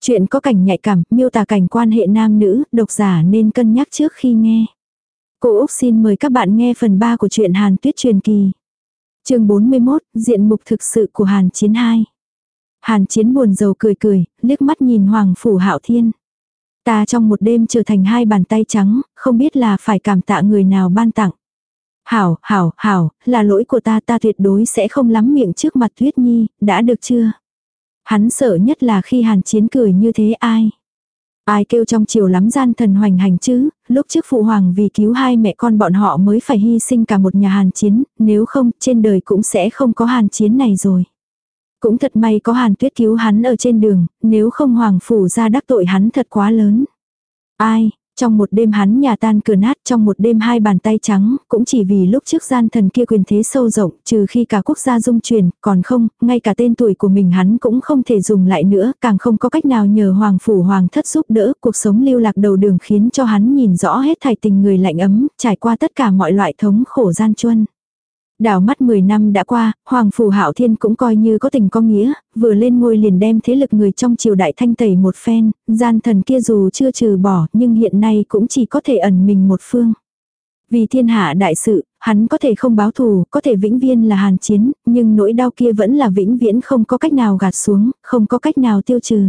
Chuyện có cảnh nhạy cảm, miêu tả cảnh quan hệ nam nữ, độc giả nên cân nhắc trước khi nghe. Cô Úc xin mời các bạn nghe phần 3 của truyện Hàn Tuyết truyền kỳ. chương 41, diện mục thực sự của Hàn Chiến 2. Hàn Chiến buồn rầu cười cười, liếc mắt nhìn Hoàng Phủ Hạo Thiên. Ta trong một đêm trở thành hai bàn tay trắng, không biết là phải cảm tạ người nào ban tặng. Hảo, hảo, hảo, là lỗi của ta ta tuyệt đối sẽ không lắm miệng trước mặt Tuyết Nhi, đã được chưa? Hắn sợ nhất là khi Hàn Chiến cười như thế ai? Ai kêu trong chiều lắm gian thần hoành hành chứ, lúc trước phụ hoàng vì cứu hai mẹ con bọn họ mới phải hy sinh cả một nhà Hàn Chiến, nếu không trên đời cũng sẽ không có Hàn Chiến này rồi. Cũng thật may có Hàn Tuyết cứu hắn ở trên đường, nếu không hoàng phủ ra đắc tội hắn thật quá lớn. Ai, trong một đêm hắn nhà tan cửa nát trong một đêm hai bàn tay trắng, cũng chỉ vì lúc trước gian thần kia quyền thế sâu rộng, trừ khi cả quốc gia dung truyền, còn không, ngay cả tên tuổi của mình hắn cũng không thể dùng lại nữa, càng không có cách nào nhờ hoàng phủ hoàng thất giúp đỡ, cuộc sống lưu lạc đầu đường khiến cho hắn nhìn rõ hết thảy tình người lạnh ấm, trải qua tất cả mọi loại thống khổ gian chuân. Đảo mắt 10 năm đã qua, Hoàng Phủ Hạo Thiên cũng coi như có tình có nghĩa, vừa lên ngôi liền đem thế lực người trong triều đại thanh tẩy một phen, gian thần kia dù chưa trừ bỏ nhưng hiện nay cũng chỉ có thể ẩn mình một phương. Vì thiên hạ đại sự, hắn có thể không báo thù, có thể vĩnh viên là hàn chiến, nhưng nỗi đau kia vẫn là vĩnh viễn không có cách nào gạt xuống, không có cách nào tiêu trừ.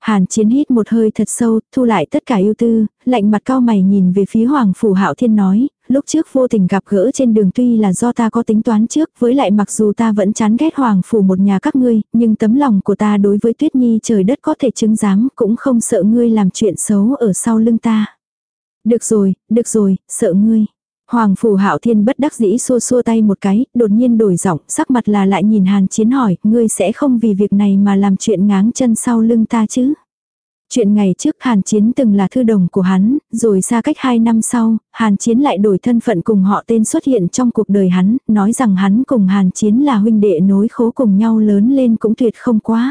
Hàn chiến hít một hơi thật sâu, thu lại tất cả ưu tư, lạnh mặt cao mày nhìn về phía Hoàng Phủ Hạo Thiên nói, lúc trước vô tình gặp gỡ trên đường tuy là do ta có tính toán trước, với lại mặc dù ta vẫn chán ghét Hoàng Phủ một nhà các ngươi, nhưng tấm lòng của ta đối với Tuyết Nhi trời đất có thể chứng giám, cũng không sợ ngươi làm chuyện xấu ở sau lưng ta. Được rồi, được rồi, sợ ngươi. Hoàng phủ hạo thiên bất đắc dĩ xua xua tay một cái, đột nhiên đổi giọng, sắc mặt là lại nhìn hàn chiến hỏi, ngươi sẽ không vì việc này mà làm chuyện ngáng chân sau lưng ta chứ? Chuyện ngày trước Hàn Chiến từng là thư đồng của hắn, rồi xa cách hai năm sau, Hàn Chiến lại đổi thân phận cùng họ tên xuất hiện trong cuộc đời hắn, nói rằng hắn cùng Hàn Chiến là huynh đệ nối khố cùng nhau lớn lên cũng tuyệt không quá.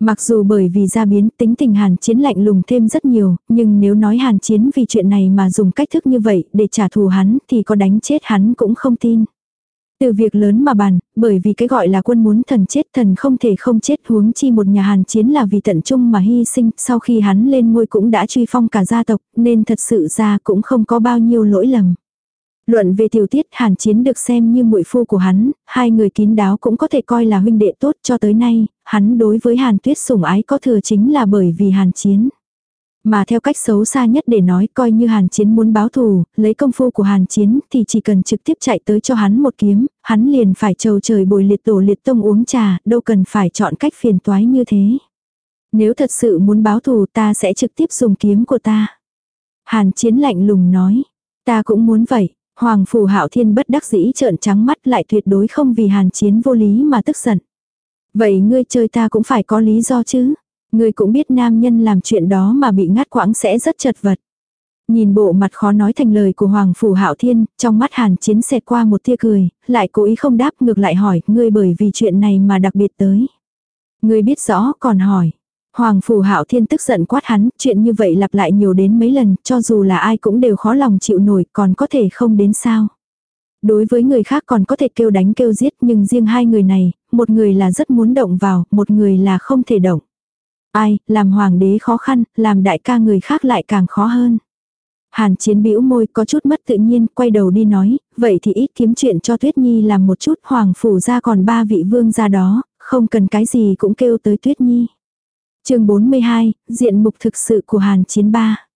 Mặc dù bởi vì gia biến tính tình hàn chiến lạnh lùng thêm rất nhiều, nhưng nếu nói hàn chiến vì chuyện này mà dùng cách thức như vậy để trả thù hắn thì có đánh chết hắn cũng không tin. Từ việc lớn mà bàn, bởi vì cái gọi là quân muốn thần chết thần không thể không chết huống chi một nhà hàn chiến là vì tận trung mà hy sinh, sau khi hắn lên ngôi cũng đã truy phong cả gia tộc, nên thật sự ra cũng không có bao nhiêu lỗi lầm. Luận về tiểu tiết hàn chiến được xem như muội phu của hắn, hai người kín đáo cũng có thể coi là huynh đệ tốt cho tới nay, hắn đối với hàn tuyết sủng ái có thừa chính là bởi vì hàn chiến. Mà theo cách xấu xa nhất để nói coi như hàn chiến muốn báo thù, lấy công phu của hàn chiến thì chỉ cần trực tiếp chạy tới cho hắn một kiếm, hắn liền phải trầu trời bồi liệt tổ liệt tông uống trà, đâu cần phải chọn cách phiền toái như thế. Nếu thật sự muốn báo thù ta sẽ trực tiếp dùng kiếm của ta. Hàn chiến lạnh lùng nói, ta cũng muốn vậy. Hoàng phủ hạo thiên bất đắc dĩ trợn trắng mắt lại tuyệt đối không vì hàn chiến vô lý mà tức giận. Vậy ngươi chơi ta cũng phải có lý do chứ người cũng biết nam nhân làm chuyện đó mà bị ngắt quãng sẽ rất chật vật. Nhìn bộ mặt khó nói thành lời của Hoàng Phủ Hạo Thiên, trong mắt Hàn Chiến xẹt qua một tia cười, lại cố ý không đáp ngược lại hỏi, ngươi bởi vì chuyện này mà đặc biệt tới. Ngươi biết rõ còn hỏi. Hoàng Phủ Hạo Thiên tức giận quát hắn, chuyện như vậy lặp lại nhiều đến mấy lần, cho dù là ai cũng đều khó lòng chịu nổi, còn có thể không đến sao. Đối với người khác còn có thể kêu đánh kêu giết, nhưng riêng hai người này, một người là rất muốn động vào, một người là không thể động. Ai, làm hoàng đế khó khăn, làm đại ca người khác lại càng khó hơn. Hàn chiến bĩu môi có chút mất tự nhiên, quay đầu đi nói, vậy thì ít kiếm chuyện cho Tuyết Nhi làm một chút, hoàng phủ ra còn ba vị vương ra đó, không cần cái gì cũng kêu tới Tuyết Nhi chương 42, diện mục thực sự của Hàn Chiến ba.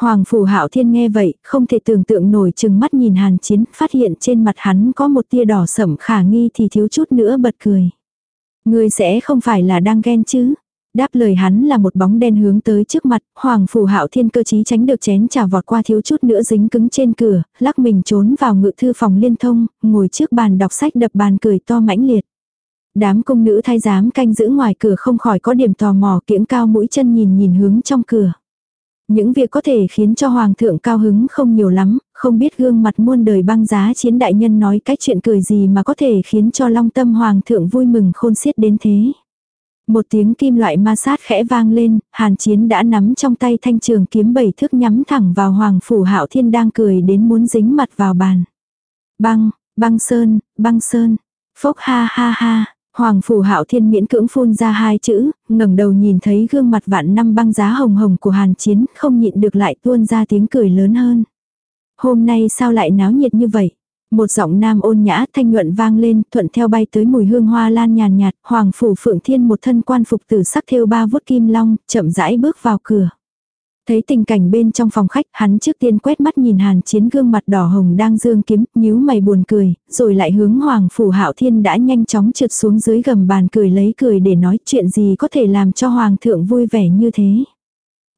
Hoàng Phủ Hạo Thiên nghe vậy, không thể tưởng tượng nổi chừng mắt nhìn Hàn Chiến, phát hiện trên mặt hắn có một tia đỏ sẩm khả nghi thì thiếu chút nữa bật cười. Ngươi sẽ không phải là đang ghen chứ? Đáp lời hắn là một bóng đen hướng tới trước mặt, Hoàng Phủ Hạo Thiên cơ chí tránh được chén trà vọt qua thiếu chút nữa dính cứng trên cửa, lắc mình trốn vào ngự thư phòng liên thông, ngồi trước bàn đọc sách đập bàn cười to mãnh liệt. Đám công nữ thay giám canh giữ ngoài cửa không khỏi có điểm tò mò kiễng cao mũi chân nhìn nhìn hướng trong cửa. Những việc có thể khiến cho hoàng thượng cao hứng không nhiều lắm, không biết gương mặt muôn đời băng giá chiến đại nhân nói cách chuyện cười gì mà có thể khiến cho long tâm hoàng thượng vui mừng khôn xiết đến thế. Một tiếng kim loại ma sát khẽ vang lên, hàn chiến đã nắm trong tay thanh trường kiếm bảy thước nhắm thẳng vào hoàng phủ hạo thiên đang cười đến muốn dính mặt vào bàn. Băng, băng sơn, băng sơn, phốc ha ha ha, Hoàng phủ hạo thiên miễn cưỡng phun ra hai chữ, ngẩng đầu nhìn thấy gương mặt vạn năm băng giá hồng hồng của hàn chiến, không nhịn được lại tuôn ra tiếng cười lớn hơn. Hôm nay sao lại náo nhiệt như vậy? Một giọng nam ôn nhã thanh nhuận vang lên, thuận theo bay tới mùi hương hoa lan nhàn nhạt, hoàng phủ phượng thiên một thân quan phục tử sắc thêu ba vuốt kim long, chậm rãi bước vào cửa. Thấy tình cảnh bên trong phòng khách, hắn trước tiên quét mắt nhìn hàn chiến gương mặt đỏ hồng đang dương kiếm, nhíu mày buồn cười, rồi lại hướng hoàng phủ hạo thiên đã nhanh chóng trượt xuống dưới gầm bàn cười lấy cười để nói chuyện gì có thể làm cho hoàng thượng vui vẻ như thế.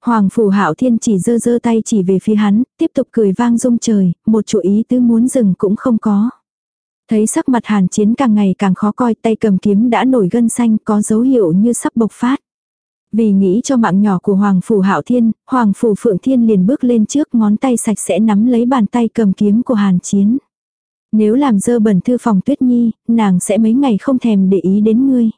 Hoàng phủ hạo thiên chỉ dơ dơ tay chỉ về phía hắn, tiếp tục cười vang rung trời, một chủ ý tứ muốn dừng cũng không có. Thấy sắc mặt hàn chiến càng ngày càng khó coi tay cầm kiếm đã nổi gân xanh có dấu hiệu như sắp bộc phát. Vì nghĩ cho mạng nhỏ của Hoàng Phủ Hạo Thiên, Hoàng Phủ Phượng Thiên liền bước lên trước ngón tay sạch sẽ nắm lấy bàn tay cầm kiếm của Hàn Chiến. Nếu làm dơ bẩn thư phòng Tuyết Nhi, nàng sẽ mấy ngày không thèm để ý đến ngươi.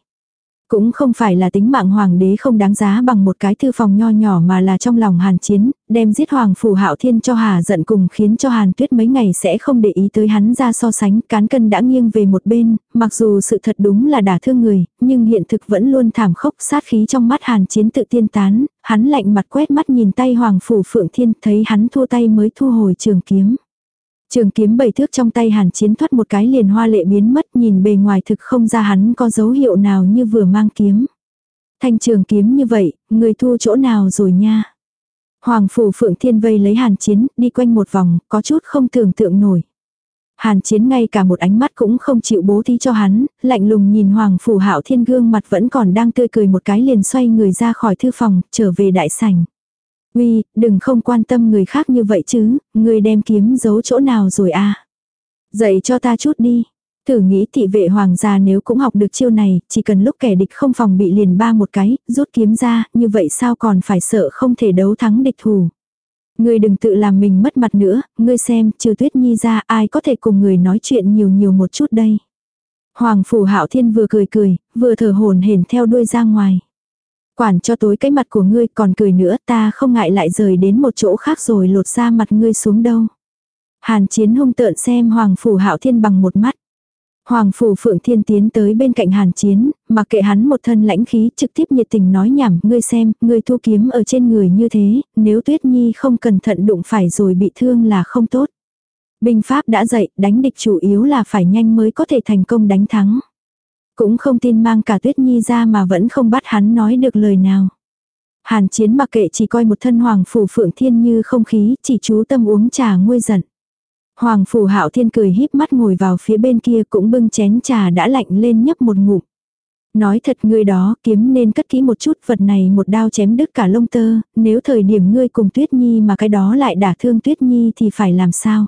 Cũng không phải là tính mạng hoàng đế không đáng giá bằng một cái thư phòng nho nhỏ mà là trong lòng hàn chiến, đem giết hoàng phủ hạo thiên cho hà giận cùng khiến cho hàn tuyết mấy ngày sẽ không để ý tới hắn ra so sánh, cán cân đã nghiêng về một bên, mặc dù sự thật đúng là đả thương người, nhưng hiện thực vẫn luôn thảm khốc sát khí trong mắt hàn chiến tự tiên tán, hắn lạnh mặt quét mắt nhìn tay hoàng phủ phượng thiên thấy hắn thua tay mới thu hồi trường kiếm. Trường kiếm bảy thước trong tay hàn chiến thoát một cái liền hoa lệ biến mất nhìn bề ngoài thực không ra hắn có dấu hiệu nào như vừa mang kiếm. Thanh trường kiếm như vậy, người thu chỗ nào rồi nha. Hoàng phủ phượng thiên vây lấy hàn chiến, đi quanh một vòng, có chút không tưởng tượng nổi. Hàn chiến ngay cả một ánh mắt cũng không chịu bố thí cho hắn, lạnh lùng nhìn hoàng phủ hạo thiên gương mặt vẫn còn đang tươi cười một cái liền xoay người ra khỏi thư phòng, trở về đại sảnh. Uy, đừng không quan tâm người khác như vậy chứ, người đem kiếm giấu chỗ nào rồi à. Dạy cho ta chút đi. Thử nghĩ thị vệ hoàng gia nếu cũng học được chiêu này, chỉ cần lúc kẻ địch không phòng bị liền ba một cái, rút kiếm ra, như vậy sao còn phải sợ không thể đấu thắng địch thủ. Ngươi đừng tự làm mình mất mặt nữa, ngươi xem, trừ tuyết nhi ra ai có thể cùng người nói chuyện nhiều nhiều một chút đây. Hoàng phủ hạo thiên vừa cười cười, vừa thở hồn hển theo đuôi ra ngoài. Quản cho tối cái mặt của ngươi còn cười nữa ta không ngại lại rời đến một chỗ khác rồi lột ra mặt ngươi xuống đâu. Hàn chiến hung tợn xem Hoàng Phủ Hạo Thiên bằng một mắt. Hoàng Phủ Phượng Thiên tiến tới bên cạnh Hàn Chiến, mà kệ hắn một thân lãnh khí trực tiếp nhiệt tình nói nhảm, ngươi xem, ngươi thu kiếm ở trên người như thế, nếu Tuyết Nhi không cẩn thận đụng phải rồi bị thương là không tốt. Binh pháp đã dạy, đánh địch chủ yếu là phải nhanh mới có thể thành công đánh thắng. Cũng không tin mang cả tuyết nhi ra mà vẫn không bắt hắn nói được lời nào. Hàn chiến mặc kệ chỉ coi một thân hoàng phủ phượng thiên như không khí, chỉ chú tâm uống trà nguôi giận. Hoàng phủ hạo thiên cười híp mắt ngồi vào phía bên kia cũng bưng chén trà đã lạnh lên nhấp một ngụm. Nói thật ngươi đó kiếm nên cất kỹ một chút vật này một đao chém đứt cả lông tơ, nếu thời điểm ngươi cùng tuyết nhi mà cái đó lại đả thương tuyết nhi thì phải làm sao?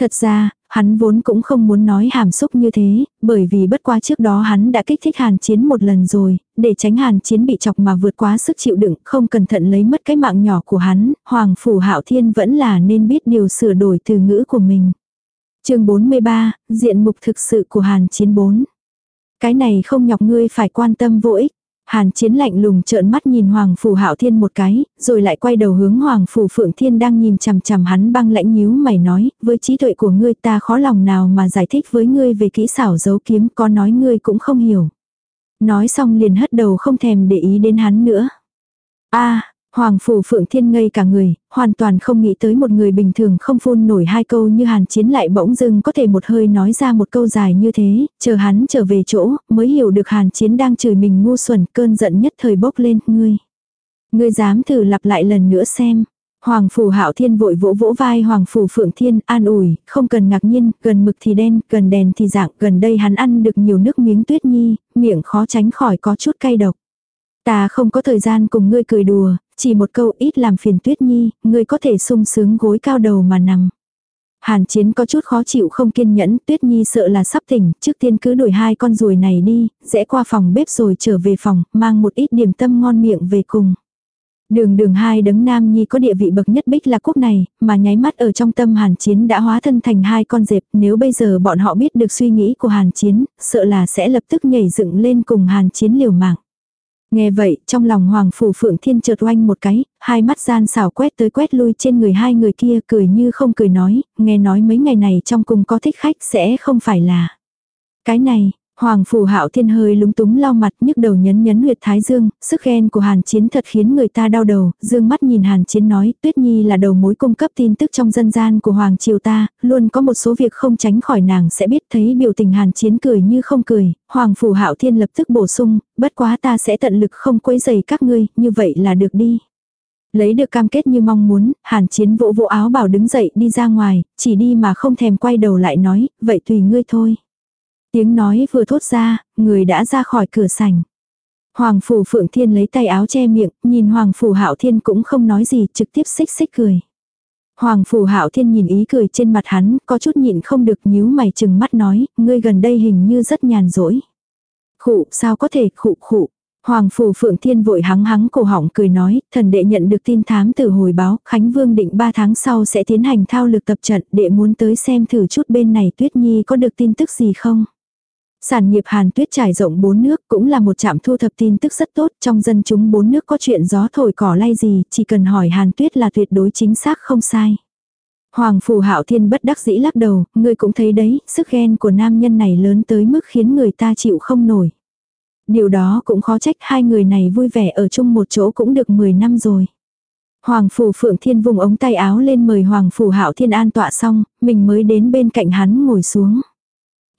Thật ra, hắn vốn cũng không muốn nói hàm xúc như thế, bởi vì bất qua trước đó hắn đã kích thích hàn chiến một lần rồi, để tránh hàn chiến bị chọc mà vượt quá sức chịu đựng, không cẩn thận lấy mất cái mạng nhỏ của hắn, Hoàng Phủ Hạo Thiên vẫn là nên biết điều sửa đổi từ ngữ của mình. chương 43, diện mục thực sự của hàn chiến 4. Cái này không nhọc ngươi phải quan tâm vô ích. Hàn chiến lạnh lùng trợn mắt nhìn Hoàng Phủ Hạo Thiên một cái, rồi lại quay đầu hướng Hoàng Phủ Phượng Thiên đang nhìn chằm chằm hắn băng lãnh nhíu mày nói, với trí tuệ của ngươi ta khó lòng nào mà giải thích với ngươi về kỹ xảo giấu kiếm, có nói ngươi cũng không hiểu. Nói xong liền hất đầu không thèm để ý đến hắn nữa. a Hoàng phủ phượng thiên ngây cả người, hoàn toàn không nghĩ tới một người bình thường không phun nổi hai câu như hàn chiến lại bỗng dưng có thể một hơi nói ra một câu dài như thế, chờ hắn trở về chỗ, mới hiểu được hàn chiến đang chửi mình ngu xuẩn cơn giận nhất thời bốc lên, ngươi. Ngươi dám thử lặp lại lần nữa xem. Hoàng phủ hạo thiên vội vỗ vỗ vai hoàng phủ phượng thiên an ủi, không cần ngạc nhiên, gần mực thì đen, gần đèn thì dạng, gần đây hắn ăn được nhiều nước miếng tuyết nhi, miệng khó tránh khỏi có chút cay độc. Ta không có thời gian cùng ngươi cười đùa, chỉ một câu ít làm phiền tuyết nhi, ngươi có thể sung sướng gối cao đầu mà nằm. Hàn chiến có chút khó chịu không kiên nhẫn, tuyết nhi sợ là sắp tỉnh, trước tiên cứ đuổi hai con ruồi này đi, rẽ qua phòng bếp rồi trở về phòng, mang một ít điểm tâm ngon miệng về cùng. Đường đường hai đấng nam nhi có địa vị bậc nhất bích là quốc này, mà nháy mắt ở trong tâm hàn chiến đã hóa thân thành hai con dẹp, nếu bây giờ bọn họ biết được suy nghĩ của hàn chiến, sợ là sẽ lập tức nhảy dựng lên cùng hàn chiến liều mạng. Nghe vậy, trong lòng Hoàng Phủ Phượng Thiên chợt oanh một cái, hai mắt gian xảo quét tới quét lui trên người hai người kia cười như không cười nói, nghe nói mấy ngày này trong cung có thích khách sẽ không phải là. Cái này, Hoàng phủ hạo thiên hơi lúng túng lau mặt nhức đầu nhấn nhấn huyệt thái dương, sức ghen của hàn chiến thật khiến người ta đau đầu, dương mắt nhìn hàn chiến nói, tuyết nhi là đầu mối cung cấp tin tức trong dân gian của hoàng triều ta, luôn có một số việc không tránh khỏi nàng sẽ biết thấy biểu tình hàn chiến cười như không cười, hoàng phủ hạo thiên lập tức bổ sung, bất quá ta sẽ tận lực không quấy dày các ngươi, như vậy là được đi. Lấy được cam kết như mong muốn, hàn chiến vỗ vỗ áo bảo đứng dậy đi ra ngoài, chỉ đi mà không thèm quay đầu lại nói, vậy tùy ngươi thôi. Tiếng nói vừa thốt ra, người đã ra khỏi cửa sảnh. Hoàng phủ phượng thiên lấy tay áo che miệng, nhìn hoàng phủ hạo thiên cũng không nói gì, trực tiếp xích xích cười. Hoàng phủ hạo thiên nhìn ý cười trên mặt hắn, có chút nhịn không được nhíu mày chừng mắt nói, ngươi gần đây hình như rất nhàn rỗi. Khụ, sao có thể, khụ khụ. Hoàng phủ phượng thiên vội hắng hắng cổ họng cười nói, thần đệ nhận được tin thám từ hồi báo, Khánh Vương định 3 tháng sau sẽ tiến hành thao lực tập trận, đệ muốn tới xem thử chút bên này Tuyết Nhi có được tin tức gì không. Sản nghiệp Hàn Tuyết trải rộng bốn nước cũng là một trạm thu thập tin tức rất tốt, trong dân chúng bốn nước có chuyện gió thổi cỏ lay gì, chỉ cần hỏi Hàn Tuyết là tuyệt đối chính xác không sai. Hoàng Phù Hạo Thiên bất đắc dĩ lắc đầu, ngươi cũng thấy đấy, sức ghen của nam nhân này lớn tới mức khiến người ta chịu không nổi. Điều đó cũng khó trách hai người này vui vẻ ở chung một chỗ cũng được 10 năm rồi. Hoàng Phủ Phượng Thiên vùng ống tay áo lên mời Hoàng Phủ Hạo Thiên an tọa xong, mình mới đến bên cạnh hắn ngồi xuống.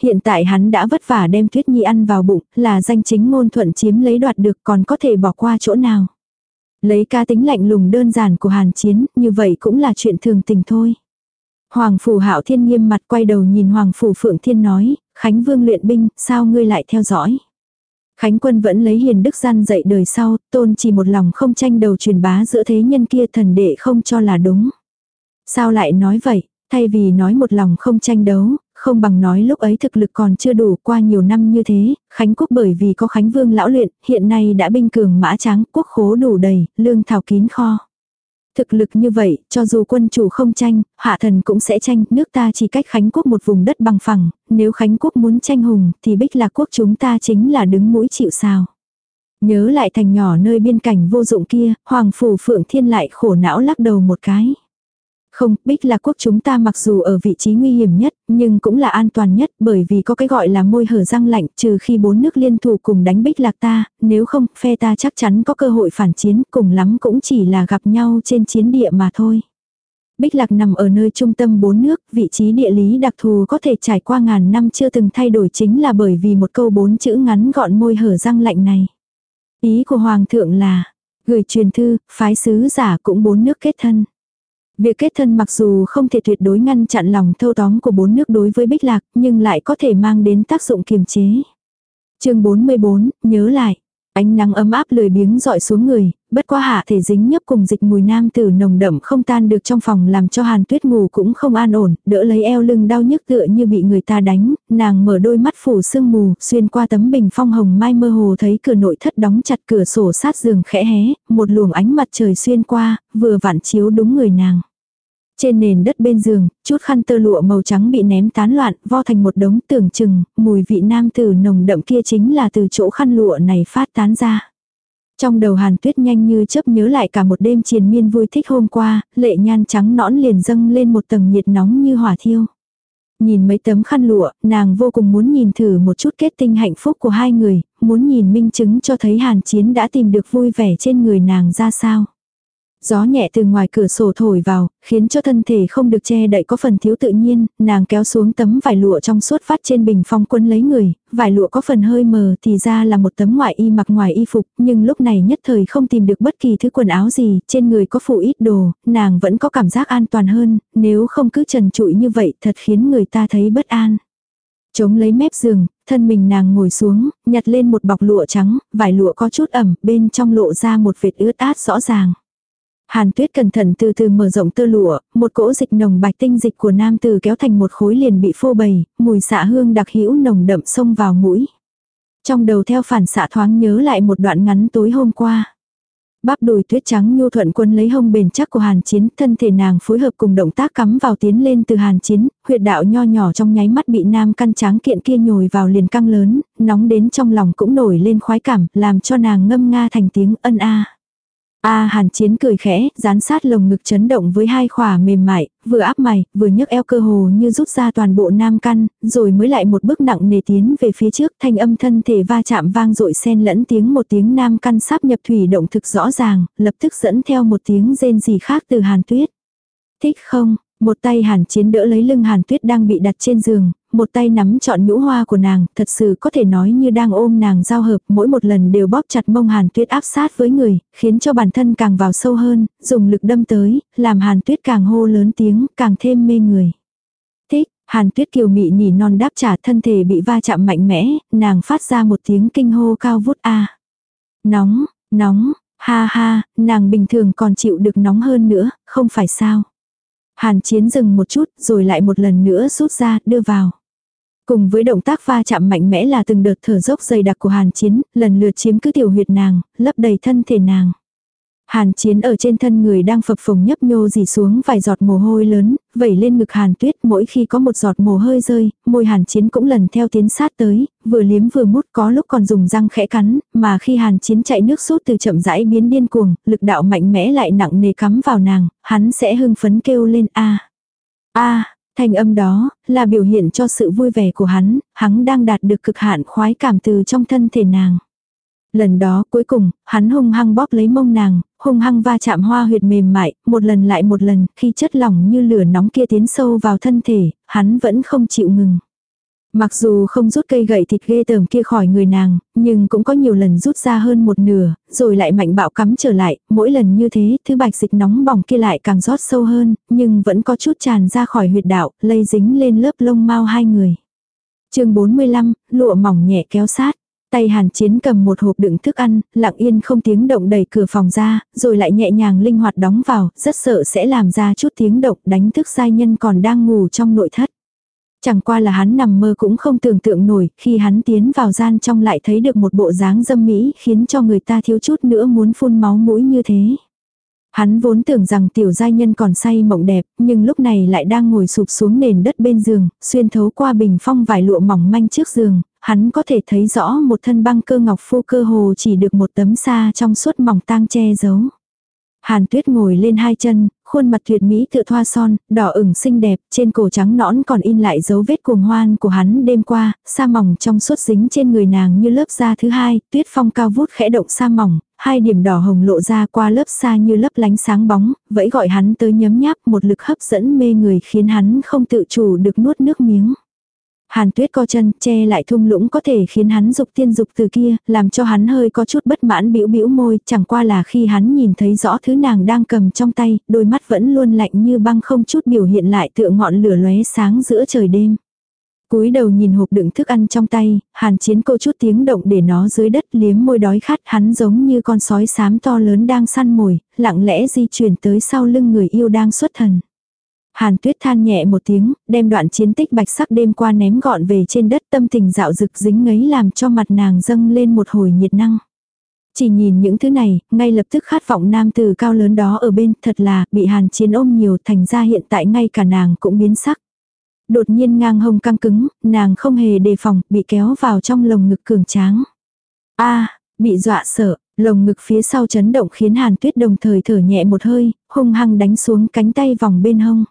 Hiện tại hắn đã vất vả đem Tuyết Nhi ăn vào bụng, là danh chính ngôn thuận chiếm lấy đoạt được còn có thể bỏ qua chỗ nào. Lấy ca tính lạnh lùng đơn giản của Hàn Chiến, như vậy cũng là chuyện thường tình thôi. Hoàng Phủ Hạo Thiên nghiêm mặt quay đầu nhìn Hoàng Phủ Phượng Thiên nói, Khánh Vương luyện binh, sao ngươi lại theo dõi. Khánh quân vẫn lấy hiền đức gian dạy đời sau, tôn chỉ một lòng không tranh đầu truyền bá giữa thế nhân kia thần đệ không cho là đúng. Sao lại nói vậy, thay vì nói một lòng không tranh đấu, không bằng nói lúc ấy thực lực còn chưa đủ qua nhiều năm như thế, Khánh quốc bởi vì có Khánh vương lão luyện, hiện nay đã binh cường mã trắng, quốc khố đủ đầy, lương thảo kín kho. Thực lực như vậy, cho dù quân chủ không tranh, hạ thần cũng sẽ tranh, nước ta chỉ cách Khánh quốc một vùng đất bằng phẳng, nếu Khánh quốc muốn tranh hùng, thì bích là quốc chúng ta chính là đứng mũi chịu sao. Nhớ lại thành nhỏ nơi biên cảnh vô dụng kia, Hoàng Phủ Phượng Thiên lại khổ não lắc đầu một cái. Không, Bích là Quốc chúng ta mặc dù ở vị trí nguy hiểm nhất, nhưng cũng là an toàn nhất bởi vì có cái gọi là môi hở răng lạnh trừ khi bốn nước liên thủ cùng đánh Bích Lạc ta, nếu không, phe ta chắc chắn có cơ hội phản chiến, cùng lắm cũng chỉ là gặp nhau trên chiến địa mà thôi. Bích Lạc nằm ở nơi trung tâm bốn nước, vị trí địa lý đặc thù có thể trải qua ngàn năm chưa từng thay đổi chính là bởi vì một câu bốn chữ ngắn gọn môi hở răng lạnh này. Ý của Hoàng thượng là, gửi truyền thư, phái sứ giả cũng bốn nước kết thân. Việc kết thân mặc dù không thể tuyệt đối ngăn chặn lòng thâu tóm của bốn nước đối với Bích Lạc, nhưng lại có thể mang đến tác dụng kiềm chế. chương 44, nhớ lại. Ánh nắng ấm áp lười biếng dọi xuống người, bất qua hạ thể dính nhấp cùng dịch mùi nam tử nồng đậm không tan được trong phòng làm cho hàn tuyết ngủ cũng không an ổn, đỡ lấy eo lưng đau nhức tựa như bị người ta đánh, nàng mở đôi mắt phủ sương mù, xuyên qua tấm bình phong hồng mai mơ hồ thấy cửa nội thất đóng chặt cửa sổ sát giường khẽ hé, một luồng ánh mặt trời xuyên qua, vừa vặn chiếu đúng người nàng. Trên nền đất bên giường, chút khăn tơ lụa màu trắng bị ném tán loạn, vo thành một đống tưởng chừng, mùi vị nam tử nồng đậm kia chính là từ chỗ khăn lụa này phát tán ra. Trong đầu hàn tuyết nhanh như chớp nhớ lại cả một đêm triền miên vui thích hôm qua, lệ nhan trắng nõn liền dâng lên một tầng nhiệt nóng như hỏa thiêu. Nhìn mấy tấm khăn lụa, nàng vô cùng muốn nhìn thử một chút kết tinh hạnh phúc của hai người, muốn nhìn minh chứng cho thấy hàn chiến đã tìm được vui vẻ trên người nàng ra sao. Gió nhẹ từ ngoài cửa sổ thổi vào, khiến cho thân thể không được che đậy có phần thiếu tự nhiên, nàng kéo xuống tấm vải lụa trong suốt phát trên bình phong quân lấy người, vải lụa có phần hơi mờ thì ra là một tấm ngoại y mặc ngoài y phục, nhưng lúc này nhất thời không tìm được bất kỳ thứ quần áo gì, trên người có phủ ít đồ, nàng vẫn có cảm giác an toàn hơn, nếu không cứ trần trụi như vậy thật khiến người ta thấy bất an. Chống lấy mép giường, thân mình nàng ngồi xuống, nhặt lên một bọc lụa trắng, vải lụa có chút ẩm, bên trong lộ ra một vệt ướt át rõ ràng. Hàn tuyết cẩn thận từ từ mở rộng tơ lụa, một cỗ dịch nồng bạch tinh dịch của nam tử kéo thành một khối liền bị phô bày, mùi xạ hương đặc hữu nồng đậm xông vào mũi. Trong đầu theo phản xạ thoáng nhớ lại một đoạn ngắn tối hôm qua. Bắp đùi tuyết trắng nhu thuận quân lấy hông bền chắc của hàn chiến, thân thể nàng phối hợp cùng động tác cắm vào tiến lên từ hàn chiến, huyệt đạo nho nhỏ trong nháy mắt bị nam căn tráng kiện kia nhồi vào liền căng lớn, nóng đến trong lòng cũng nổi lên khoái cảm, làm cho nàng ngâm nga thành tiếng ân a. A hàn chiến cười khẽ, dán sát lồng ngực chấn động với hai khỏa mềm mại, vừa áp mày, vừa nhấc eo cơ hồ như rút ra toàn bộ nam căn, rồi mới lại một bước nặng nề tiến về phía trước thanh âm thân thể va chạm vang dội xen lẫn tiếng một tiếng nam căn sắp nhập thủy động thực rõ ràng, lập tức dẫn theo một tiếng rên gì khác từ hàn tuyết. Thích không, một tay hàn chiến đỡ lấy lưng hàn tuyết đang bị đặt trên giường, một tay nắm trọn nhũ hoa của nàng, thật sự có thể nói như đang ôm nàng giao hợp, mỗi một lần đều bóp chặt mông hàn tuyết áp sát với người, khiến cho bản thân càng vào sâu hơn, dùng lực đâm tới, làm hàn tuyết càng hô lớn tiếng, càng thêm mê người. Thích, hàn tuyết kiều mị nỉ non đáp trả thân thể bị va chạm mạnh mẽ, nàng phát ra một tiếng kinh hô cao vút a Nóng, nóng, ha ha, nàng bình thường còn chịu được nóng hơn nữa, không phải sao. Hàn chiến dừng một chút rồi lại một lần nữa rút ra đưa vào. Cùng với động tác va chạm mạnh mẽ là từng đợt thở dốc dày đặc của hàn chiến, lần lượt chiếm cứ tiểu huyệt nàng, lấp đầy thân thể nàng. Hàn chiến ở trên thân người đang phập phồng nhấp nhô dì xuống vài giọt mồ hôi lớn, vẩy lên ngực hàn tuyết mỗi khi có một giọt mồ hôi rơi, môi hàn chiến cũng lần theo tiến sát tới, vừa liếm vừa mút có lúc còn dùng răng khẽ cắn, mà khi hàn chiến chạy nước sút từ chậm rãi biến điên cuồng, lực đạo mạnh mẽ lại nặng nề cắm vào nàng, hắn sẽ hưng phấn kêu lên a a thanh âm đó là biểu hiện cho sự vui vẻ của hắn, hắn đang đạt được cực hạn khoái cảm từ trong thân thể nàng. Lần đó cuối cùng, hắn hung hăng bóp lấy mông nàng, hung hăng va chạm hoa huyệt mềm mại, một lần lại một lần, khi chất lỏng như lửa nóng kia tiến sâu vào thân thể, hắn vẫn không chịu ngừng. Mặc dù không rút cây gậy thịt ghê tởm kia khỏi người nàng, nhưng cũng có nhiều lần rút ra hơn một nửa, rồi lại mạnh bạo cắm trở lại, mỗi lần như thế, thứ bạch dịch nóng bỏng kia lại càng rót sâu hơn, nhưng vẫn có chút tràn ra khỏi huyệt đạo, lây dính lên lớp lông mau hai người. chương 45, lụa mỏng nhẹ kéo sát. Tay hàn chiến cầm một hộp đựng thức ăn, lặng yên không tiếng động đẩy cửa phòng ra, rồi lại nhẹ nhàng linh hoạt đóng vào, rất sợ sẽ làm ra chút tiếng động đánh thức giai nhân còn đang ngủ trong nội thất. Chẳng qua là hắn nằm mơ cũng không tưởng tượng nổi, khi hắn tiến vào gian trong lại thấy được một bộ dáng dâm mỹ khiến cho người ta thiếu chút nữa muốn phun máu mũi như thế. Hắn vốn tưởng rằng tiểu giai nhân còn say mộng đẹp, nhưng lúc này lại đang ngồi sụp xuống nền đất bên giường, xuyên thấu qua bình phong vải lụa mỏng manh trước giường, hắn có thể thấy rõ một thân băng cơ ngọc phu cơ hồ chỉ được một tấm sa trong suốt mỏng tang che giấu. Hàn tuyết ngồi lên hai chân, khuôn mặt tuyệt mỹ tựa thoa son, đỏ ửng xinh đẹp, trên cổ trắng nõn còn in lại dấu vết cuồng hoan của hắn đêm qua, sa mỏng trong suốt dính trên người nàng như lớp da thứ hai, tuyết phong cao vút khẽ động sa mỏng, hai điểm đỏ hồng lộ ra qua lớp sa như lớp lánh sáng bóng, vẫy gọi hắn tới nhấm nháp một lực hấp dẫn mê người khiến hắn không tự chủ được nuốt nước miếng. Hàn tuyết co chân, che lại thung lũng có thể khiến hắn dục tiên dục từ kia, làm cho hắn hơi có chút bất mãn bĩu bĩu môi, chẳng qua là khi hắn nhìn thấy rõ thứ nàng đang cầm trong tay, đôi mắt vẫn luôn lạnh như băng không chút biểu hiện lại tựa ngọn lửa lóe sáng giữa trời đêm. cúi đầu nhìn hộp đựng thức ăn trong tay, hàn chiến cô chút tiếng động để nó dưới đất liếm môi đói khát hắn giống như con sói xám to lớn đang săn mồi, lặng lẽ di chuyển tới sau lưng người yêu đang xuất thần. Hàn tuyết than nhẹ một tiếng, đem đoạn chiến tích bạch sắc đêm qua ném gọn về trên đất tâm tình dạo rực dính ngấy làm cho mặt nàng dâng lên một hồi nhiệt năng. Chỉ nhìn những thứ này, ngay lập tức khát vọng nam từ cao lớn đó ở bên, thật là, bị hàn chiến ôm nhiều thành ra hiện tại ngay cả nàng cũng biến sắc. Đột nhiên ngang hông căng cứng, nàng không hề đề phòng, bị kéo vào trong lồng ngực cường tráng. a bị dọa sợ, lồng ngực phía sau chấn động khiến hàn tuyết đồng thời thở nhẹ một hơi, hung hăng đánh xuống cánh tay vòng bên hông.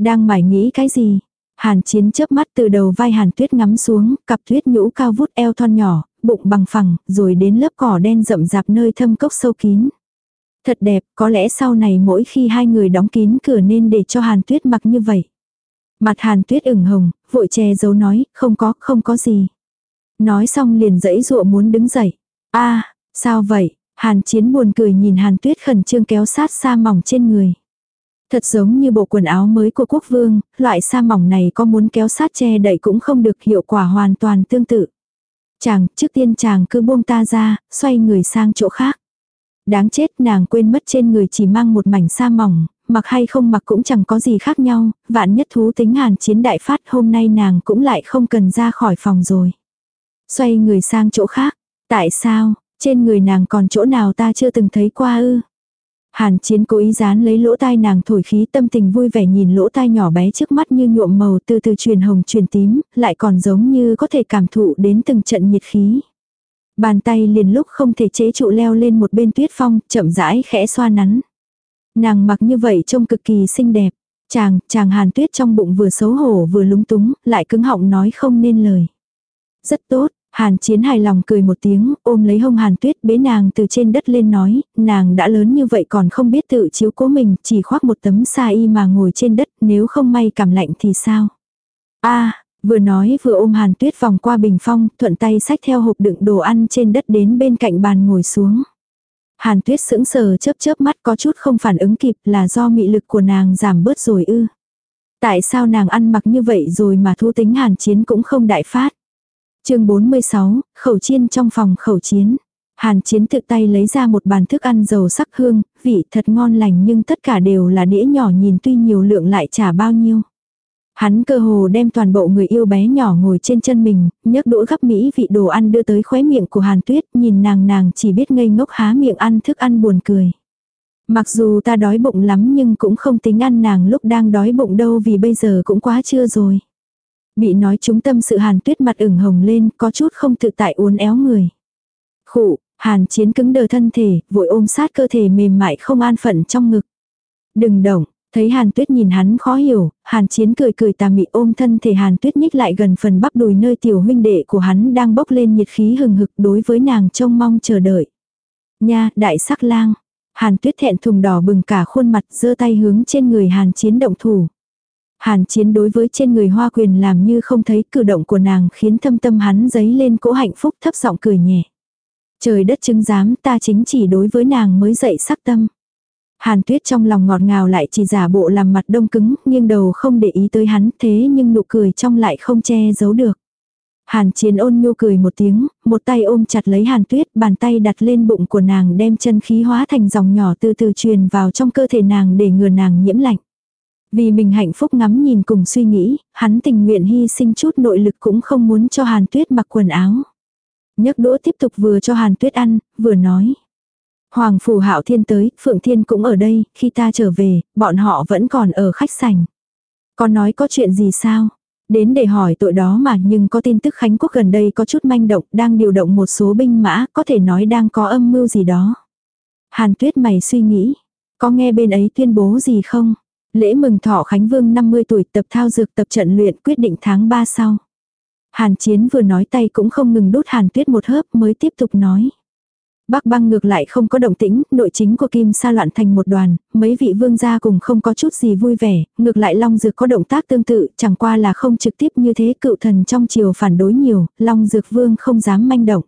Đang mải nghĩ cái gì? Hàn chiến chớp mắt từ đầu vai hàn tuyết ngắm xuống, cặp tuyết nhũ cao vút eo thon nhỏ, bụng bằng phẳng, rồi đến lớp cỏ đen rậm rạp nơi thâm cốc sâu kín. Thật đẹp, có lẽ sau này mỗi khi hai người đóng kín cửa nên để cho hàn tuyết mặc như vậy. Mặt hàn tuyết ửng hồng, vội che giấu nói, không có, không có gì. Nói xong liền dẫy dụa muốn đứng dậy. a sao vậy? Hàn chiến buồn cười nhìn hàn tuyết khẩn trương kéo sát xa mỏng trên người. Thật giống như bộ quần áo mới của quốc vương, loại sa mỏng này có muốn kéo sát che đậy cũng không được hiệu quả hoàn toàn tương tự. Chàng, trước tiên chàng cứ buông ta ra, xoay người sang chỗ khác. Đáng chết nàng quên mất trên người chỉ mang một mảnh sa mỏng, mặc hay không mặc cũng chẳng có gì khác nhau, vạn nhất thú tính hàn chiến đại phát hôm nay nàng cũng lại không cần ra khỏi phòng rồi. Xoay người sang chỗ khác, tại sao, trên người nàng còn chỗ nào ta chưa từng thấy qua ư? Hàn chiến cố ý dán lấy lỗ tai nàng thổi khí tâm tình vui vẻ nhìn lỗ tai nhỏ bé trước mắt như nhuộm màu từ từ truyền hồng truyền tím, lại còn giống như có thể cảm thụ đến từng trận nhiệt khí. Bàn tay liền lúc không thể chế trụ leo lên một bên tuyết phong, chậm rãi khẽ xoa nắn. Nàng mặc như vậy trông cực kỳ xinh đẹp. Chàng, chàng hàn tuyết trong bụng vừa xấu hổ vừa lúng túng, lại cứng họng nói không nên lời. Rất tốt, Hàn Chiến hài lòng cười một tiếng, ôm lấy hông Hàn Tuyết bế nàng từ trên đất lên nói, nàng đã lớn như vậy còn không biết tự chiếu cố mình, chỉ khoác một tấm sa y mà ngồi trên đất, nếu không may cảm lạnh thì sao? a vừa nói vừa ôm Hàn Tuyết vòng qua bình phong, thuận tay xách theo hộp đựng đồ ăn trên đất đến bên cạnh bàn ngồi xuống. Hàn Tuyết sững sờ chớp chớp mắt có chút không phản ứng kịp là do mị lực của nàng giảm bớt rồi ư. Tại sao nàng ăn mặc như vậy rồi mà thu tính Hàn Chiến cũng không đại phát chương 46, khẩu chiên trong phòng khẩu chiến. Hàn chiến tự tay lấy ra một bàn thức ăn dầu sắc hương, vị thật ngon lành nhưng tất cả đều là đĩa nhỏ nhìn tuy nhiều lượng lại trả bao nhiêu. Hắn cơ hồ đem toàn bộ người yêu bé nhỏ ngồi trên chân mình, nhấc đũa gắp mỹ vị đồ ăn đưa tới khóe miệng của Hàn Tuyết, nhìn nàng nàng chỉ biết ngây ngốc há miệng ăn thức ăn buồn cười. Mặc dù ta đói bụng lắm nhưng cũng không tính ăn nàng lúc đang đói bụng đâu vì bây giờ cũng quá trưa rồi. Bị nói chúng tâm sự hàn tuyết mặt ửng hồng lên, có chút không tự tại uốn éo người. Khụ, hàn chiến cứng đờ thân thể, vội ôm sát cơ thể mềm mại không an phận trong ngực. Đừng động, thấy hàn tuyết nhìn hắn khó hiểu, hàn chiến cười cười tà mị ôm thân thể hàn tuyết nhích lại gần phần bắp đùi nơi tiểu huynh đệ của hắn đang bốc lên nhiệt khí hừng hực đối với nàng trông mong chờ đợi. Nha, đại sắc lang. Hàn tuyết thẹn thùng đỏ bừng cả khuôn mặt giơ tay hướng trên người hàn chiến động thủ. Hàn chiến đối với trên người hoa quyền làm như không thấy cử động của nàng khiến thâm tâm hắn giấy lên cỗ hạnh phúc thấp giọng cười nhẹ. Trời đất chứng giám ta chính chỉ đối với nàng mới dậy sắc tâm. Hàn tuyết trong lòng ngọt ngào lại chỉ giả bộ làm mặt đông cứng, nghiêng đầu không để ý tới hắn thế nhưng nụ cười trong lại không che giấu được. Hàn chiến ôn nhu cười một tiếng, một tay ôm chặt lấy hàn tuyết, bàn tay đặt lên bụng của nàng đem chân khí hóa thành dòng nhỏ từ từ truyền vào trong cơ thể nàng để ngừa nàng nhiễm lạnh. Vì mình hạnh phúc ngắm nhìn cùng suy nghĩ, hắn tình nguyện hy sinh chút nội lực cũng không muốn cho Hàn Tuyết mặc quần áo. nhấc đũa tiếp tục vừa cho Hàn Tuyết ăn, vừa nói. Hoàng phủ hạo thiên tới, Phượng Thiên cũng ở đây, khi ta trở về, bọn họ vẫn còn ở khách sảnh. Con nói có chuyện gì sao? Đến để hỏi tội đó mà nhưng có tin tức Khánh Quốc gần đây có chút manh động, đang điều động một số binh mã, có thể nói đang có âm mưu gì đó. Hàn tuyết mày suy nghĩ, có nghe bên ấy tuyên bố gì không? Lễ mừng thọ Khánh Vương 50 tuổi tập thao dược tập trận luyện quyết định tháng 3 sau. Hàn Chiến vừa nói tay cũng không ngừng đút Hàn Tuyết một hớp mới tiếp tục nói. Bắc băng ngược lại không có động tĩnh, nội chính của Kim Sa loạn thành một đoàn, mấy vị vương gia cùng không có chút gì vui vẻ, ngược lại Long Dược có động tác tương tự, chẳng qua là không trực tiếp như thế cựu thần trong triều phản đối nhiều, Long Dược vương không dám manh động.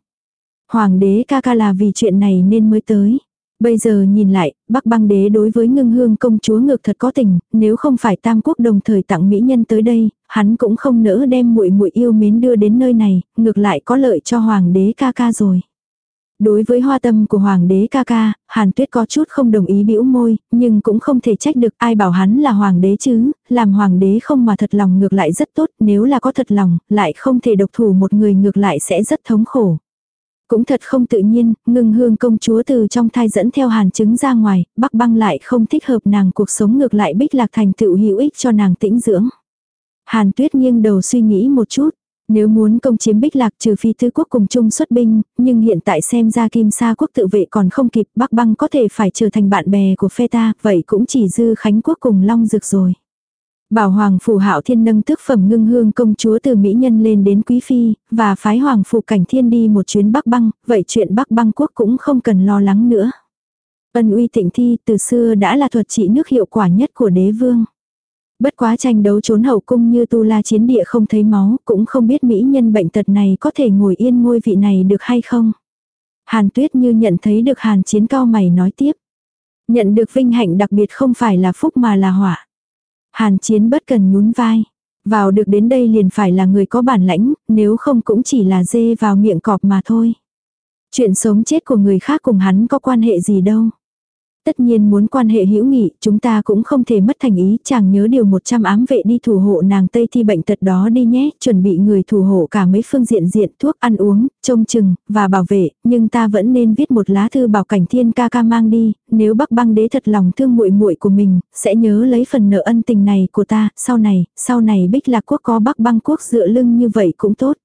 Hoàng đế ca ca là vì chuyện này nên mới tới. Bây giờ nhìn lại, Bắc băng đế đối với ngưng hương công chúa ngược thật có tình, nếu không phải tam quốc đồng thời tặng mỹ nhân tới đây, hắn cũng không nỡ đem muội muội yêu mến đưa đến nơi này, ngược lại có lợi cho hoàng đế ca ca rồi. Đối với hoa tâm của hoàng đế ca ca, Hàn Tuyết có chút không đồng ý bĩu môi, nhưng cũng không thể trách được ai bảo hắn là hoàng đế chứ, làm hoàng đế không mà thật lòng ngược lại rất tốt, nếu là có thật lòng, lại không thể độc thủ một người ngược lại sẽ rất thống khổ. Cũng thật không tự nhiên, ngưng hương công chúa từ trong thai dẫn theo hàn chứng ra ngoài, bắc băng lại không thích hợp nàng cuộc sống ngược lại bích lạc thành tựu hữu ích cho nàng tĩnh dưỡng. Hàn tuyết nghiêng đầu suy nghĩ một chút. Nếu muốn công chiếm bích lạc trừ phi tứ quốc cùng chung xuất binh, nhưng hiện tại xem ra kim sa quốc tự vệ còn không kịp bắc băng có thể phải trở thành bạn bè của phe ta, vậy cũng chỉ dư khánh quốc cùng long dược rồi. Bảo Hoàng Phủ Hạo Thiên nâng tước phẩm ngưng hương công chúa từ Mỹ Nhân lên đến Quý Phi, và phái Hoàng Phủ Cảnh Thiên đi một chuyến Bắc Băng, vậy chuyện Bắc Băng quốc cũng không cần lo lắng nữa. Ân uy tịnh thi từ xưa đã là thuật trị nước hiệu quả nhất của đế vương. Bất quá tranh đấu trốn hậu cung như tu la chiến địa không thấy máu, cũng không biết mỹ nhân bệnh tật này có thể ngồi yên ngôi vị này được hay không. Hàn tuyết như nhận thấy được hàn chiến cao mày nói tiếp. Nhận được vinh hạnh đặc biệt không phải là phúc mà là họa. Hàn chiến bất cần nhún vai. Vào được đến đây liền phải là người có bản lãnh, nếu không cũng chỉ là dê vào miệng cọp mà thôi. Chuyện sống chết của người khác cùng hắn có quan hệ gì đâu. Tất nhiên muốn quan hệ hữu nghị, chúng ta cũng không thể mất thành ý, chàng nhớ điều 100 ám vệ đi thủ hộ nàng Tây thi bệnh tật đó đi nhé, chuẩn bị người thủ hộ cả mấy phương diện diện thuốc ăn uống, trông chừng, và bảo vệ, nhưng ta vẫn nên viết một lá thư bảo cảnh thiên ca ca mang đi, nếu bắc băng đế thật lòng thương muội muội của mình, sẽ nhớ lấy phần nợ ân tình này của ta, sau này, sau này bích lạc quốc có bắc băng quốc dựa lưng như vậy cũng tốt.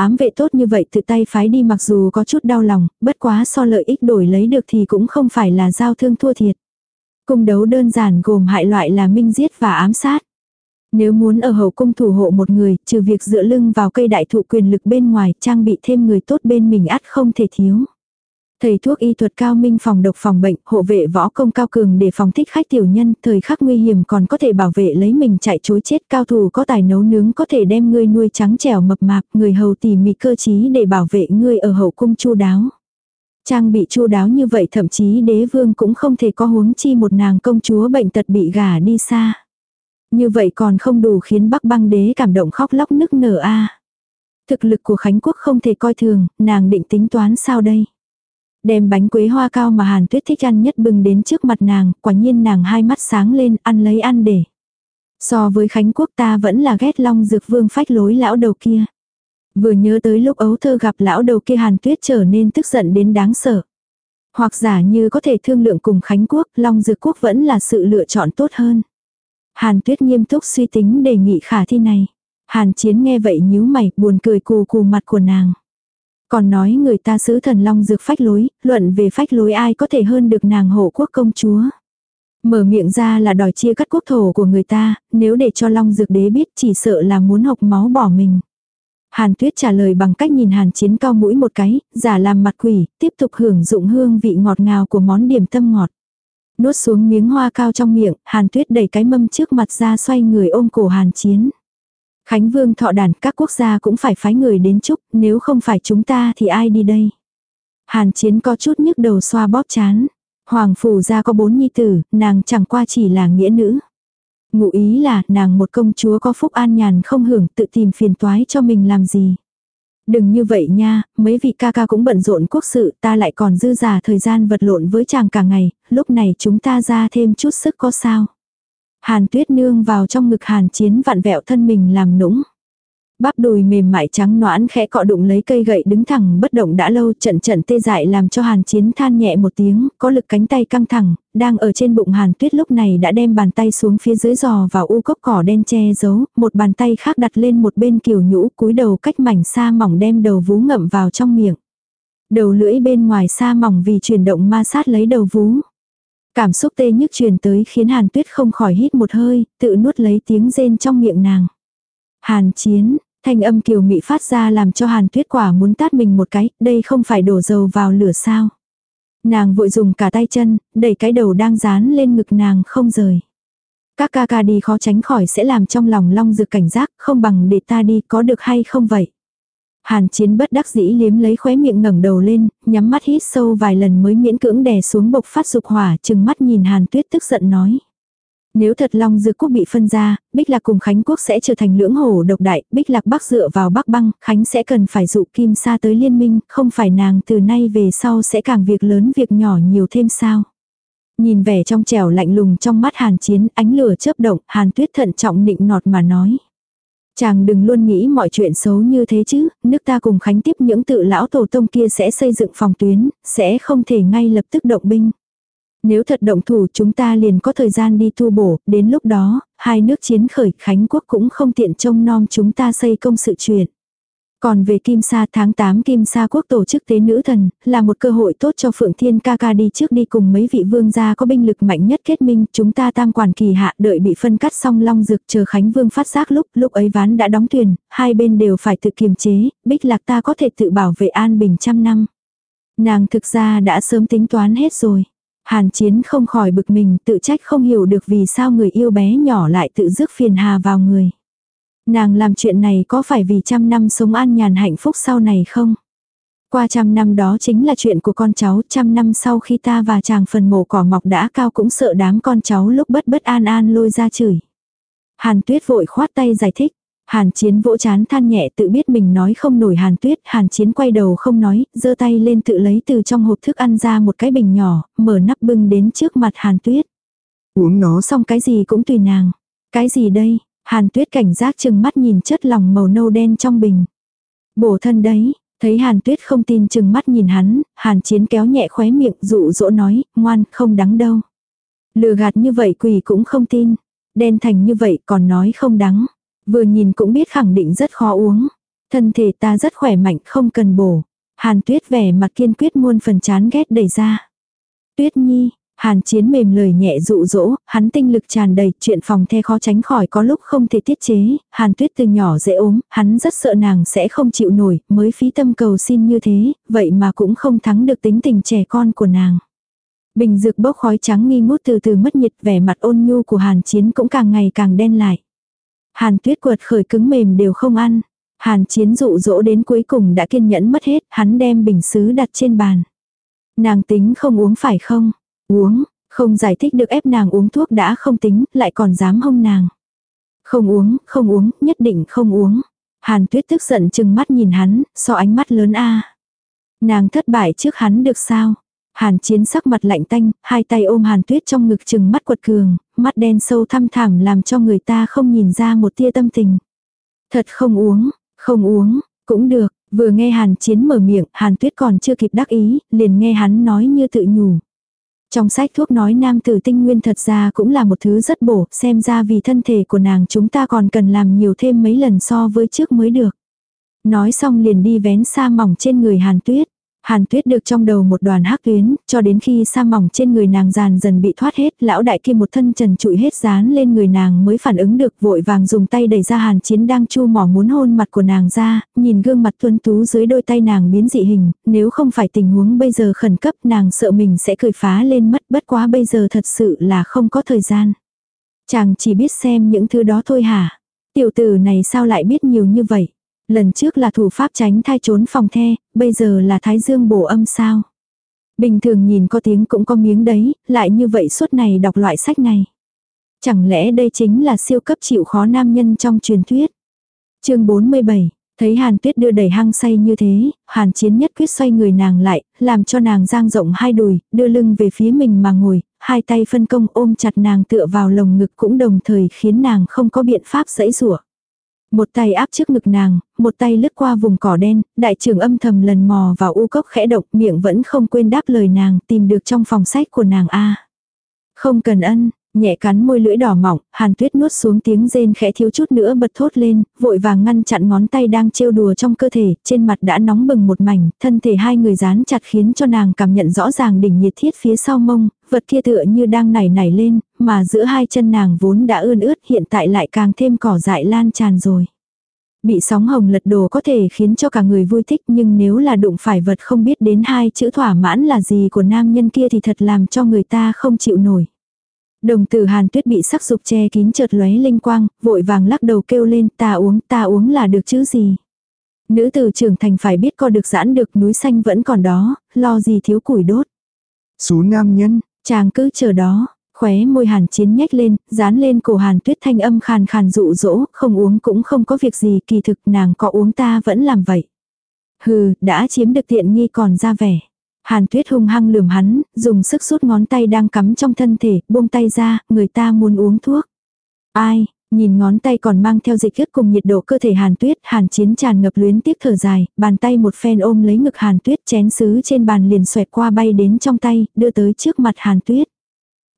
Ám vệ tốt như vậy tự tay phái đi mặc dù có chút đau lòng, bất quá so lợi ích đổi lấy được thì cũng không phải là giao thương thua thiệt. Cung đấu đơn giản gồm hại loại là minh giết và ám sát. Nếu muốn ở hậu cung thủ hộ một người, trừ việc dựa lưng vào cây đại thụ quyền lực bên ngoài, trang bị thêm người tốt bên mình ắt không thể thiếu. Thầy thuốc y thuật cao minh phòng độc phòng bệnh, hộ vệ võ công cao cường để phòng thích khách tiểu nhân, thời khắc nguy hiểm còn có thể bảo vệ lấy mình chạy chối chết cao thủ có tài nấu nướng có thể đem ngươi nuôi trắng trẻo mập mạp, người hầu tỉ mỉ cơ trí để bảo vệ ngươi ở hậu cung chu đáo. Trang bị chu đáo như vậy thậm chí đế vương cũng không thể có huống chi một nàng công chúa bệnh tật bị gả đi xa. Như vậy còn không đủ khiến bắc băng đế cảm động khóc lóc nức nở a Thực lực của Khánh Quốc không thể coi thường, nàng định tính toán sao đây? Đem bánh quế hoa cao mà Hàn Tuyết thích ăn nhất bưng đến trước mặt nàng, quả nhiên nàng hai mắt sáng lên, ăn lấy ăn để. So với Khánh Quốc ta vẫn là ghét long dược vương phách lối lão đầu kia. Vừa nhớ tới lúc ấu thơ gặp lão đầu kia Hàn Tuyết trở nên tức giận đến đáng sợ. Hoặc giả như có thể thương lượng cùng Khánh Quốc, Long Dược Quốc vẫn là sự lựa chọn tốt hơn. Hàn Tuyết nghiêm túc suy tính đề nghị khả thi này. Hàn Chiến nghe vậy nhíu mày, buồn cười cù cù mặt của nàng. Còn nói người ta sứ thần long dược phách lối, luận về phách lối ai có thể hơn được nàng hộ quốc công chúa. Mở miệng ra là đòi chia cắt quốc thổ của người ta, nếu để cho long dược đế biết chỉ sợ là muốn học máu bỏ mình. Hàn tuyết trả lời bằng cách nhìn hàn chiến cao mũi một cái, giả làm mặt quỷ, tiếp tục hưởng dụng hương vị ngọt ngào của món điểm tâm ngọt. Nuốt xuống miếng hoa cao trong miệng, hàn tuyết đẩy cái mâm trước mặt ra xoay người ôm cổ hàn chiến. Khánh Vương thọ đàn các quốc gia cũng phải phái người đến chúc, nếu không phải chúng ta thì ai đi đây? Hàn Chiến có chút nhức đầu xoa bóp chán. Hoàng phủ gia có bốn nhi tử, nàng chẳng qua chỉ là nghĩa nữ. Ngụ ý là nàng một công chúa có phúc an nhàn không hưởng tự tìm phiền toái cho mình làm gì. Đừng như vậy nha, mấy vị ca ca cũng bận rộn quốc sự, ta lại còn dư giả thời gian vật lộn với chàng cả ngày, lúc này chúng ta ra thêm chút sức có sao. Hàn tuyết nương vào trong ngực hàn chiến vặn vẹo thân mình làm nũng. Bắp đùi mềm mại trắng noãn khẽ cọ đụng lấy cây gậy đứng thẳng bất động đã lâu trận trận tê dại làm cho hàn chiến than nhẹ một tiếng, có lực cánh tay căng thẳng, đang ở trên bụng hàn tuyết lúc này đã đem bàn tay xuống phía dưới giò vào u cốc cỏ đen che giấu, một bàn tay khác đặt lên một bên kiều nhũ cúi đầu cách mảnh xa mỏng đem đầu vú ngậm vào trong miệng. Đầu lưỡi bên ngoài xa mỏng vì chuyển động ma sát lấy đầu vú. Cảm xúc tê nhức truyền tới khiến Hàn Tuyết không khỏi hít một hơi, tự nuốt lấy tiếng rên trong miệng nàng. Hàn chiến, thanh âm kiều mị phát ra làm cho Hàn Tuyết quả muốn tát mình một cái, đây không phải đổ dầu vào lửa sao. Nàng vội dùng cả tay chân, đẩy cái đầu đang dán lên ngực nàng không rời. Các ca ca đi khó tránh khỏi sẽ làm trong lòng long dược cảnh giác, không bằng để ta đi có được hay không vậy. Hàn chiến bất đắc dĩ liếm lấy khóe miệng ngẩng đầu lên, nhắm mắt hít sâu vài lần mới miễn cưỡng đè xuống bộc phát dục hỏa, chừng mắt nhìn Hàn tuyết tức giận nói. Nếu thật Long Dược Quốc bị phân ra, Bích Lạc cùng Khánh Quốc sẽ trở thành lưỡng hổ độc đại, Bích Lạc Bắc dựa vào Bắc Băng, Khánh sẽ cần phải dụ Kim Sa tới liên minh, không phải nàng từ nay về sau sẽ càng việc lớn việc nhỏ nhiều thêm sao. Nhìn vẻ trong trẻo lạnh lùng trong mắt Hàn Chiến, ánh lửa chớp động, Hàn Tuyết thận trọng nịnh nọt mà nói. Chàng đừng luôn nghĩ mọi chuyện xấu như thế chứ, nước ta cùng khánh tiếp những tự lão tổ tông kia sẽ xây dựng phòng tuyến, sẽ không thể ngay lập tức động binh. Nếu thật động thủ chúng ta liền có thời gian đi thu bổ, đến lúc đó, hai nước chiến khởi Khánh quốc cũng không tiện trông nom chúng ta xây công sự chuyện. Còn về Kim Sa tháng 8 Kim Sa quốc tổ chức tế nữ thần, là một cơ hội tốt cho Phượng Thiên ca ca đi trước đi cùng mấy vị vương gia có binh lực mạnh nhất kết minh, chúng ta tam quản kỳ hạ đợi bị phân cắt xong long dược chờ Khánh Vương phát giác lúc, lúc ấy ván đã đóng thuyền, hai bên đều phải tự kiềm chế, bích lạc ta có thể tự bảo vệ an bình trăm năm. Nàng thực ra đã sớm tính toán hết rồi. Hàn chiến không khỏi bực mình tự trách không hiểu được vì sao người yêu bé nhỏ lại tự dứt phiền hà vào người. Nàng làm chuyện này có phải vì trăm năm sống an nhàn hạnh phúc sau này không? Qua trăm năm đó chính là chuyện của con cháu, trăm năm sau khi ta và chàng phần mộ cỏ mọc đã cao cũng sợ đám con cháu lúc bất bất an an lôi ra chửi. Hàn tuyết vội khoát tay giải thích. Hàn chiến vỗ chán than nhẹ tự biết mình nói không nổi hàn tuyết, hàn chiến quay đầu không nói, giơ tay lên tự lấy từ trong hộp thức ăn ra một cái bình nhỏ, mở nắp bưng đến trước mặt hàn tuyết. Uống nó xong cái gì cũng tùy nàng. Cái gì đây, Hàn tuyết cảnh giác chừng mắt nhìn chất lòng màu nâu đen trong bình. Bổ thân đấy, thấy hàn tuyết không tin chừng mắt nhìn hắn, hàn chiến kéo nhẹ khóe miệng dụ dỗ nói, ngoan, không đắng đâu. Lừa gạt như vậy quỷ cũng không tin. Đen thành như vậy còn nói không đắng. Vừa nhìn cũng biết khẳng định rất khó uống. Thân thể ta rất khỏe mạnh không cần bổ. Hàn tuyết vẻ mặt kiên quyết muôn phần chán ghét đẩy ra. Tuyết nhi, Hàn chiến mềm lời nhẹ dụ dỗ, hắn tinh lực tràn đầy, chuyện phòng the khó tránh khỏi có lúc không thể tiết chế, hàn tuyết từ nhỏ dễ ốm, hắn rất sợ nàng sẽ không chịu nổi, mới phí tâm cầu xin như thế, vậy mà cũng không thắng được tính tình trẻ con của nàng. Bình dược bốc khói trắng nghi ngút từ từ mất nhiệt vẻ mặt ôn nhu của hàn chiến cũng càng ngày càng đen lại. Hàn tuyết quật khởi cứng mềm đều không ăn. Hàn chiến dụ dỗ đến cuối cùng đã kiên nhẫn mất hết, hắn đem bình sứ đặt trên bàn. Nàng tính không uống phải không? Uống, không giải thích được ép nàng uống thuốc đã không tính, lại còn dám hông nàng. Không uống, không uống, nhất định không uống. Hàn tuyết tức giận chừng mắt nhìn hắn, so ánh mắt lớn a Nàng thất bại trước hắn được sao? Hàn chiến sắc mặt lạnh tanh, hai tay ôm hàn tuyết trong ngực chừng mắt quật cường, mắt đen sâu thăm thẳm làm cho người ta không nhìn ra một tia tâm tình. Thật không uống, không uống, cũng được, vừa nghe hàn chiến mở miệng, hàn tuyết còn chưa kịp đắc ý, liền nghe hắn nói như tự nhủ. Trong sách thuốc nói nam tử tinh nguyên thật ra cũng là một thứ rất bổ, xem ra vì thân thể của nàng chúng ta còn cần làm nhiều thêm mấy lần so với trước mới được. Nói xong liền đi vén sa mỏng trên người hàn tuyết. Hàn tuyết được trong đầu một đoàn hắc tuyến, cho đến khi sa mỏng trên người nàng dàn dần bị thoát hết, lão đại kia một thân trần trụi hết dán lên người nàng mới phản ứng được vội vàng dùng tay đẩy ra hàn chiến đang chu mỏ muốn hôn mặt của nàng ra, nhìn gương mặt tuân tú dưới đôi tay nàng biến dị hình, nếu không phải tình huống bây giờ khẩn cấp nàng sợ mình sẽ cười phá lên mất bất quá bây giờ thật sự là không có thời gian. Chàng chỉ biết xem những thứ đó thôi hả? Tiểu tử này sao lại biết nhiều như vậy? Lần trước là thủ pháp tránh thai trốn phòng the, bây giờ là thái dương bổ âm sao. Bình thường nhìn có tiếng cũng có miếng đấy, lại như vậy suốt này đọc loại sách này. Chẳng lẽ đây chính là siêu cấp chịu khó nam nhân trong truyền thuyết. chương 47, thấy Hàn Tuyết đưa đẩy hăng say như thế, Hàn Chiến nhất quyết xoay người nàng lại, làm cho nàng giang rộng hai đùi, đưa lưng về phía mình mà ngồi, hai tay phân công ôm chặt nàng tựa vào lồng ngực cũng đồng thời khiến nàng không có biện pháp dẫy rủa một tay áp trước ngực nàng, một tay lướt qua vùng cỏ đen, đại trưởng âm thầm lần mò vào u cốc khẽ độc miệng vẫn không quên đáp lời nàng tìm được trong phòng sách của nàng a. Không cần ân, nhẹ cắn môi lưỡi đỏ mỏng, hàn tuyết nuốt xuống tiếng rên khẽ thiếu chút nữa bật thốt lên, vội vàng ngăn chặn ngón tay đang trêu đùa trong cơ thể, trên mặt đã nóng bừng một mảnh, thân thể hai người dán chặt khiến cho nàng cảm nhận rõ ràng đỉnh nhiệt thiết phía sau mông, vật kia tựa như đang nảy nảy lên, mà giữa hai chân nàng vốn đã ươn ướt hiện tại lại càng thêm cỏ dại lan tràn rồi. Bị sóng hồng lật đồ có thể khiến cho cả người vui thích nhưng nếu là đụng phải vật không biết đến hai chữ thỏa mãn là gì của nam nhân kia thì thật làm cho người ta không chịu nổi. Đồng tử hàn tuyết bị sắc dục che kín chợt lóe linh quang, vội vàng lắc đầu kêu lên ta uống ta uống là được chứ gì. Nữ tử trưởng thành phải biết co được giãn được núi xanh vẫn còn đó, lo gì thiếu củi đốt. Xú nam nhân, Chàng cứ chờ đó, khóe môi hàn chiến nhếch lên, dán lên cổ hàn tuyết thanh âm khàn khàn dụ dỗ, không uống cũng không có việc gì, kỳ thực nàng có uống ta vẫn làm vậy. Hừ, đã chiếm được tiện nghi còn ra vẻ. Hàn tuyết hung hăng lườm hắn, dùng sức rút ngón tay đang cắm trong thân thể, buông tay ra, người ta muốn uống thuốc. Ai, nhìn ngón tay còn mang theo dịch ức cùng nhiệt độ cơ thể hàn tuyết, hàn chiến tràn ngập luyến tiếc thở dài, bàn tay một phen ôm lấy ngực hàn tuyết chén sứ trên bàn liền xoẹt qua bay đến trong tay, đưa tới trước mặt hàn tuyết.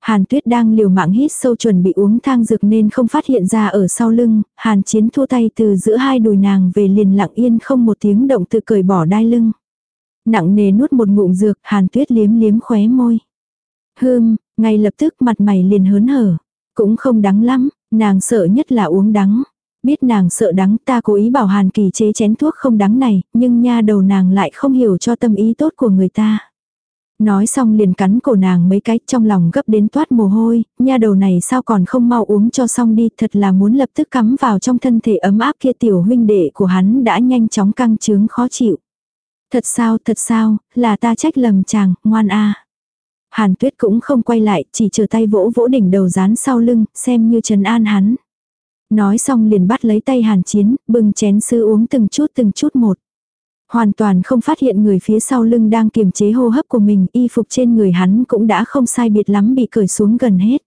Hàn tuyết đang liều mạng hít sâu chuẩn bị uống thang dược nên không phát hiện ra ở sau lưng, hàn chiến thua tay từ giữa hai đùi nàng về liền lặng yên không một tiếng động tự cởi bỏ đai lưng. Nặng nề nuốt một ngụm dược, hàn tuyết liếm liếm khóe môi. Hơm, ngay lập tức mặt mày liền hớn hở. Cũng không đắng lắm, nàng sợ nhất là uống đắng. Biết nàng sợ đắng ta cố ý bảo hàn kỳ chế chén thuốc không đắng này, nhưng nha đầu nàng lại không hiểu cho tâm ý tốt của người ta. Nói xong liền cắn cổ nàng mấy cái trong lòng gấp đến toát mồ hôi, nha đầu này sao còn không mau uống cho xong đi, thật là muốn lập tức cắm vào trong thân thể ấm áp kia tiểu huynh đệ của hắn đã nhanh chóng căng trướng khó chịu. Thật sao, thật sao, là ta trách lầm chàng, ngoan a. Hàn tuyết cũng không quay lại, chỉ chờ tay vỗ vỗ đỉnh đầu dán sau lưng, xem như trần an hắn. Nói xong liền bắt lấy tay hàn chiến, bưng chén sư uống từng chút từng chút một. Hoàn toàn không phát hiện người phía sau lưng đang kiềm chế hô hấp của mình, y phục trên người hắn cũng đã không sai biệt lắm bị cởi xuống gần hết.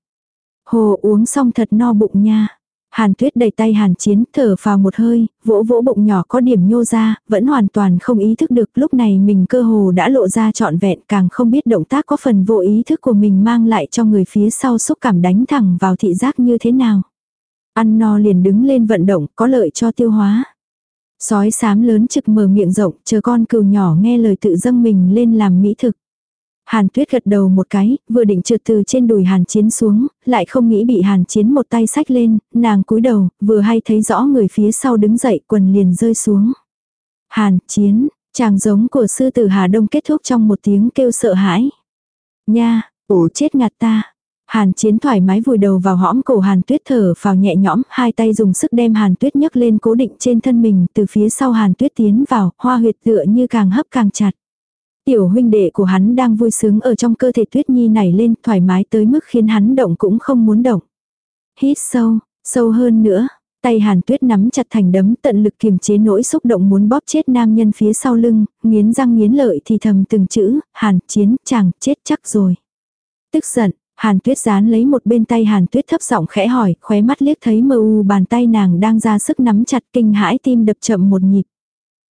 Hồ uống xong thật no bụng nha. Hàn tuyết đẩy tay hàn chiến thở vào một hơi, vỗ vỗ bụng nhỏ có điểm nhô ra, vẫn hoàn toàn không ý thức được lúc này mình cơ hồ đã lộ ra trọn vẹn càng không biết động tác có phần vô ý thức của mình mang lại cho người phía sau xúc cảm đánh thẳng vào thị giác như thế nào. Ăn no liền đứng lên vận động có lợi cho tiêu hóa. Sói xám lớn trực mở miệng rộng, chờ con cừu nhỏ nghe lời tự dâng mình lên làm mỹ thực. Hàn tuyết gật đầu một cái, vừa định trượt từ trên đùi hàn chiến xuống, lại không nghĩ bị hàn chiến một tay sách lên, nàng cúi đầu, vừa hay thấy rõ người phía sau đứng dậy quần liền rơi xuống. Hàn chiến, chàng giống của sư tử Hà Đông kết thúc trong một tiếng kêu sợ hãi. Nha, ổ chết ngạt ta. Hàn chiến thoải mái vùi đầu vào hõm cổ hàn tuyết thở vào nhẹ nhõm, hai tay dùng sức đem hàn tuyết nhấc lên cố định trên thân mình, từ phía sau hàn tuyết tiến vào, hoa huyệt tựa như càng hấp càng chặt. Tiểu huynh đệ của hắn đang vui sướng ở trong cơ thể tuyết nhi này lên thoải mái tới mức khiến hắn động cũng không muốn động. Hít sâu, sâu hơn nữa, tay hàn tuyết nắm chặt thành đấm tận lực kiềm chế nỗi xúc động muốn bóp chết nam nhân phía sau lưng, nghiến răng nghiến lợi thì thầm từng chữ, hàn chiến chàng chết chắc rồi. Tức giận, Hàn tuyết dán lấy một bên tay hàn tuyết thấp giọng khẽ hỏi, khóe mắt liếc thấy mơ u bàn tay nàng đang ra sức nắm chặt kinh hãi tim đập chậm một nhịp.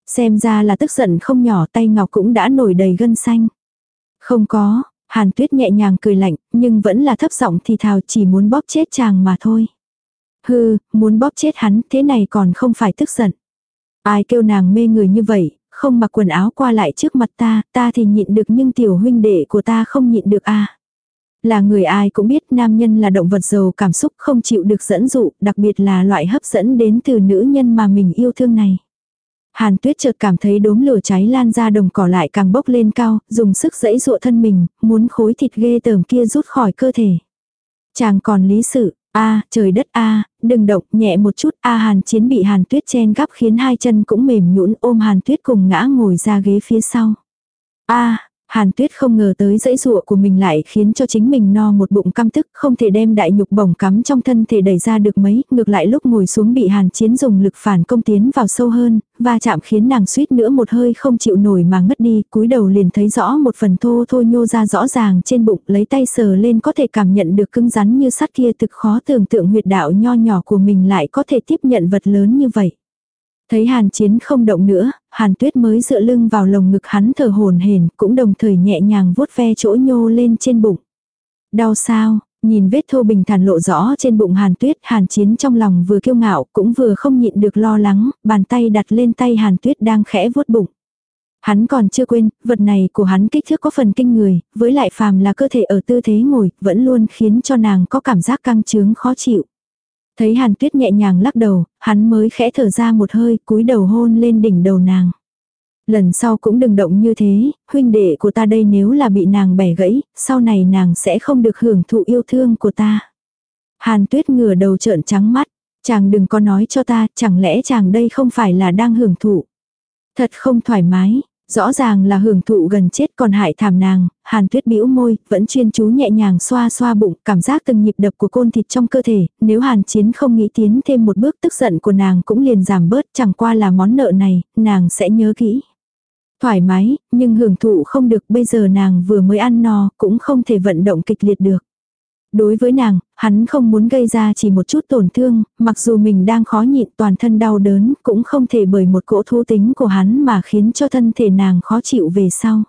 Xem ra là tức giận không nhỏ tay ngọc cũng đã nổi đầy gân xanh. Không có, hàn tuyết nhẹ nhàng cười lạnh, nhưng vẫn là thấp giọng thì thào chỉ muốn bóp chết chàng mà thôi. Hừ, muốn bóp chết hắn, thế này còn không phải tức giận. Ai kêu nàng mê người như vậy, không mặc quần áo qua lại trước mặt ta, ta thì nhịn được nhưng tiểu huynh đệ của ta không nhịn được à. Là người ai cũng biết nam nhân là động vật giàu cảm xúc không chịu được dẫn dụ, đặc biệt là loại hấp dẫn đến từ nữ nhân mà mình yêu thương này. Hàn tuyết chợt cảm thấy đốm lửa cháy lan ra đồng cỏ lại càng bốc lên cao, dùng sức dẫy dụa thân mình, muốn khối thịt ghê tởm kia rút khỏi cơ thể. Chàng còn lý sự, a trời đất a đừng động, nhẹ một chút, a hàn chiến bị hàn tuyết chen gắp khiến hai chân cũng mềm nhũn ôm hàn tuyết cùng ngã ngồi ra ghế phía sau. a Hàn tuyết không ngờ tới dãy dụa của mình lại khiến cho chính mình no một bụng căm tức, không thể đem đại nhục bổng cắm trong thân thể đẩy ra được mấy, ngược lại lúc ngồi xuống bị hàn chiến dùng lực phản công tiến vào sâu hơn, và chạm khiến nàng suýt nữa một hơi không chịu nổi mà ngất đi, cúi đầu liền thấy rõ một phần thô thô nhô ra rõ ràng trên bụng, lấy tay sờ lên có thể cảm nhận được cứng rắn như sắt kia thực khó tưởng tượng huyệt đạo nho nhỏ của mình lại có thể tiếp nhận vật lớn như vậy. Thấy hàn chiến không động nữa, hàn tuyết mới dựa lưng vào lồng ngực hắn thở hồn hển cũng đồng thời nhẹ nhàng vuốt ve chỗ nhô lên trên bụng. Đau sao, nhìn vết thô bình thản lộ rõ trên bụng hàn tuyết, hàn chiến trong lòng vừa kiêu ngạo cũng vừa không nhịn được lo lắng, bàn tay đặt lên tay hàn tuyết đang khẽ vuốt bụng. Hắn còn chưa quên, vật này của hắn kích thước có phần kinh người, với lại phàm là cơ thể ở tư thế ngồi, vẫn luôn khiến cho nàng có cảm giác căng trướng khó chịu. Thấy hàn tuyết nhẹ nhàng lắc đầu, hắn mới khẽ thở ra một hơi cúi đầu hôn lên đỉnh đầu nàng. Lần sau cũng đừng động như thế, huynh đệ của ta đây nếu là bị nàng bẻ gãy, sau này nàng sẽ không được hưởng thụ yêu thương của ta. Hàn tuyết ngửa đầu trợn trắng mắt, chàng đừng có nói cho ta, chẳng lẽ chàng đây không phải là đang hưởng thụ. Thật không thoải mái, Rõ ràng là hưởng thụ gần chết còn hại thảm nàng, hàn tuyết bĩu môi, vẫn chuyên chú nhẹ nhàng xoa xoa bụng, cảm giác từng nhịp đập của côn thịt trong cơ thể, nếu hàn chiến không nghĩ tiến thêm một bước tức giận của nàng cũng liền giảm bớt, chẳng qua là món nợ này, nàng sẽ nhớ kỹ. Thoải mái, nhưng hưởng thụ không được bây giờ nàng vừa mới ăn no, cũng không thể vận động kịch liệt được. Đối với nàng, hắn không muốn gây ra chỉ một chút tổn thương, mặc dù mình đang khó nhịn toàn thân đau đớn, cũng không thể bởi một cỗ thú tính của hắn mà khiến cho thân thể nàng khó chịu về sau.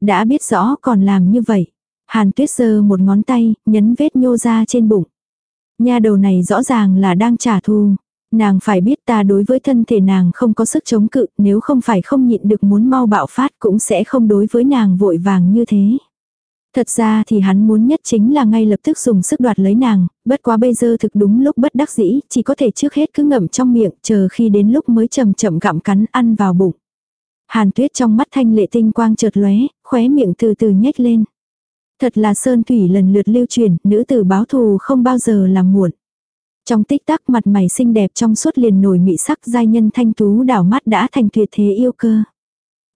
Đã biết rõ còn làm như vậy. Hàn tuyết giơ một ngón tay, nhấn vết nhô ra trên bụng. Nha đầu này rõ ràng là đang trả thù. Nàng phải biết ta đối với thân thể nàng không có sức chống cự, nếu không phải không nhịn được muốn mau bạo phát cũng sẽ không đối với nàng vội vàng như thế. Thật ra thì hắn muốn nhất chính là ngay lập tức dùng sức đoạt lấy nàng, bất quá bây giờ thực đúng lúc bất đắc dĩ, chỉ có thể trước hết cứ ngậm trong miệng, chờ khi đến lúc mới chậm chậm gặm cắn ăn vào bụng. Hàn tuyết trong mắt thanh lệ tinh quang chợt lóe, khóe miệng từ từ nhếch lên. Thật là sơn thủy lần lượt lưu truyền, nữ tử báo thù không bao giờ là muộn. Trong tích tắc mặt mày xinh đẹp trong suốt liền nổi mị sắc giai nhân thanh tú đảo mắt đã thành tuyệt thế yêu cơ.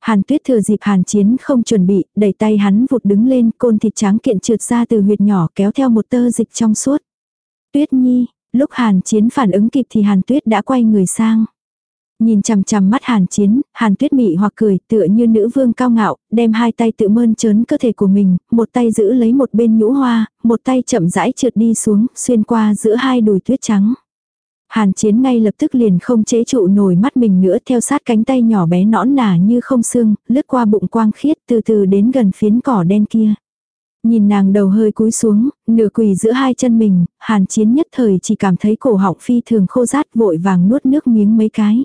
Hàn tuyết thừa dịp hàn chiến không chuẩn bị, đẩy tay hắn vụt đứng lên, côn thịt trắng kiện trượt ra từ huyệt nhỏ kéo theo một tơ dịch trong suốt. Tuyết nhi, lúc hàn chiến phản ứng kịp thì hàn tuyết đã quay người sang. Nhìn chằm chằm mắt hàn chiến, hàn tuyết mị hoặc cười tựa như nữ vương cao ngạo, đem hai tay tự mơn trớn cơ thể của mình, một tay giữ lấy một bên nhũ hoa, một tay chậm rãi trượt đi xuống, xuyên qua giữa hai đùi tuyết trắng. Hàn chiến ngay lập tức liền không chế trụ nổi mắt mình nữa theo sát cánh tay nhỏ bé nõn nà như không xương, lướt qua bụng quang khiết từ từ đến gần phiến cỏ đen kia. Nhìn nàng đầu hơi cúi xuống, nửa quỳ giữa hai chân mình, hàn chiến nhất thời chỉ cảm thấy cổ họng phi thường khô rát vội vàng nuốt nước miếng mấy cái.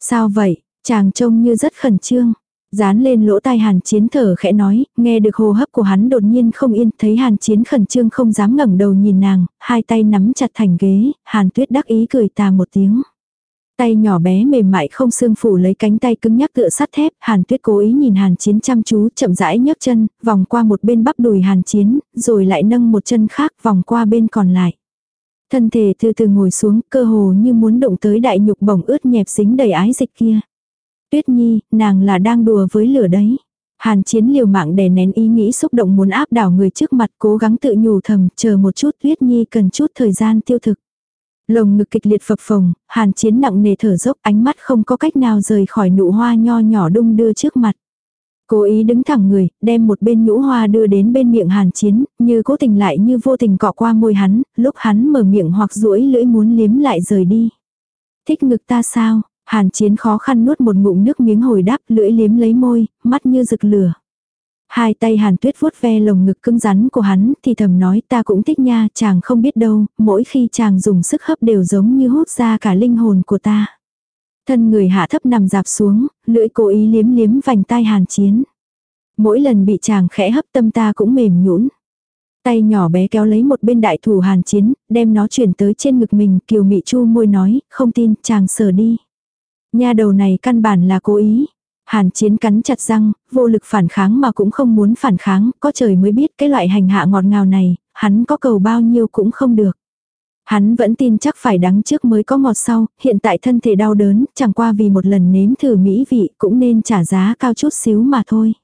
Sao vậy, chàng trông như rất khẩn trương. Dán lên lỗ tai hàn chiến thở khẽ nói, nghe được hô hấp của hắn đột nhiên không yên, thấy hàn chiến khẩn trương không dám ngẩng đầu nhìn nàng, hai tay nắm chặt thành ghế, hàn tuyết đắc ý cười tà một tiếng. Tay nhỏ bé mềm mại không xương phủ lấy cánh tay cứng nhắc tựa sắt thép, Hàn Tuyết cố ý nhìn Hàn Chiến chăm chú, chậm rãi nhấc chân, vòng qua một bên bắp đùi Hàn Chiến, rồi lại nâng một chân khác vòng qua bên còn lại. Thân thể từ từ ngồi xuống, cơ hồ như muốn động tới đại nhục bổng ướt nhẹp dính đầy ái dịch kia. Tuyết Nhi, nàng là đang đùa với lửa đấy. Hàn Chiến liều mạng đè nén ý nghĩ xúc động muốn áp đảo người trước mặt, cố gắng tự nhủ thầm, chờ một chút Tuyết Nhi cần chút thời gian tiêu thực. Lồng ngực kịch liệt phập phồng, hàn chiến nặng nề thở dốc ánh mắt không có cách nào rời khỏi nụ hoa nho nhỏ đung đưa trước mặt. Cố ý đứng thẳng người, đem một bên nhũ hoa đưa đến bên miệng hàn chiến, như cố tình lại như vô tình cọ qua môi hắn, lúc hắn mở miệng hoặc duỗi lưỡi muốn liếm lại rời đi. Thích ngực ta sao? Hàn chiến khó khăn nuốt một ngụm nước miếng hồi đáp lưỡi liếm lấy môi, mắt như rực lửa. Hai tay hàn tuyết vuốt ve lồng ngực cứng rắn của hắn thì thầm nói ta cũng thích nha, chàng không biết đâu, mỗi khi chàng dùng sức hấp đều giống như hút ra cả linh hồn của ta. Thân người hạ thấp nằm dạp xuống, lưỡi cố ý liếm liếm vành tai hàn chiến. Mỗi lần bị chàng khẽ hấp tâm ta cũng mềm nhũn. Tay nhỏ bé kéo lấy một bên đại thủ hàn chiến, đem nó chuyển tới trên ngực mình, kiều mị chu môi nói, không tin, chàng sờ đi. Nha đầu này căn bản là cố ý, Hàn chiến cắn chặt răng, vô lực phản kháng mà cũng không muốn phản kháng, có trời mới biết cái loại hành hạ ngọt ngào này, hắn có cầu bao nhiêu cũng không được. Hắn vẫn tin chắc phải đắng trước mới có ngọt sau, hiện tại thân thể đau đớn, chẳng qua vì một lần nếm thử mỹ vị cũng nên trả giá cao chút xíu mà thôi.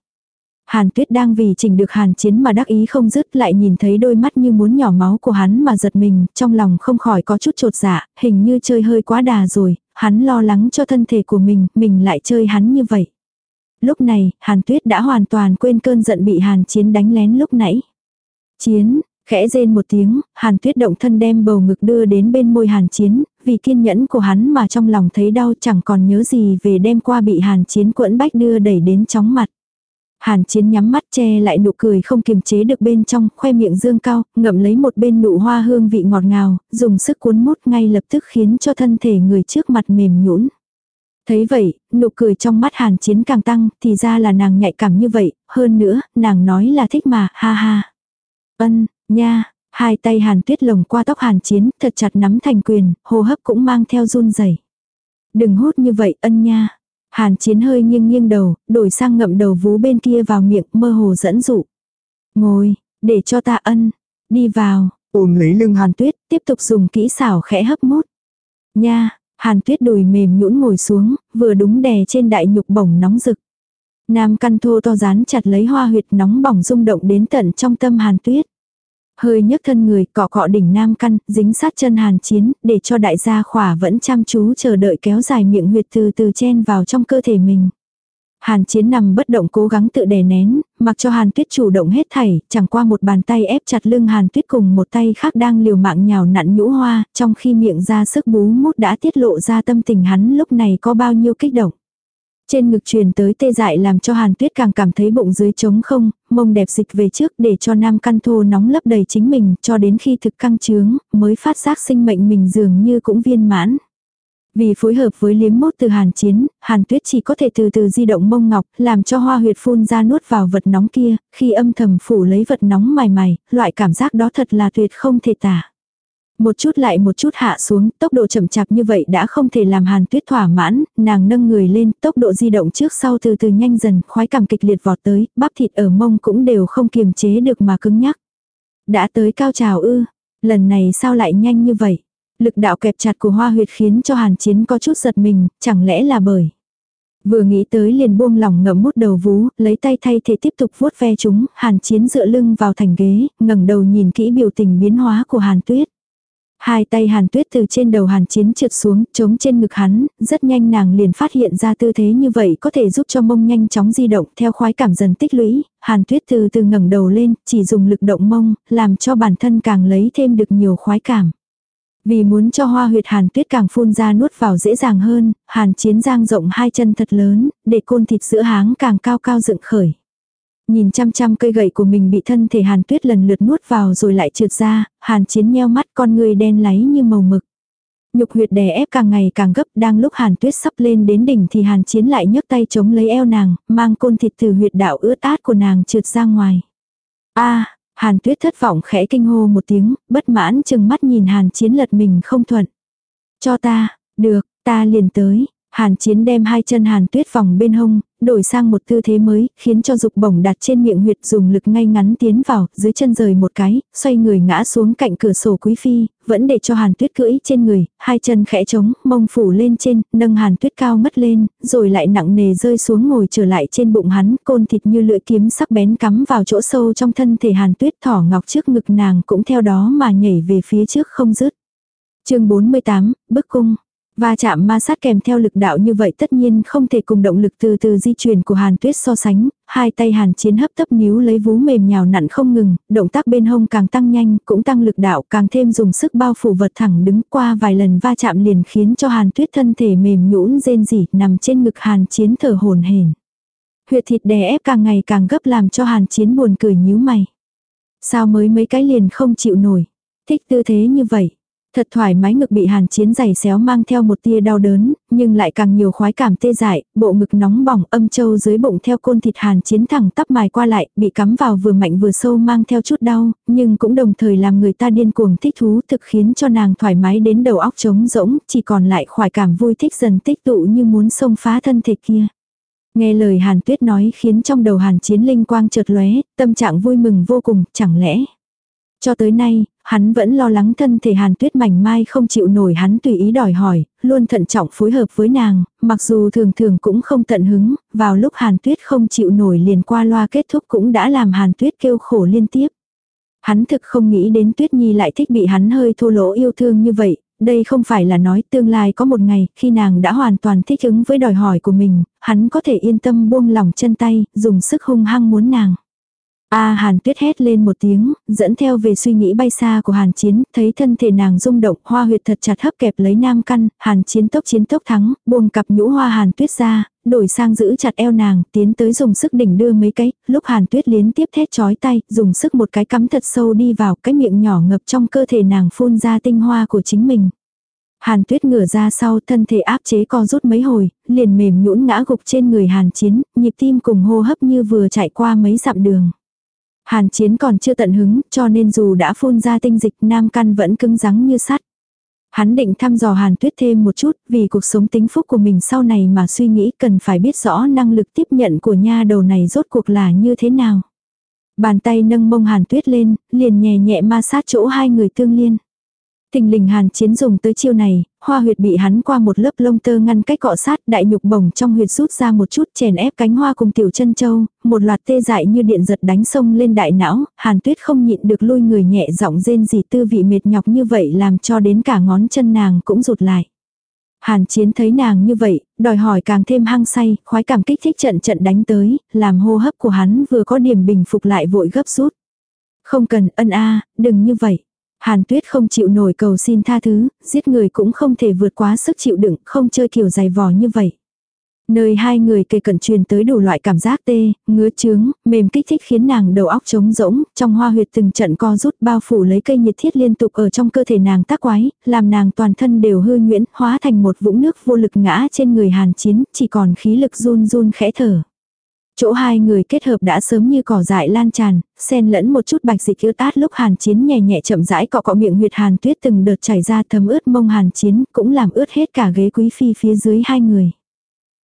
Hàn tuyết đang vì chỉnh được hàn chiến mà đắc ý không dứt lại nhìn thấy đôi mắt như muốn nhỏ máu của hắn mà giật mình, trong lòng không khỏi có chút trột dạ, hình như chơi hơi quá đà rồi, hắn lo lắng cho thân thể của mình, mình lại chơi hắn như vậy. Lúc này, Hàn Tuyết đã hoàn toàn quên cơn giận bị Hàn Chiến đánh lén lúc nãy. Chiến, khẽ rên một tiếng, Hàn Tuyết động thân đem bầu ngực đưa đến bên môi Hàn Chiến, vì kiên nhẫn của hắn mà trong lòng thấy đau chẳng còn nhớ gì về đêm qua bị Hàn Chiến quẫn bách đưa đẩy đến chóng mặt. Hàn Chiến nhắm mắt che lại nụ cười không kiềm chế được bên trong, khoe miệng dương cao, ngậm lấy một bên nụ hoa hương vị ngọt ngào, dùng sức cuốn mút ngay lập tức khiến cho thân thể người trước mặt mềm nhũn. Thấy vậy, nụ cười trong mắt hàn chiến càng tăng, thì ra là nàng nhạy cảm như vậy, hơn nữa, nàng nói là thích mà, ha ha. Ân, nha, hai tay hàn tuyết lồng qua tóc hàn chiến, thật chặt nắm thành quyền, hô hấp cũng mang theo run rẩy. Đừng hút như vậy, ân nha. Hàn chiến hơi nghiêng nghiêng đầu, đổi sang ngậm đầu vú bên kia vào miệng, mơ hồ dẫn dụ. Ngồi, để cho ta ân. Đi vào, ôm lấy lưng hàn tuyết, tiếp tục dùng kỹ xảo khẽ hấp mút. Nha, Hàn tuyết đùi mềm nhũn ngồi xuống, vừa đúng đè trên đại nhục bổng nóng rực. Nam căn thô to dán chặt lấy hoa huyệt nóng bỏng rung động đến tận trong tâm hàn tuyết. Hơi nhấc thân người cọ cọ đỉnh nam căn, dính sát chân hàn chiến, để cho đại gia khỏa vẫn chăm chú chờ đợi kéo dài miệng huyệt từ từ chen vào trong cơ thể mình. Hàn chiến nằm bất động cố gắng tự đè nén, mặc cho hàn tuyết chủ động hết thảy, chẳng qua một bàn tay ép chặt lưng hàn tuyết cùng một tay khác đang liều mạng nhào nặn nhũ hoa, trong khi miệng ra sức bú mút đã tiết lộ ra tâm tình hắn lúc này có bao nhiêu kích động. Trên ngực truyền tới tê dại làm cho hàn tuyết càng cảm thấy bụng dưới trống không, mông đẹp dịch về trước để cho nam căn thô nóng lấp đầy chính mình cho đến khi thực căng trướng, mới phát giác sinh mệnh mình dường như cũng viên mãn. Vì phối hợp với liếm mốt từ hàn chiến, hàn tuyết chỉ có thể từ từ di động mông ngọc, làm cho hoa huyệt phun ra nuốt vào vật nóng kia, khi âm thầm phủ lấy vật nóng mài mài, loại cảm giác đó thật là tuyệt không thể tả. Một chút lại một chút hạ xuống, tốc độ chậm chạp như vậy đã không thể làm hàn tuyết thỏa mãn, nàng nâng người lên, tốc độ di động trước sau từ từ nhanh dần, khoái cảm kịch liệt vọt tới, bắp thịt ở mông cũng đều không kiềm chế được mà cứng nhắc. Đã tới cao trào ư, lần này sao lại nhanh như vậy? Lực đạo kẹp chặt của hoa huyệt khiến cho hàn chiến có chút giật mình, chẳng lẽ là bởi. Vừa nghĩ tới liền buông lỏng ngậm mút đầu vú, lấy tay thay thế tiếp tục vuốt ve chúng, hàn chiến dựa lưng vào thành ghế, ngẩng đầu nhìn kỹ biểu tình biến hóa của hàn tuyết. Hai tay hàn tuyết từ trên đầu hàn chiến trượt xuống, chống trên ngực hắn, rất nhanh nàng liền phát hiện ra tư thế như vậy có thể giúp cho mông nhanh chóng di động theo khoái cảm dần tích lũy, hàn tuyết từ từ ngẩng đầu lên, chỉ dùng lực động mông, làm cho bản thân càng lấy thêm được nhiều khoái cảm. Vì muốn cho hoa huyệt hàn tuyết càng phun ra nuốt vào dễ dàng hơn, hàn chiến giang rộng hai chân thật lớn, để côn thịt giữa háng càng cao cao dựng khởi. Nhìn chăm chăm cây gậy của mình bị thân thể hàn tuyết lần lượt nuốt vào rồi lại trượt ra, hàn chiến nheo mắt con người đen láy như màu mực. Nhục huyệt đè ép càng ngày càng gấp, đang lúc Hàn Tuyết sắp lên đến đỉnh thì Hàn Chiến lại nhấc tay chống lấy eo nàng, mang côn thịt từ huyệt đạo ướt át của nàng trượt ra ngoài. A, Hàn Tuyết thất vọng khẽ kinh hô một tiếng, bất mãn chừng mắt nhìn Hàn Chiến lật mình không thuận. Cho ta, được, ta liền tới. Hàn Chiến đem hai chân Hàn Tuyết vòng bên hông, đổi sang một tư thế mới, khiến cho dục bổng đặt trên miệng huyệt dùng lực ngay ngắn tiến vào, dưới chân rời một cái, xoay người ngã xuống cạnh cửa sổ quý phi, vẫn để cho Hàn Tuyết cưỡi trên người, hai chân khẽ trống, mông phủ lên trên, nâng Hàn Tuyết cao mất lên, rồi lại nặng nề rơi xuống ngồi trở lại trên bụng hắn, côn thịt như lưỡi kiếm sắc bén cắm vào chỗ sâu trong thân thể Hàn Tuyết thỏ ngọc trước ngực nàng cũng theo đó mà nhảy về phía trước không dứt. chương 48, bức cung. Va chạm ma sát kèm theo lực đạo như vậy tất nhiên không thể cùng động lực từ từ di chuyển của Hàn Tuyết so sánh, hai tay Hàn Chiến hấp tấp níu lấy vú mềm nhào nặn không ngừng, động tác bên hông càng tăng nhanh, cũng tăng lực đạo, càng thêm dùng sức bao phủ vật thẳng đứng qua vài lần va chạm liền khiến cho Hàn Tuyết thân thể mềm nhũn rên rỉ nằm trên ngực Hàn Chiến thở hồn hển. Huyệt thịt đè ép càng ngày càng gấp làm cho Hàn Chiến buồn cười nhíu mày. Sao mới mấy cái liền không chịu nổi. Thích tư thế như vậy. Thật thoải mái ngực bị hàn chiến giày xéo mang theo một tia đau đớn, nhưng lại càng nhiều khoái cảm tê dại, bộ ngực nóng bỏng âm châu dưới bụng theo côn thịt hàn chiến thẳng tắp mài qua lại, bị cắm vào vừa mạnh vừa sâu mang theo chút đau, nhưng cũng đồng thời làm người ta điên cuồng thích thú thực khiến cho nàng thoải mái đến đầu óc trống rỗng, chỉ còn lại khoái cảm vui thích dần tích tụ như muốn xông phá thân thể kia. Nghe lời Hàn Tuyết nói khiến trong đầu Hàn Chiến linh quang chợt lóe, tâm trạng vui mừng vô cùng, chẳng lẽ cho tới nay, hắn vẫn lo lắng thân thể hàn tuyết mảnh mai không chịu nổi hắn tùy ý đòi hỏi, luôn thận trọng phối hợp với nàng, mặc dù thường thường cũng không tận hứng, vào lúc hàn tuyết không chịu nổi liền qua loa kết thúc cũng đã làm hàn tuyết kêu khổ liên tiếp. Hắn thực không nghĩ đến tuyết nhi lại thích bị hắn hơi thô lỗ yêu thương như vậy, đây không phải là nói tương lai có một ngày khi nàng đã hoàn toàn thích ứng với đòi hỏi của mình, hắn có thể yên tâm buông lỏng chân tay, dùng sức hung hăng muốn nàng. A Hàn Tuyết hét lên một tiếng, dẫn theo về suy nghĩ bay xa của Hàn Chiến, thấy thân thể nàng rung động, hoa huyệt thật chặt hấp kẹp lấy nam căn, Hàn Chiến tốc chiến tốc thắng, buông cặp nhũ hoa Hàn Tuyết ra, đổi sang giữ chặt eo nàng, tiến tới dùng sức đỉnh đưa mấy cái, lúc Hàn Tuyết liên tiếp thét chói tay, dùng sức một cái cắm thật sâu đi vào cái miệng nhỏ ngập trong cơ thể nàng phun ra tinh hoa của chính mình. Hàn tuyết ngửa ra sau thân thể áp chế co rút mấy hồi, liền mềm nhũn ngã gục trên người hàn chiến, nhịp tim cùng hô hấp như vừa chạy qua mấy dặm đường. Hàn chiến còn chưa tận hứng, cho nên dù đã phun ra tinh dịch nam căn vẫn cứng rắn như sắt. Hắn định thăm dò hàn tuyết thêm một chút, vì cuộc sống tính phúc của mình sau này mà suy nghĩ cần phải biết rõ năng lực tiếp nhận của nha đầu này rốt cuộc là như thế nào. Bàn tay nâng mông hàn tuyết lên, liền nhẹ nhẹ ma sát chỗ hai người tương liên. Thình lình hàn chiến dùng tới chiêu này, hoa huyệt bị hắn qua một lớp lông tơ ngăn cách cọ sát, đại nhục bổng trong huyệt rút ra một chút chèn ép cánh hoa cùng tiểu chân châu, một loạt tê dại như điện giật đánh sông lên đại não, hàn tuyết không nhịn được lui người nhẹ giọng rên gì tư vị mệt nhọc như vậy làm cho đến cả ngón chân nàng cũng rụt lại. Hàn chiến thấy nàng như vậy, đòi hỏi càng thêm hăng say, khoái cảm kích thích trận trận đánh tới, làm hô hấp của hắn vừa có điểm bình phục lại vội gấp rút. Không cần ân a, đừng như vậy. Hàn tuyết không chịu nổi cầu xin tha thứ, giết người cũng không thể vượt quá sức chịu đựng, không chơi kiểu dày vò như vậy. Nơi hai người kề cận truyền tới đủ loại cảm giác tê, ngứa trướng, mềm kích thích khiến nàng đầu óc trống rỗng, trong hoa huyệt từng trận co rút bao phủ lấy cây nhiệt thiết liên tục ở trong cơ thể nàng tác quái, làm nàng toàn thân đều hư nhuyễn, hóa thành một vũng nước vô lực ngã trên người hàn chiến, chỉ còn khí lực run run khẽ thở. Chỗ hai người kết hợp đã sớm như cỏ dại lan tràn, xen lẫn một chút bạch dịch ướt át lúc hàn chiến nhẹ nhẹ chậm rãi cọ cọ miệng huyệt hàn tuyết từng đợt chảy ra thấm ướt mông hàn chiến cũng làm ướt hết cả ghế quý phi phía dưới hai người.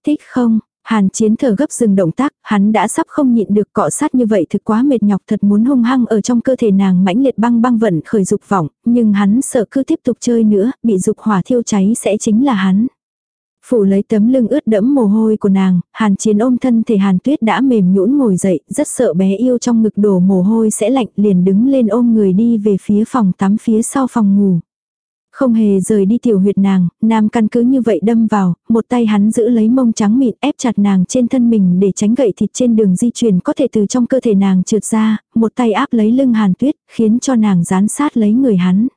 Thích không? Hàn chiến thở gấp dừng động tác, hắn đã sắp không nhịn được cọ sát như vậy thực quá mệt nhọc thật muốn hung hăng ở trong cơ thể nàng mãnh liệt băng băng vận khởi dục vọng, nhưng hắn sợ cứ tiếp tục chơi nữa, bị dục hỏa thiêu cháy sẽ chính là hắn. Phủ lấy tấm lưng ướt đẫm mồ hôi của nàng, hàn chiến ôm thân thể hàn tuyết đã mềm nhũn ngồi dậy, rất sợ bé yêu trong ngực đổ mồ hôi sẽ lạnh liền đứng lên ôm người đi về phía phòng tắm phía sau phòng ngủ. Không hề rời đi tiểu huyệt nàng, nam căn cứ như vậy đâm vào, một tay hắn giữ lấy mông trắng mịn ép chặt nàng trên thân mình để tránh gậy thịt trên đường di chuyển có thể từ trong cơ thể nàng trượt ra, một tay áp lấy lưng hàn tuyết, khiến cho nàng dán sát lấy người hắn.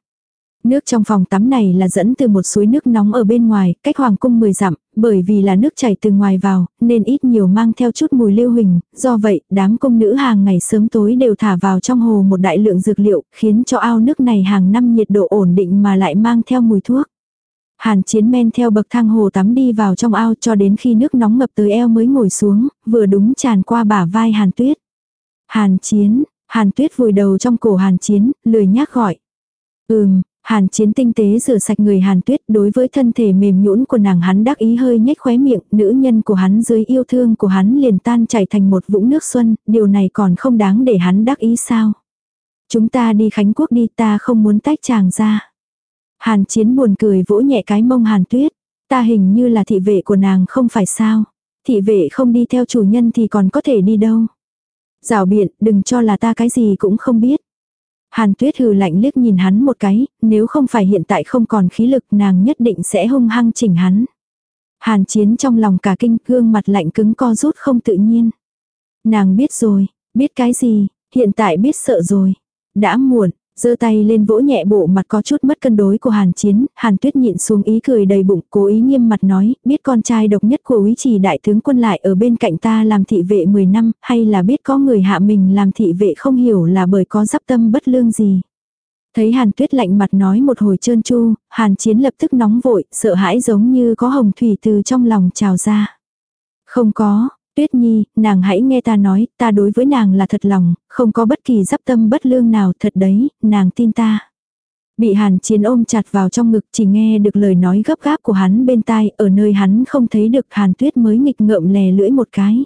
Nước trong phòng tắm này là dẫn từ một suối nước nóng ở bên ngoài, cách hoàng cung 10 dặm, bởi vì là nước chảy từ ngoài vào, nên ít nhiều mang theo chút mùi lưu huỳnh, do vậy, đám công nữ hàng ngày sớm tối đều thả vào trong hồ một đại lượng dược liệu, khiến cho ao nước này hàng năm nhiệt độ ổn định mà lại mang theo mùi thuốc. Hàn chiến men theo bậc thang hồ tắm đi vào trong ao cho đến khi nước nóng ngập tới eo mới ngồi xuống, vừa đúng tràn qua bả vai hàn tuyết. Hàn chiến, hàn tuyết vùi đầu trong cổ hàn chiến, lười nhác gọi. Ừm, hàn chiến tinh tế rửa sạch người hàn tuyết đối với thân thể mềm nhũn của nàng hắn đắc ý hơi nhếch khóe miệng, nữ nhân của hắn dưới yêu thương của hắn liền tan chảy thành một vũng nước xuân, điều này còn không đáng để hắn đắc ý sao. Chúng ta đi Khánh Quốc đi ta không muốn tách chàng ra. Hàn chiến buồn cười vỗ nhẹ cái mông hàn tuyết. Ta hình như là thị vệ của nàng không phải sao. Thị vệ không đi theo chủ nhân thì còn có thể đi đâu. Rào biện, đừng cho là ta cái gì cũng không biết. Hàn tuyết hừ lạnh liếc nhìn hắn một cái, nếu không phải hiện tại không còn khí lực nàng nhất định sẽ hung hăng chỉnh hắn. Hàn chiến trong lòng cả kinh gương mặt lạnh cứng co rút không tự nhiên. Nàng biết rồi, biết cái gì, hiện tại biết sợ rồi. Đã muộn, giơ tay lên vỗ nhẹ bộ mặt có chút mất cân đối của Hàn Chiến, Hàn Tuyết nhịn xuống ý cười đầy bụng, cố ý nghiêm mặt nói, biết con trai độc nhất của úy trì đại tướng quân lại ở bên cạnh ta làm thị vệ 10 năm, hay là biết có người hạ mình làm thị vệ không hiểu là bởi có giáp tâm bất lương gì. Thấy Hàn Tuyết lạnh mặt nói một hồi trơn chu, Hàn Chiến lập tức nóng vội, sợ hãi giống như có hồng thủy từ trong lòng trào ra. Không có, Tuyết Nhi, nàng hãy nghe ta nói, ta đối với nàng là thật lòng, không có bất kỳ dắp tâm bất lương nào thật đấy, nàng tin ta. Bị hàn chiến ôm chặt vào trong ngực chỉ nghe được lời nói gấp gáp của hắn bên tai, ở nơi hắn không thấy được hàn tuyết mới nghịch ngợm lè lưỡi một cái.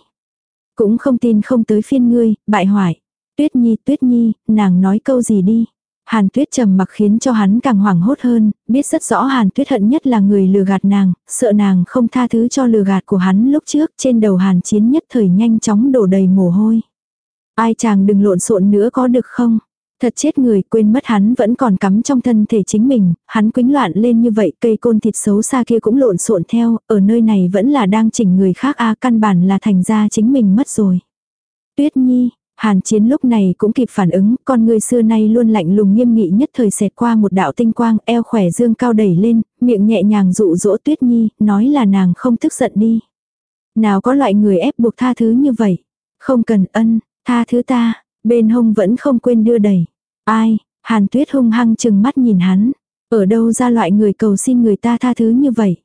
Cũng không tin không tới phiên ngươi, bại hoại. Tuyết Nhi, Tuyết Nhi, nàng nói câu gì đi. Hàn tuyết trầm mặc khiến cho hắn càng hoảng hốt hơn, biết rất rõ hàn tuyết hận nhất là người lừa gạt nàng, sợ nàng không tha thứ cho lừa gạt của hắn lúc trước trên đầu hàn chiến nhất thời nhanh chóng đổ đầy mồ hôi. Ai chàng đừng lộn xộn nữa có được không? Thật chết người quên mất hắn vẫn còn cắm trong thân thể chính mình, hắn quính loạn lên như vậy cây côn thịt xấu xa kia cũng lộn xộn theo, ở nơi này vẫn là đang chỉnh người khác a căn bản là thành ra chính mình mất rồi. Tuyết Nhi, Hàn chiến lúc này cũng kịp phản ứng, con người xưa nay luôn lạnh lùng nghiêm nghị nhất thời xẹt qua một đạo tinh quang, eo khỏe dương cao đẩy lên, miệng nhẹ nhàng dụ dỗ tuyết nhi, nói là nàng không tức giận đi. Nào có loại người ép buộc tha thứ như vậy. Không cần ân, tha thứ ta, bên hông vẫn không quên đưa đẩy. Ai, hàn tuyết hung hăng chừng mắt nhìn hắn. Ở đâu ra loại người cầu xin người ta tha thứ như vậy.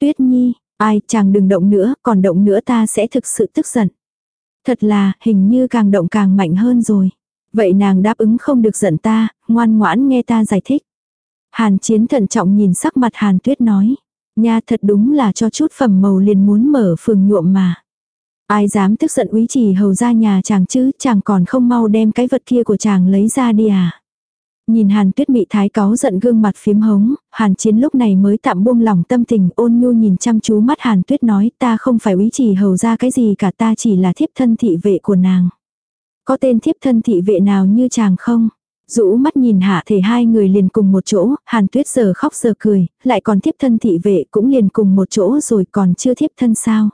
Tuyết nhi, ai chàng đừng động nữa, còn động nữa ta sẽ thực sự tức giận. Thật là, hình như càng động càng mạnh hơn rồi. Vậy nàng đáp ứng không được giận ta, ngoan ngoãn nghe ta giải thích. Hàn chiến thận trọng nhìn sắc mặt hàn tuyết nói. Nha thật đúng là cho chút phẩm màu liền muốn mở phường nhuộm mà. Ai dám tức giận úy trì hầu ra nhà chàng chứ, chàng còn không mau đem cái vật kia của chàng lấy ra đi à. Nhìn hàn tuyết mị thái cáo giận gương mặt phím hống, hàn chiến lúc này mới tạm buông lòng tâm tình ôn nhu nhìn chăm chú mắt hàn tuyết nói ta không phải úy chỉ hầu ra cái gì cả ta chỉ là thiếp thân thị vệ của nàng. Có tên thiếp thân thị vệ nào như chàng không? Rũ mắt nhìn hạ thể hai người liền cùng một chỗ, hàn tuyết giờ khóc giờ cười, lại còn thiếp thân thị vệ cũng liền cùng một chỗ rồi còn chưa thiếp thân sao?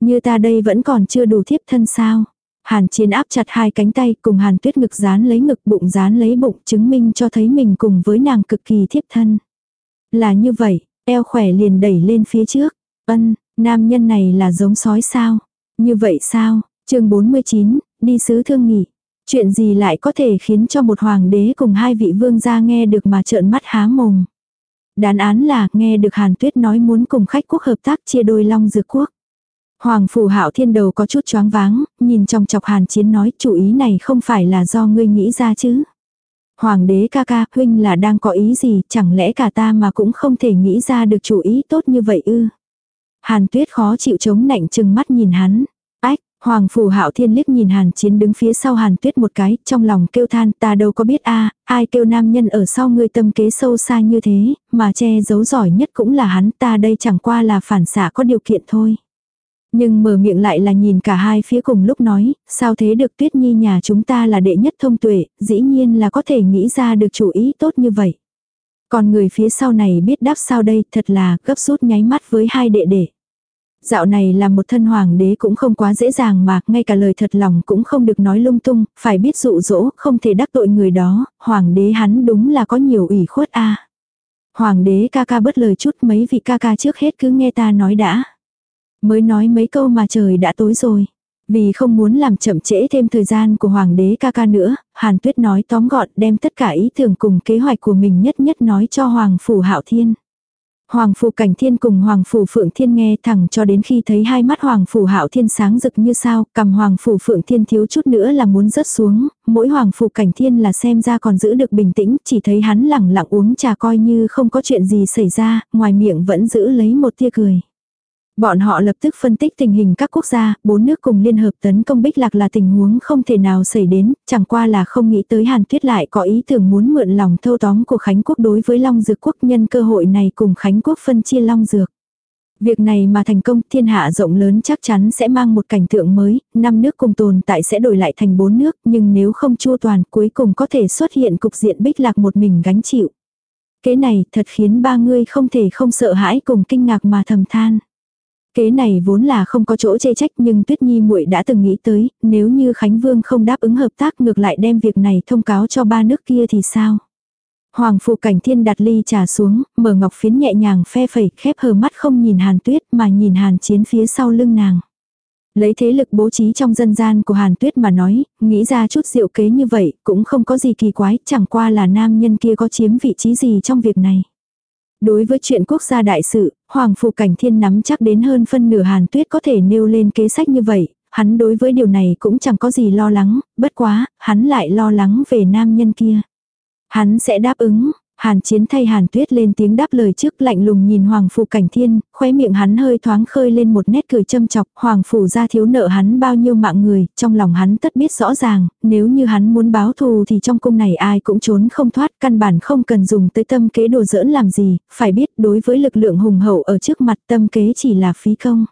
Như ta đây vẫn còn chưa đủ thiếp thân sao? Hàn chiến áp chặt hai cánh tay cùng hàn tuyết ngực dán lấy ngực bụng dán lấy bụng chứng minh cho thấy mình cùng với nàng cực kỳ thiếp thân. Là như vậy, eo khỏe liền đẩy lên phía trước. Ân, nam nhân này là giống sói sao? Như vậy sao? chương 49, đi sứ thương nghỉ. Chuyện gì lại có thể khiến cho một hoàng đế cùng hai vị vương gia nghe được mà trợn mắt há mồm. Đán án là nghe được Hàn Tuyết nói muốn cùng khách quốc hợp tác chia đôi long dược quốc. Hoàng phủ hạo thiên đầu có chút choáng váng, nhìn trong chọc hàn chiến nói chủ ý này không phải là do ngươi nghĩ ra chứ. Hoàng đế ca ca, huynh là đang có ý gì, chẳng lẽ cả ta mà cũng không thể nghĩ ra được chủ ý tốt như vậy ư. Hàn tuyết khó chịu chống nạnh chừng mắt nhìn hắn. Ách, Hoàng phủ hạo thiên liếc nhìn hàn chiến đứng phía sau hàn tuyết một cái, trong lòng kêu than ta đâu có biết a ai kêu nam nhân ở sau ngươi tâm kế sâu xa như thế, mà che giấu giỏi nhất cũng là hắn ta đây chẳng qua là phản xạ có điều kiện thôi. Nhưng mở miệng lại là nhìn cả hai phía cùng lúc nói, sao thế được tuyết nhi nhà chúng ta là đệ nhất thông tuệ, dĩ nhiên là có thể nghĩ ra được chủ ý tốt như vậy. Còn người phía sau này biết đáp sao đây, thật là gấp rút nháy mắt với hai đệ đệ. Dạo này là một thân hoàng đế cũng không quá dễ dàng mà, ngay cả lời thật lòng cũng không được nói lung tung, phải biết dụ dỗ, không thể đắc tội người đó, hoàng đế hắn đúng là có nhiều ủy khuất a. Hoàng đế ca ca bớt lời chút mấy vị ca ca trước hết cứ nghe ta nói đã. Mới nói mấy câu mà trời đã tối rồi. Vì không muốn làm chậm trễ thêm thời gian của Hoàng đế ca ca nữa, Hàn Tuyết nói tóm gọn đem tất cả ý tưởng cùng kế hoạch của mình nhất nhất nói cho Hoàng Phủ Hạo Thiên. Hoàng phủ cảnh thiên cùng hoàng phủ phượng thiên nghe thẳng cho đến khi thấy hai mắt hoàng phủ hạo thiên sáng rực như sao, cầm hoàng phủ phượng thiên thiếu chút nữa là muốn rớt xuống, mỗi hoàng phủ cảnh thiên là xem ra còn giữ được bình tĩnh, chỉ thấy hắn lẳng lặng uống trà coi như không có chuyện gì xảy ra, ngoài miệng vẫn giữ lấy một tia cười. Bọn họ lập tức phân tích tình hình các quốc gia, bốn nước cùng liên hợp tấn công Bích Lạc là tình huống không thể nào xảy đến, chẳng qua là không nghĩ tới Hàn Tuyết lại có ý tưởng muốn mượn lòng thâu tóm của Khánh Quốc đối với Long Dược Quốc nhân cơ hội này cùng Khánh Quốc phân chia Long Dược. Việc này mà thành công thiên hạ rộng lớn chắc chắn sẽ mang một cảnh tượng mới, năm nước cùng tồn tại sẽ đổi lại thành bốn nước, nhưng nếu không chua toàn cuối cùng có thể xuất hiện cục diện Bích Lạc một mình gánh chịu. Kế này thật khiến ba người không thể không sợ hãi cùng kinh ngạc mà thầm than. Kế này vốn là không có chỗ chê trách nhưng Tuyết Nhi muội đã từng nghĩ tới, nếu như Khánh Vương không đáp ứng hợp tác ngược lại đem việc này thông cáo cho ba nước kia thì sao? Hoàng phụ cảnh thiên đặt ly trà xuống, mở ngọc phiến nhẹ nhàng phe phẩy, khép hờ mắt không nhìn Hàn Tuyết mà nhìn Hàn Chiến phía sau lưng nàng. Lấy thế lực bố trí trong dân gian của Hàn Tuyết mà nói, nghĩ ra chút diệu kế như vậy, cũng không có gì kỳ quái, chẳng qua là nam nhân kia có chiếm vị trí gì trong việc này. Đối với chuyện quốc gia đại sự, Hoàng Phủ Cảnh Thiên nắm chắc đến hơn phân nửa Hàn Tuyết có thể nêu lên kế sách như vậy, hắn đối với điều này cũng chẳng có gì lo lắng, bất quá, hắn lại lo lắng về nam nhân kia. Hắn sẽ đáp ứng, Hàn chiến thay hàn tuyết lên tiếng đáp lời trước lạnh lùng nhìn hoàng phủ cảnh thiên, khóe miệng hắn hơi thoáng khơi lên một nét cười châm chọc, hoàng phủ ra thiếu nợ hắn bao nhiêu mạng người, trong lòng hắn tất biết rõ ràng, nếu như hắn muốn báo thù thì trong cung này ai cũng trốn không thoát, căn bản không cần dùng tới tâm kế đồ dỡn làm gì, phải biết đối với lực lượng hùng hậu ở trước mặt tâm kế chỉ là phí công.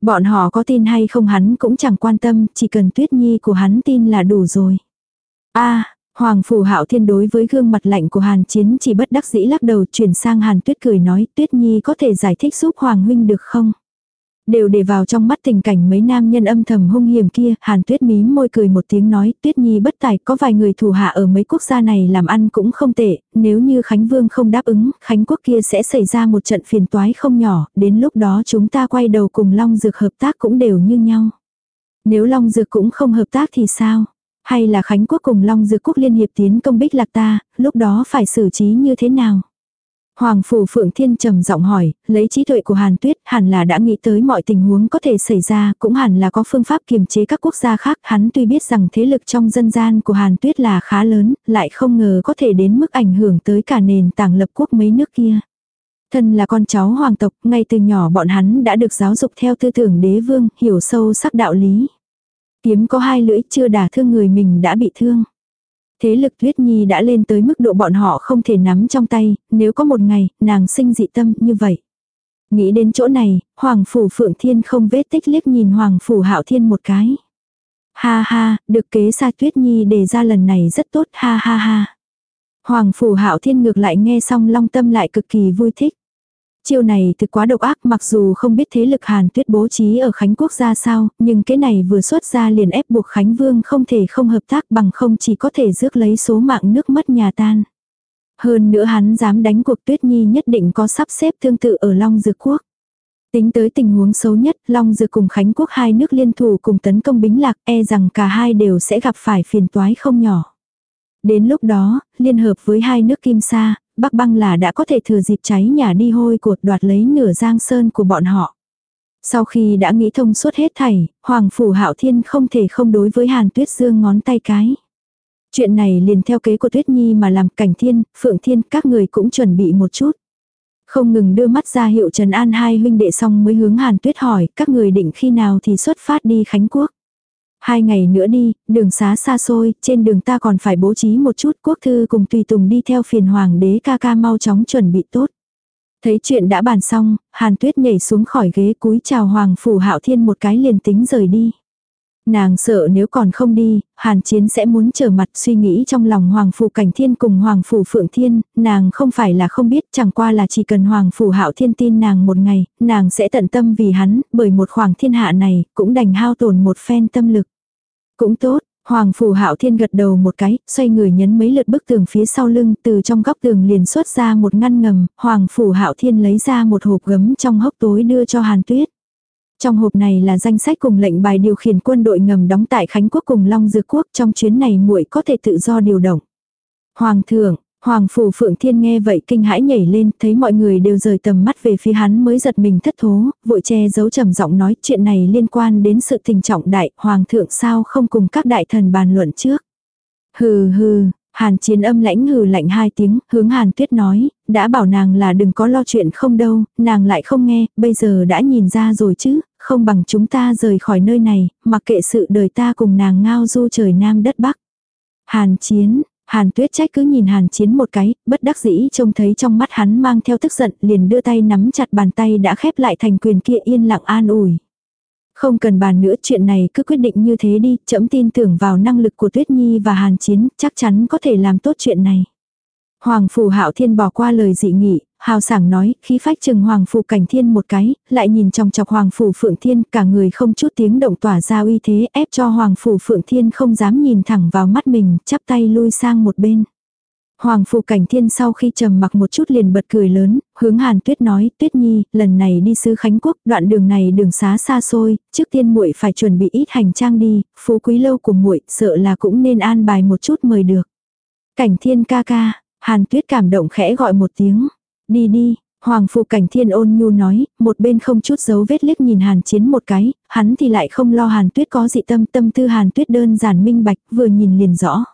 Bọn họ có tin hay không hắn cũng chẳng quan tâm, chỉ cần tuyết nhi của hắn tin là đủ rồi. a Hoàng phủ hạo thiên đối với gương mặt lạnh của Hàn Chiến chỉ bất đắc dĩ lắc đầu chuyển sang Hàn Tuyết cười nói Tuyết Nhi có thể giải thích giúp Hoàng huynh được không? Đều để vào trong mắt tình cảnh mấy nam nhân âm thầm hung hiểm kia, Hàn Tuyết mím môi cười một tiếng nói, Tuyết Nhi bất tài, có vài người thủ hạ ở mấy quốc gia này làm ăn cũng không tệ, nếu như Khánh Vương không đáp ứng, Khánh quốc kia sẽ xảy ra một trận phiền toái không nhỏ, đến lúc đó chúng ta quay đầu cùng Long Dược hợp tác cũng đều như nhau. Nếu Long Dược cũng không hợp tác thì sao? Hay là Khánh Quốc cùng Long Dược Quốc liên hiệp tiến công bích lạc ta, lúc đó phải xử trí như thế nào? Hoàng Phủ Phượng Thiên trầm giọng hỏi, lấy trí tuệ của Hàn Tuyết hẳn là đã nghĩ tới mọi tình huống có thể xảy ra, cũng hẳn là có phương pháp kiềm chế các quốc gia khác. Hắn tuy biết rằng thế lực trong dân gian của Hàn Tuyết là khá lớn, lại không ngờ có thể đến mức ảnh hưởng tới cả nền tảng lập quốc mấy nước kia. Thân là con cháu hoàng tộc, ngay từ nhỏ bọn hắn đã được giáo dục theo tư tưởng đế vương, hiểu sâu sắc đạo lý. Kiếm có hai lưỡi chưa đả thương người mình đã bị thương. Thế lực Tuyết Nhi đã lên tới mức độ bọn họ không thể nắm trong tay, nếu có một ngày, nàng sinh dị tâm như vậy. Nghĩ đến chỗ này, Hoàng Phủ Phượng Thiên không vết tích liếc nhìn Hoàng Phủ Hạo Thiên một cái. Ha ha, được kế xa Tuyết Nhi đề ra lần này rất tốt, ha ha ha. Hoàng Phủ Hạo Thiên ngược lại nghe xong long tâm lại cực kỳ vui thích. Chiêu này thực quá độc ác mặc dù không biết thế lực Hàn Tuyết bố trí ở Khánh Quốc ra sao, nhưng cái này vừa xuất ra liền ép buộc Khánh Vương không thể không hợp tác bằng không chỉ có thể rước lấy số mạng nước mất nhà tan. Hơn nữa hắn dám đánh cuộc Tuyết Nhi nhất định có sắp xếp tương tự ở Long Dược Quốc. Tính tới tình huống xấu nhất, Long Dược cùng Khánh Quốc hai nước liên thủ cùng tấn công Bính Lạc, e rằng cả hai đều sẽ gặp phải phiền toái không nhỏ. Đến lúc đó, liên hợp với hai nước Kim Sa, Bắc băng là đã có thể thừa dịp cháy nhà đi hôi cuộc đoạt lấy nửa giang sơn của bọn họ. Sau khi đã nghĩ thông suốt hết thảy, Hoàng Phủ Hạo Thiên không thể không đối với Hàn Tuyết Dương ngón tay cái. Chuyện này liền theo kế của Tuyết Nhi mà làm cảnh thiên, phượng thiên các người cũng chuẩn bị một chút. Không ngừng đưa mắt ra hiệu Trần An hai huynh đệ xong mới hướng Hàn Tuyết hỏi các người định khi nào thì xuất phát đi Khánh Quốc. Hai ngày nữa đi, đường xá xa xôi, trên đường ta còn phải bố trí một chút quốc thư cùng tùy tùng đi theo phiền hoàng đế ca ca mau chóng chuẩn bị tốt. Thấy chuyện đã bàn xong, Hàn Tuyết nhảy xuống khỏi ghế cúi chào Hoàng Phủ Hạo Thiên một cái liền tính rời đi. Nàng sợ nếu còn không đi, Hàn Chiến sẽ muốn trở mặt suy nghĩ trong lòng Hoàng Phủ Cảnh Thiên cùng Hoàng Phủ Phượng Thiên, nàng không phải là không biết chẳng qua là chỉ cần Hoàng Phủ Hạo Thiên tin nàng một ngày, nàng sẽ tận tâm vì hắn, bởi một khoảng thiên hạ này, cũng đành hao tổn một phen tâm lực. Cũng tốt, Hoàng Phủ Hạo Thiên gật đầu một cái, xoay người nhấn mấy lượt bức tường phía sau lưng, từ trong góc tường liền xuất ra một ngăn ngầm, Hoàng Phủ Hạo Thiên lấy ra một hộp gấm trong hốc tối đưa cho Hàn Tuyết. Trong hộp này là danh sách cùng lệnh bài điều khiển quân đội ngầm đóng tại Khánh Quốc cùng Long Dược Quốc, trong chuyến này muội có thể tự do điều động. Hoàng thượng, Hoàng phủ Phượng Thiên nghe vậy kinh hãi nhảy lên, thấy mọi người đều rời tầm mắt về phía hắn mới giật mình thất thố, vội che giấu trầm giọng nói chuyện này liên quan đến sự tình trọng đại, hoàng thượng sao không cùng các đại thần bàn luận trước. Hừ hừ, Hàn chiến âm lãnh hừ lạnh hai tiếng, hướng Hàn tuyết nói, đã bảo nàng là đừng có lo chuyện không đâu, nàng lại không nghe, bây giờ đã nhìn ra rồi chứ, không bằng chúng ta rời khỏi nơi này, mặc kệ sự đời ta cùng nàng ngao du trời nam đất bắc. Hàn chiến, Hàn tuyết trách cứ nhìn hàn chiến một cái, bất đắc dĩ trông thấy trong mắt hắn mang theo tức giận liền đưa tay nắm chặt bàn tay đã khép lại thành quyền kia yên lặng an ủi. Không cần bàn nữa chuyện này cứ quyết định như thế đi, chậm tin tưởng vào năng lực của Tuyết Nhi và Hàn Chiến, chắc chắn có thể làm tốt chuyện này. Hoàng Phủ Hạo Thiên bỏ qua lời dị nghị, hào sảng nói, khí phách chừng Hoàng Phủ Cảnh Thiên một cái, lại nhìn trong chọc Hoàng Phủ Phượng Thiên, cả người không chút tiếng động tỏa ra uy thế ép cho Hoàng Phủ Phượng Thiên không dám nhìn thẳng vào mắt mình, chắp tay lui sang một bên. Hoàng Phủ Cảnh Thiên sau khi trầm mặc một chút liền bật cười lớn, hướng Hàn Tuyết nói, Tuyết Nhi, lần này đi sứ Khánh Quốc, đoạn đường này đường xá xa xôi, trước tiên muội phải chuẩn bị ít hành trang đi, phú quý lâu của muội, sợ là cũng nên an bài một chút mời được. Cảnh Thiên ca ca, Hàn Tuyết cảm động khẽ gọi một tiếng, đi đi. Hoàng phụ Cảnh Thiên ôn nhu nói, một bên không chút dấu vết liếc nhìn Hàn Chiến một cái, hắn thì lại không lo Hàn Tuyết có dị tâm tâm tư Hàn Tuyết đơn giản minh bạch, vừa nhìn liền rõ.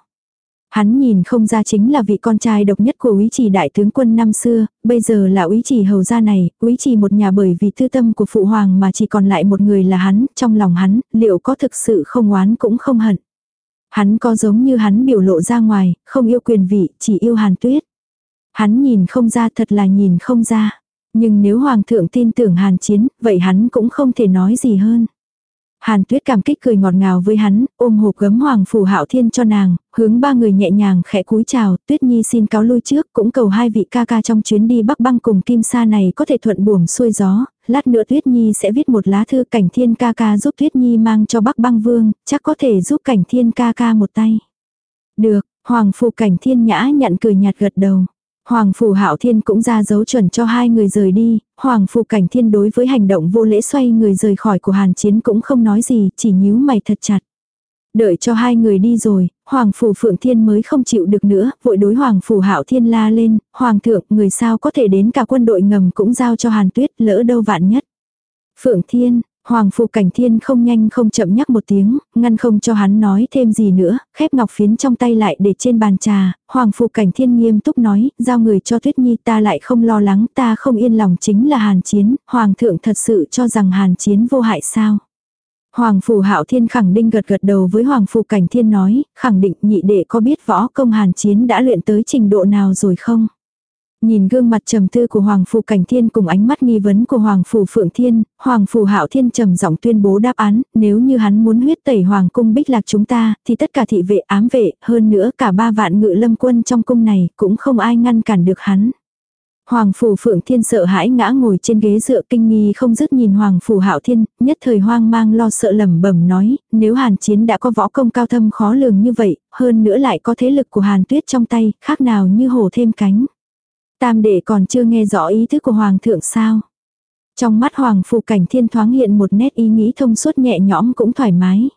Hắn nhìn không ra chính là vị con trai độc nhất của úy trì đại tướng quân năm xưa, bây giờ là úy trì hầu gia này, úy trì một nhà bởi vì tư tâm của phụ hoàng mà chỉ còn lại một người là hắn, trong lòng hắn, liệu có thực sự không oán cũng không hận. Hắn có giống như hắn biểu lộ ra ngoài, không yêu quyền vị, chỉ yêu hàn tuyết. Hắn nhìn không ra thật là nhìn không ra. Nhưng nếu hoàng thượng tin tưởng hàn chiến, vậy hắn cũng không thể nói gì hơn. Hàn tuyết cảm kích cười ngọt ngào với hắn, ôm hộp gấm hoàng phủ hạo thiên cho nàng, hướng ba người nhẹ nhàng khẽ cúi chào, tuyết nhi xin cáo lui trước, cũng cầu hai vị ca ca trong chuyến đi bắc băng cùng kim sa này có thể thuận buồm xuôi gió, lát nữa tuyết nhi sẽ viết một lá thư cảnh thiên ca ca giúp tuyết nhi mang cho bắc băng vương, chắc có thể giúp cảnh thiên ca ca một tay. Được, hoàng phủ cảnh thiên nhã nhận cười nhạt gật đầu. Hoàng Phủ Hạo Thiên cũng ra dấu chuẩn cho hai người rời đi, Hoàng Phủ Cảnh Thiên đối với hành động vô lễ xoay người rời khỏi của Hàn Chiến cũng không nói gì, chỉ nhíu mày thật chặt. Đợi cho hai người đi rồi, Hoàng Phủ Phượng Thiên mới không chịu được nữa, vội đối Hoàng Phủ Hạo Thiên la lên, Hoàng thượng, người sao có thể đến cả quân đội ngầm cũng giao cho Hàn Tuyết, lỡ đâu vạn nhất. Phượng Thiên, Hoàng Phụ Cảnh Thiên không nhanh không chậm nhắc một tiếng, ngăn không cho hắn nói thêm gì nữa, khép ngọc phiến trong tay lại để trên bàn trà, Hoàng Phụ Cảnh Thiên nghiêm túc nói, giao người cho Tuyết Nhi ta lại không lo lắng, ta không yên lòng chính là Hàn Chiến, Hoàng thượng thật sự cho rằng Hàn Chiến vô hại sao. Hoàng Phủ Hạo Thiên khẳng định gật gật đầu với Hoàng Phủ Cảnh Thiên nói, khẳng định nhị đệ có biết võ công Hàn Chiến đã luyện tới trình độ nào rồi không? Nhìn gương mặt trầm tư của Hoàng Phủ Cảnh Thiên cùng ánh mắt nghi vấn của Hoàng Phủ Phượng Thiên, Hoàng Phủ Hạo Thiên trầm giọng tuyên bố đáp án, nếu như hắn muốn huyết tẩy Hoàng cung bích lạc chúng ta, thì tất cả thị vệ ám vệ, hơn nữa cả ba vạn ngự lâm quân trong cung này, cũng không ai ngăn cản được hắn. Hoàng Phủ Phượng Thiên sợ hãi ngã ngồi trên ghế dựa kinh nghi không dứt nhìn Hoàng Phủ Hạo Thiên, nhất thời hoang mang lo sợ lẩm bẩm nói, nếu Hàn Chiến đã có võ công cao thâm khó lường như vậy, hơn nữa lại có thế lực của Hàn Tuyết trong tay, khác nào như hổ thêm cánh. Tam đệ còn chưa nghe rõ ý thức của Hoàng thượng sao. Trong mắt Hoàng Phủ Cảnh Thiên thoáng hiện một nét ý nghĩ thông suốt nhẹ nhõm cũng thoải mái.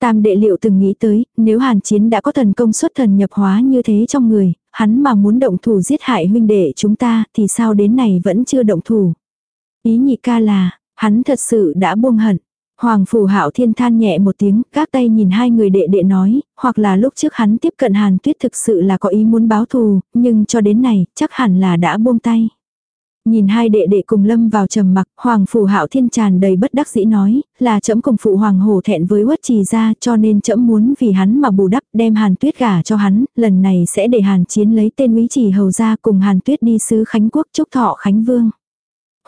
Tam đệ liệu từng nghĩ tới, nếu Hàn Chiến đã có thần công xuất thần nhập hóa như thế trong người, hắn mà muốn động thủ giết hại huynh đệ chúng ta thì sao đến này vẫn chưa động thủ. Ý nhị ca là, hắn thật sự đã buông hận. Hoàng Phủ Hạo Thiên than nhẹ một tiếng, các tay nhìn hai người đệ đệ nói, hoặc là lúc trước hắn tiếp cận Hàn Tuyết thực sự là có ý muốn báo thù, nhưng cho đến này, chắc hẳn là đã buông tay. Nhìn hai đệ đệ cùng lâm vào trầm mặc, Hoàng Phủ Hạo Thiên tràn đầy bất đắc dĩ nói, là trẫm cùng phụ hoàng hổ thẹn với quất Trì ra, cho nên trẫm muốn vì hắn mà bù đắp, đem Hàn Tuyết gả cho hắn, lần này sẽ để Hàn Chiến lấy tên quý Trì hầu ra cùng Hàn Tuyết đi sứ Khánh Quốc chúc thọ Khánh Vương.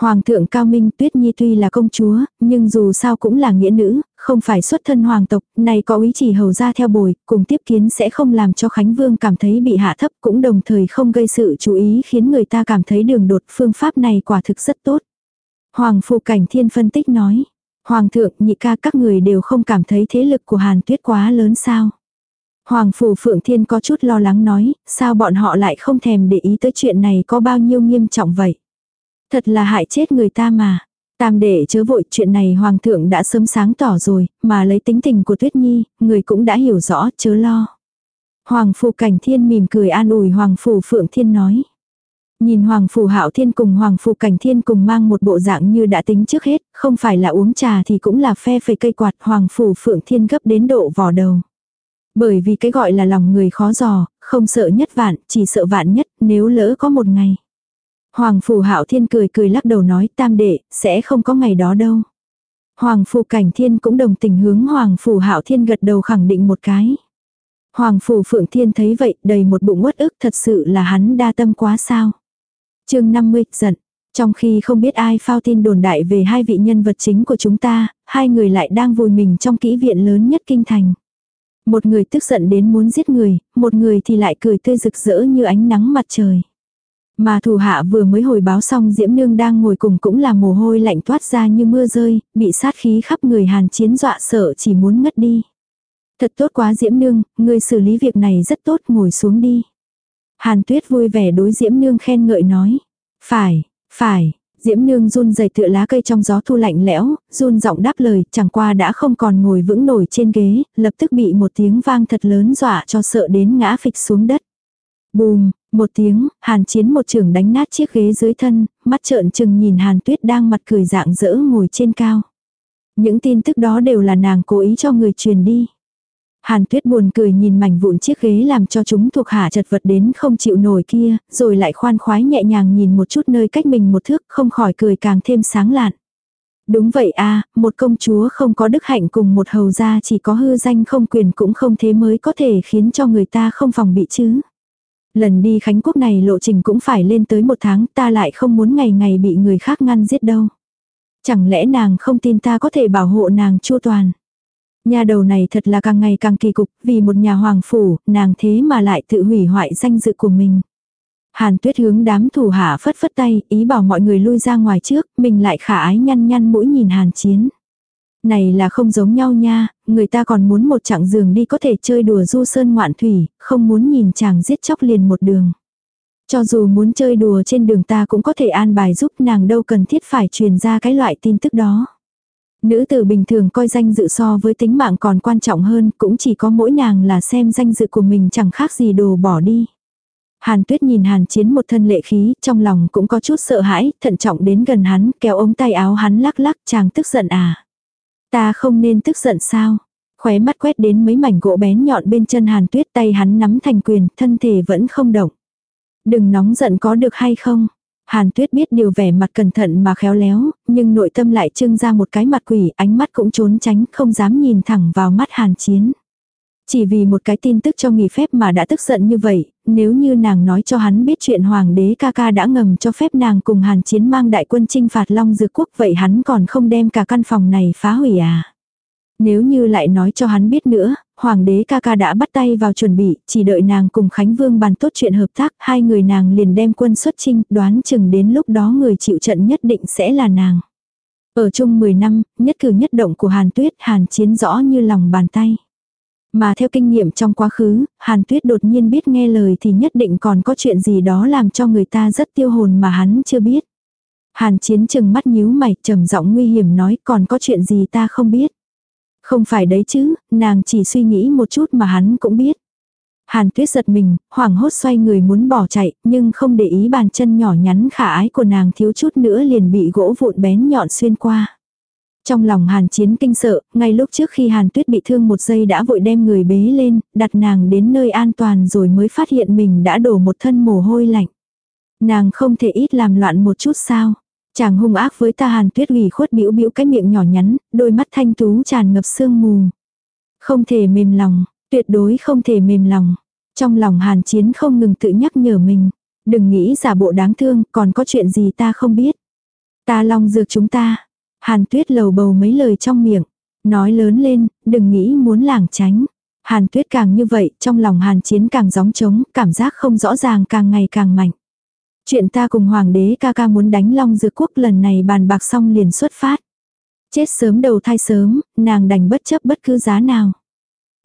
Hoàng thượng Cao Minh Tuyết Nhi tuy là công chúa, nhưng dù sao cũng là nghĩa nữ, không phải xuất thân hoàng tộc, này có ý chỉ hầu ra theo bồi, cùng tiếp kiến sẽ không làm cho Khánh Vương cảm thấy bị hạ thấp cũng đồng thời không gây sự chú ý khiến người ta cảm thấy đường đột phương pháp này quả thực rất tốt. Hoàng Phụ Cảnh Thiên phân tích nói, Hoàng thượng nhị ca các người đều không cảm thấy thế lực của Hàn Tuyết quá lớn sao. Hoàng Phủ Phượng Thiên có chút lo lắng nói, sao bọn họ lại không thèm để ý tới chuyện này có bao nhiêu nghiêm trọng vậy. Thật là hại chết người ta mà. Tam đệ chớ vội chuyện này hoàng thượng đã sớm sáng tỏ rồi, mà lấy tính tình của Tuyết Nhi, người cũng đã hiểu rõ, chớ lo. Hoàng Phủ Cảnh Thiên mỉm cười an ủi Hoàng Phủ Phượng Thiên nói. Nhìn Hoàng Phủ Hạo Thiên cùng Hoàng Phủ Cảnh Thiên cùng mang một bộ dạng như đã tính trước hết, không phải là uống trà thì cũng là phe phẩy cây quạt Hoàng Phủ Phượng Thiên gấp đến độ vò đầu. Bởi vì cái gọi là lòng người khó dò, không sợ nhất vạn, chỉ sợ vạn nhất nếu lỡ có một ngày. Hoàng Phủ Hạo Thiên cười cười lắc đầu nói tam đệ, sẽ không có ngày đó đâu. Hoàng Phủ Cảnh Thiên cũng đồng tình hướng Hoàng Phủ Hạo Thiên gật đầu khẳng định một cái. Hoàng Phủ Phượng Thiên thấy vậy đầy một bụng uất ức thật sự là hắn đa tâm quá sao. chương 50, giận. Trong khi không biết ai phao tin đồn đại về hai vị nhân vật chính của chúng ta, hai người lại đang vùi mình trong kỹ viện lớn nhất kinh thành. Một người tức giận đến muốn giết người, một người thì lại cười tươi rực rỡ như ánh nắng mặt trời. Mà thủ hạ vừa mới hồi báo xong Diễm Nương đang ngồi cùng cũng là mồ hôi lạnh toát ra như mưa rơi, bị sát khí khắp người hàn chiến dọa sợ chỉ muốn ngất đi. Thật tốt quá Diễm Nương, người xử lý việc này rất tốt ngồi xuống đi. Hàn Tuyết vui vẻ đối Diễm Nương khen ngợi nói. Phải, phải, Diễm Nương run rẩy tựa lá cây trong gió thu lạnh lẽo, run giọng đáp lời, chẳng qua đã không còn ngồi vững nổi trên ghế, lập tức bị một tiếng vang thật lớn dọa cho sợ đến ngã phịch xuống đất. Bùm, một tiếng, hàn chiến một trường đánh nát chiếc ghế dưới thân, mắt trợn trừng nhìn hàn tuyết đang mặt cười dạng dỡ ngồi trên cao. Những tin tức đó đều là nàng cố ý cho người truyền đi. Hàn tuyết buồn cười nhìn mảnh vụn chiếc ghế làm cho chúng thuộc hạ chật vật đến không chịu nổi kia, rồi lại khoan khoái nhẹ nhàng nhìn một chút nơi cách mình một thước không khỏi cười càng thêm sáng lạn. Đúng vậy a một công chúa không có đức hạnh cùng một hầu gia chỉ có hư danh không quyền cũng không thế mới có thể khiến cho người ta không phòng bị chứ. Lần đi Khánh Quốc này lộ trình cũng phải lên tới một tháng ta lại không muốn ngày ngày bị người khác ngăn giết đâu. Chẳng lẽ nàng không tin ta có thể bảo hộ nàng chua toàn. Nhà đầu này thật là càng ngày càng kỳ cục, vì một nhà hoàng phủ, nàng thế mà lại tự hủy hoại danh dự của mình. Hàn tuyết hướng đám thủ hạ phất phất tay, ý bảo mọi người lui ra ngoài trước, mình lại khả ái nhăn nhăn mũi nhìn hàn chiến. Này là không giống nhau nha, người ta còn muốn một chặng giường đi có thể chơi đùa du sơn ngoạn thủy, không muốn nhìn chàng giết chóc liền một đường. Cho dù muốn chơi đùa trên đường ta cũng có thể an bài giúp nàng đâu cần thiết phải truyền ra cái loại tin tức đó. Nữ tử bình thường coi danh dự so với tính mạng còn quan trọng hơn, cũng chỉ có mỗi nàng là xem danh dự của mình chẳng khác gì đồ bỏ đi. Hàn tuyết nhìn hàn chiến một thân lệ khí, trong lòng cũng có chút sợ hãi, thận trọng đến gần hắn, kéo ống tay áo hắn lắc lắc, chàng tức giận à. Ta không nên tức giận sao? Khóe mắt quét đến mấy mảnh gỗ bén nhọn bên chân hàn tuyết tay hắn nắm thành quyền, thân thể vẫn không động. Đừng nóng giận có được hay không? Hàn tuyết biết điều vẻ mặt cẩn thận mà khéo léo, nhưng nội tâm lại trưng ra một cái mặt quỷ, ánh mắt cũng trốn tránh, không dám nhìn thẳng vào mắt hàn chiến. Chỉ vì một cái tin tức cho nghỉ phép mà đã tức giận như vậy, nếu như nàng nói cho hắn biết chuyện hoàng đế ca ca đã ngầm cho phép nàng cùng hàn chiến mang đại quân chinh phạt Long Dược Quốc vậy hắn còn không đem cả căn phòng này phá hủy à. Nếu như lại nói cho hắn biết nữa, hoàng đế ca ca đã bắt tay vào chuẩn bị, chỉ đợi nàng cùng Khánh Vương bàn tốt chuyện hợp tác, hai người nàng liền đem quân xuất chinh, đoán chừng đến lúc đó người chịu trận nhất định sẽ là nàng. Ở chung 10 năm, nhất cử nhất động của Hàn Tuyết, Hàn Chiến rõ như lòng bàn tay. Mà theo kinh nghiệm trong quá khứ, Hàn Tuyết đột nhiên biết nghe lời thì nhất định còn có chuyện gì đó làm cho người ta rất tiêu hồn mà hắn chưa biết. Hàn Chiến chừng mắt nhíu mày trầm giọng nguy hiểm nói còn có chuyện gì ta không biết. Không phải đấy chứ, nàng chỉ suy nghĩ một chút mà hắn cũng biết. Hàn tuyết giật mình, hoảng hốt xoay người muốn bỏ chạy, nhưng không để ý bàn chân nhỏ nhắn khả ái của nàng thiếu chút nữa liền bị gỗ vụn bén nhọn xuyên qua. Trong lòng hàn chiến kinh sợ, ngay lúc trước khi hàn tuyết bị thương một giây đã vội đem người bế lên, đặt nàng đến nơi an toàn rồi mới phát hiện mình đã đổ một thân mồ hôi lạnh. Nàng không thể ít làm loạn một chút sao. Chàng hung ác với ta hàn tuyết ủy khuất bĩu bĩu cái miệng nhỏ nhắn, đôi mắt thanh tú tràn ngập sương mù. Không thể mềm lòng, tuyệt đối không thể mềm lòng. Trong lòng hàn chiến không ngừng tự nhắc nhở mình. Đừng nghĩ giả bộ đáng thương, còn có chuyện gì ta không biết. Ta long dược chúng ta. Hàn tuyết lầu bầu mấy lời trong miệng. Nói lớn lên, đừng nghĩ muốn lảng tránh. Hàn tuyết càng như vậy, trong lòng hàn chiến càng gióng trống, cảm giác không rõ ràng càng ngày càng mạnh. Chuyện ta cùng hoàng đế ca ca muốn đánh long dược quốc lần này bàn bạc xong liền xuất phát. Chết sớm đầu thai sớm, nàng đành bất chấp bất cứ giá nào.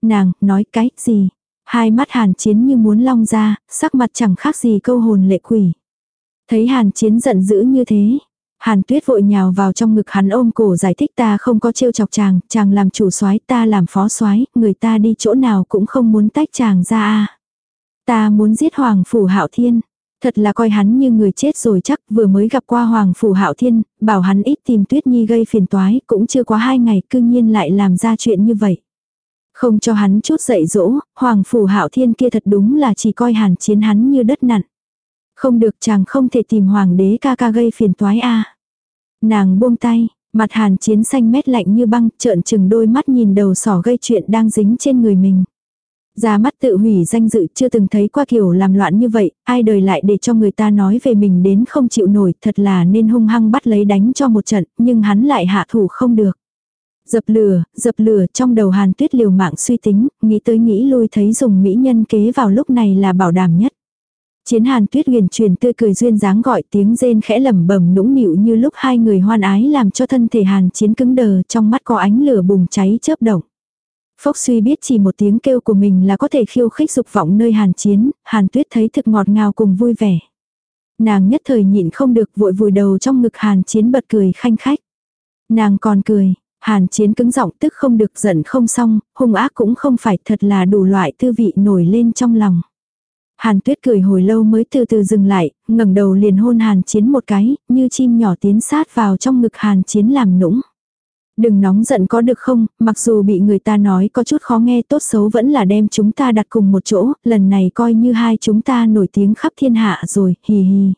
Nàng, nói cái gì? Hai mắt hàn chiến như muốn long ra, sắc mặt chẳng khác gì câu hồn lệ quỷ. Thấy hàn chiến giận dữ như thế. Hàn tuyết vội nhào vào trong ngực hắn ôm cổ giải thích ta không có trêu chọc chàng, chàng làm chủ soái ta làm phó soái người ta đi chỗ nào cũng không muốn tách chàng ra a Ta muốn giết Hoàng Phủ Hạo Thiên. Thật là coi hắn như người chết rồi chắc vừa mới gặp qua Hoàng Phủ Hạo Thiên, bảo hắn ít tìm Tuyết Nhi gây phiền toái, cũng chưa quá hai ngày cư nhiên lại làm ra chuyện như vậy. Không cho hắn chút dạy dỗ, Hoàng Phủ Hạo Thiên kia thật đúng là chỉ coi hàn chiến hắn như đất nặn. Không được chàng không thể tìm Hoàng đế ca ca gây phiền toái a Nàng buông tay, mặt hàn chiến xanh mét lạnh như băng, trợn chừng đôi mắt nhìn đầu sỏ gây chuyện đang dính trên người mình. Ra mắt tự hủy danh dự chưa từng thấy qua kiểu làm loạn như vậy, ai đời lại để cho người ta nói về mình đến không chịu nổi, thật là nên hung hăng bắt lấy đánh cho một trận, nhưng hắn lại hạ thủ không được. Dập lửa, dập lửa trong đầu hàn tuyết liều mạng suy tính, nghĩ tới nghĩ lui thấy dùng mỹ nhân kế vào lúc này là bảo đảm nhất. Chiến hàn tuyết huyền truyền tươi cười duyên dáng gọi tiếng rên khẽ lẩm bẩm nũng nịu như lúc hai người hoan ái làm cho thân thể hàn chiến cứng đờ trong mắt có ánh lửa bùng cháy chớp động. Phốc suy biết chỉ một tiếng kêu của mình là có thể khiêu khích dục vọng nơi hàn chiến, hàn tuyết thấy thực ngọt ngào cùng vui vẻ. Nàng nhất thời nhịn không được vội vùi đầu trong ngực hàn chiến bật cười khanh khách. Nàng còn cười, hàn chiến cứng giọng tức không được giận không xong, hung ác cũng không phải thật là đủ loại tư vị nổi lên trong lòng. Hàn tuyết cười hồi lâu mới từ từ dừng lại, ngẩng đầu liền hôn hàn chiến một cái, như chim nhỏ tiến sát vào trong ngực hàn chiến làm nũng. Đừng nóng giận có được không, mặc dù bị người ta nói có chút khó nghe tốt xấu vẫn là đem chúng ta đặt cùng một chỗ, lần này coi như hai chúng ta nổi tiếng khắp thiên hạ rồi, hì hì.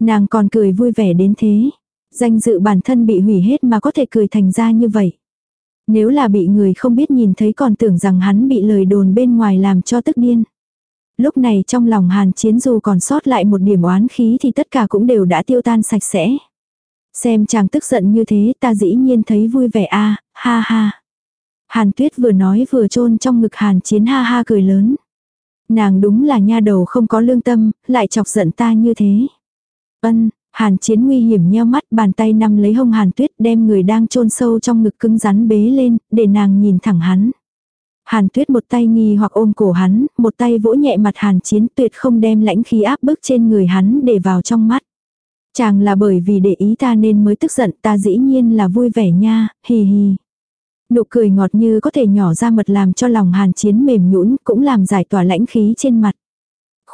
Nàng còn cười vui vẻ đến thế. Danh dự bản thân bị hủy hết mà có thể cười thành ra như vậy. Nếu là bị người không biết nhìn thấy còn tưởng rằng hắn bị lời đồn bên ngoài làm cho tức điên. Lúc này trong lòng hàn chiến dù còn sót lại một điểm oán khí thì tất cả cũng đều đã tiêu tan sạch sẽ. Xem chàng tức giận như thế ta dĩ nhiên thấy vui vẻ a ha ha. Hàn tuyết vừa nói vừa chôn trong ngực hàn chiến ha ha cười lớn. Nàng đúng là nha đầu không có lương tâm, lại chọc giận ta như thế. Ân, hàn chiến nguy hiểm nheo mắt bàn tay nắm lấy hông hàn tuyết đem người đang chôn sâu trong ngực cứng rắn bế lên, để nàng nhìn thẳng hắn. Hàn tuyết một tay nghi hoặc ôm cổ hắn, một tay vỗ nhẹ mặt hàn chiến tuyệt không đem lãnh khí áp bức trên người hắn để vào trong mắt. Chàng là bởi vì để ý ta nên mới tức giận ta dĩ nhiên là vui vẻ nha, hì hì. Nụ cười ngọt như có thể nhỏ ra mật làm cho lòng hàn chiến mềm nhũn cũng làm giải tỏa lãnh khí trên mặt.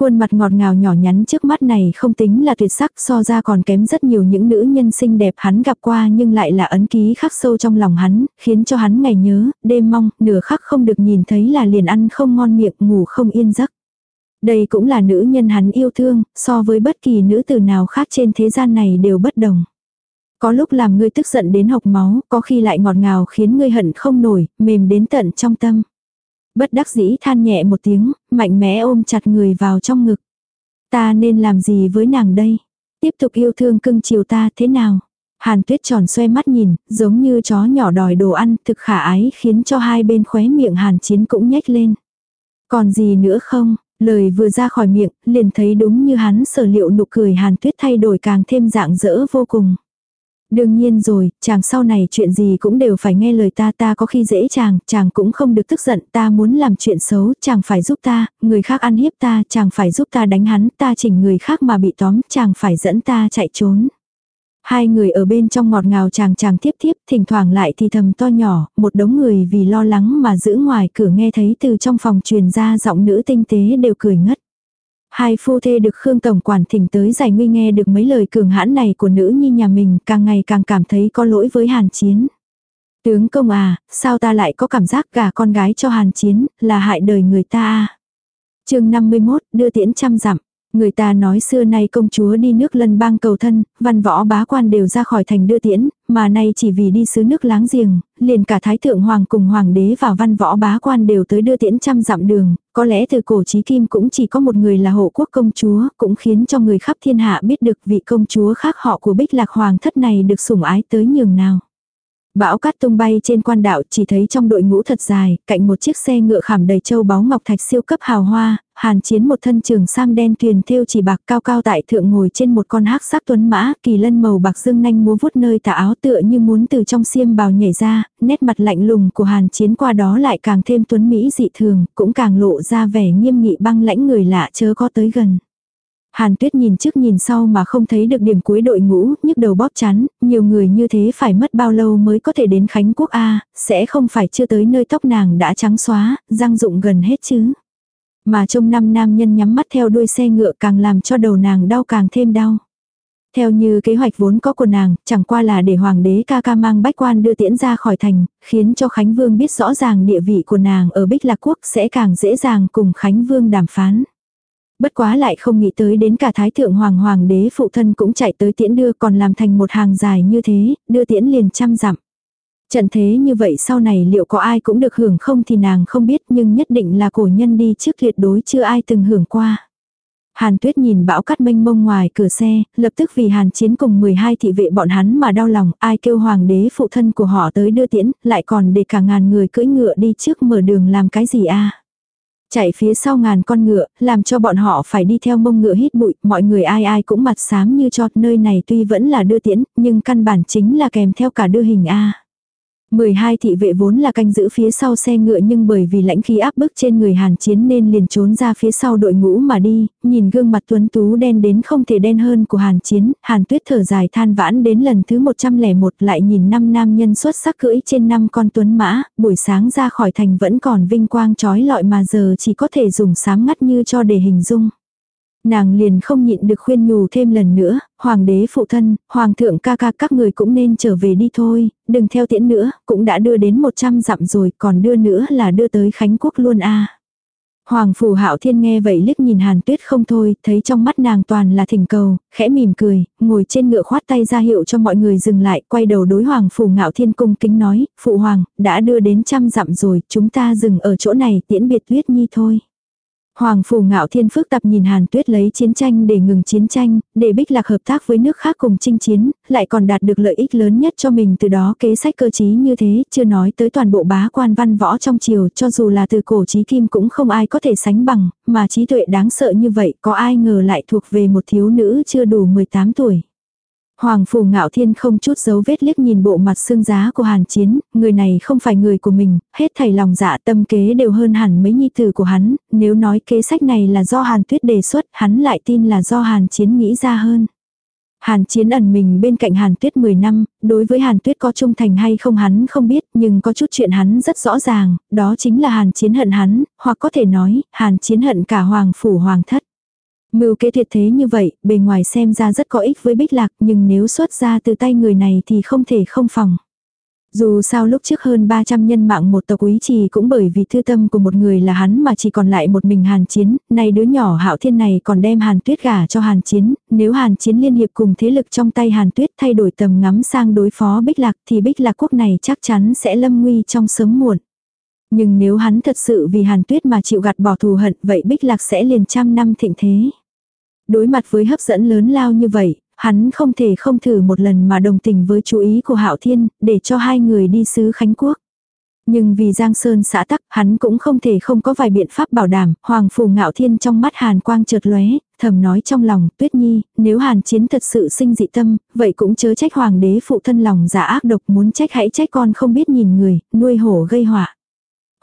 Khuôn mặt ngọt ngào nhỏ nhắn trước mắt này không tính là tuyệt sắc so ra còn kém rất nhiều những nữ nhân xinh đẹp hắn gặp qua nhưng lại là ấn ký khắc sâu trong lòng hắn, khiến cho hắn ngày nhớ, đêm mong, nửa khắc không được nhìn thấy là liền ăn không ngon miệng ngủ không yên giấc. Đây cũng là nữ nhân hắn yêu thương, so với bất kỳ nữ tử nào khác trên thế gian này đều bất đồng. Có lúc làm ngươi tức giận đến hộc máu, có khi lại ngọt ngào khiến ngươi hận không nổi, mềm đến tận trong tâm. Bất đắc dĩ than nhẹ một tiếng, mạnh mẽ ôm chặt người vào trong ngực. Ta nên làm gì với nàng đây? Tiếp tục yêu thương cưng chiều ta thế nào? Hàn tuyết tròn xoay mắt nhìn, giống như chó nhỏ đòi đồ ăn, thực khả ái khiến cho hai bên khóe miệng hàn chiến cũng nhếch lên. Còn gì nữa không? Lời vừa ra khỏi miệng, liền thấy đúng như hắn sở liệu nụ cười hàn tuyết thay đổi càng thêm dạng dỡ vô cùng. Đương nhiên rồi, chàng sau này chuyện gì cũng đều phải nghe lời ta ta có khi dễ chàng, chàng cũng không được tức giận, ta muốn làm chuyện xấu, chàng phải giúp ta, người khác ăn hiếp ta, chàng phải giúp ta đánh hắn, ta chỉnh người khác mà bị tóm, chàng phải dẫn ta chạy trốn. Hai người ở bên trong ngọt ngào chàng chàng tiếp tiếp, thỉnh thoảng lại thì thầm to nhỏ, một đống người vì lo lắng mà giữ ngoài cửa nghe thấy từ trong phòng truyền ra giọng nữ tinh tế đều cười ngất. Hai phu thê được Khương Tổng Quản thỉnh tới giải nguy nghe được mấy lời cường hãn này của nữ nhi nhà mình càng ngày càng cảm thấy có lỗi với Hàn Chiến. Tướng công à, sao ta lại có cảm giác gả con gái cho Hàn Chiến, là hại đời người ta à. chương 51, đưa tiễn trăm dặm. Người ta nói xưa nay công chúa đi nước lân bang cầu thân, văn võ bá quan đều ra khỏi thành đưa tiễn, mà nay chỉ vì đi xứ nước láng giềng, liền cả thái thượng hoàng cùng hoàng đế và văn võ bá quan đều tới đưa tiễn trăm dặm đường, có lẽ từ cổ chí kim cũng chỉ có một người là hộ quốc công chúa, cũng khiến cho người khắp thiên hạ biết được vị công chúa khác họ của bích lạc hoàng thất này được sủng ái tới nhường nào. Bão cát tung bay trên quan đạo chỉ thấy trong đội ngũ thật dài, cạnh một chiếc xe ngựa khảm đầy châu báu ngọc thạch siêu cấp hào hoa, hàn chiến một thân trường sam đen tuyền thêu chỉ bạc cao cao tại thượng ngồi trên một con hắc sắc tuấn mã, kỳ lân màu bạc dương nanh múa vuốt nơi tà áo tựa như muốn từ trong xiêm bào nhảy ra, nét mặt lạnh lùng của hàn chiến qua đó lại càng thêm tuấn mỹ dị thường, cũng càng lộ ra vẻ nghiêm nghị băng lãnh người lạ chớ có tới gần. Hàn tuyết nhìn trước nhìn sau mà không thấy được điểm cuối đội ngũ, nhức đầu bóp chán. nhiều người như thế phải mất bao lâu mới có thể đến Khánh Quốc A, sẽ không phải chưa tới nơi tóc nàng đã trắng xóa, răng rụng gần hết chứ. Mà trông năm nam nhân nhắm mắt theo đuôi xe ngựa càng làm cho đầu nàng đau càng thêm đau. Theo như kế hoạch vốn có của nàng, chẳng qua là để hoàng đế ca ca mang bách quan đưa tiễn ra khỏi thành, khiến cho Khánh Vương biết rõ ràng địa vị của nàng ở Bích Lạc Quốc sẽ càng dễ dàng cùng Khánh Vương đàm phán. Bất quá lại không nghĩ tới đến cả Thái Thượng Hoàng Hoàng đế phụ thân cũng chạy tới tiễn đưa còn làm thành một hàng dài như thế, đưa tiễn liền trăm dặm. Trận thế như vậy sau này liệu có ai cũng được hưởng không thì nàng không biết nhưng nhất định là cổ nhân đi trước tuyệt đối chưa ai từng hưởng qua. Hàn Tuyết nhìn bão cắt mênh mông ngoài cửa xe, lập tức vì Hàn Chiến cùng 12 thị vệ bọn hắn mà đau lòng, ai kêu hoàng đế phụ thân của họ tới đưa tiễn, lại còn để cả ngàn người cưỡi ngựa đi trước mở đường làm cái gì a Chạy phía sau ngàn con ngựa, làm cho bọn họ phải đi theo mông ngựa hít bụi, mọi người ai ai cũng mặt xám như trọt nơi này tuy vẫn là đưa tiễn, nhưng căn bản chính là kèm theo cả đưa hình A. 12 thị vệ vốn là canh giữ phía sau xe ngựa nhưng bởi vì lãnh khí áp bức trên người hàn chiến nên liền trốn ra phía sau đội ngũ mà đi, nhìn gương mặt tuấn tú đen đến không thể đen hơn của hàn chiến, hàn tuyết thở dài than vãn đến lần thứ 101 lại nhìn năm nam nhân xuất sắc cưỡi trên năm con tuấn mã, buổi sáng ra khỏi thành vẫn còn vinh quang trói lọi mà giờ chỉ có thể dùng sám ngắt như cho để hình dung. Nàng liền không nhịn được khuyên nhủ thêm lần nữa, hoàng đế phụ thân, hoàng thượng ca ca các người cũng nên trở về đi thôi, đừng theo tiễn nữa, cũng đã đưa đến 100 dặm rồi, còn đưa nữa là đưa tới Khánh Quốc luôn a. Hoàng phủ hạo thiên nghe vậy liếc nhìn hàn tuyết không thôi, thấy trong mắt nàng toàn là thỉnh cầu, khẽ mỉm cười, ngồi trên ngựa khoát tay ra hiệu cho mọi người dừng lại, quay đầu đối hoàng phủ ngạo thiên cung kính nói, phụ hoàng, đã đưa đến trăm dặm rồi, chúng ta dừng ở chỗ này tiễn biệt tuyết nhi thôi. Hoàng phủ ngạo thiên phức tập nhìn Hàn Tuyết lấy chiến tranh để ngừng chiến tranh, để bích lạc hợp tác với nước khác cùng chinh chiến, lại còn đạt được lợi ích lớn nhất cho mình từ đó kế sách cơ chí như thế, chưa nói tới toàn bộ bá quan văn võ trong triều cho dù là từ cổ trí kim cũng không ai có thể sánh bằng, mà trí tuệ đáng sợ như vậy có ai ngờ lại thuộc về một thiếu nữ chưa đủ 18 tuổi. Hoàng phủ ngạo thiên không chút dấu vết liếc nhìn bộ mặt xương giá của hàn chiến, người này không phải người của mình, hết thảy lòng dạ tâm kế đều hơn hẳn mấy nhi tử của hắn, nếu nói kế sách này là do hàn tuyết đề xuất, hắn lại tin là do hàn chiến nghĩ ra hơn. Hàn chiến ẩn mình bên cạnh hàn tuyết 10 năm, đối với hàn tuyết có trung thành hay không hắn không biết, nhưng có chút chuyện hắn rất rõ ràng, đó chính là hàn chiến hận hắn, hoặc có thể nói, hàn chiến hận cả hoàng phủ hoàng thất. Mưu kế tuyệt thế như vậy, bề ngoài xem ra rất có ích với Bích Lạc nhưng nếu xuất ra từ tay người này thì không thể không phòng. Dù sao lúc trước hơn 300 nhân mạng một tộc quý trì cũng bởi vì thư tâm của một người là hắn mà chỉ còn lại một mình hàn chiến, nay đứa nhỏ hạo thiên này còn đem hàn tuyết gả cho hàn chiến, nếu hàn chiến liên hiệp cùng thế lực trong tay hàn tuyết thay đổi tầm ngắm sang đối phó bích lạc thì bích lạc quốc này chắc chắn sẽ lâm nguy trong sớm muộn. Nhưng nếu hắn thật sự vì hàn tuyết mà chịu gạt bỏ thù hận vậy bích lạc sẽ liền trăm năm thịnh thế. Đối mặt với hấp dẫn lớn lao như vậy, hắn không thể không thử một lần mà đồng tình với chú ý của Hạo Thiên, để cho hai người đi sứ Khánh Quốc. Nhưng vì Giang Sơn xã tắc, hắn cũng không thể không có vài biện pháp bảo đảm, Hoàng phù Ngạo Thiên trong mắt Hàn Quang chợt lóe, thầm nói trong lòng, Tuyết Nhi, nếu Hàn Chiến thật sự sinh dị tâm, vậy cũng chớ trách Hoàng đế phụ thân lòng giả ác độc muốn trách hãy trách con không biết nhìn người, nuôi hổ gây họa.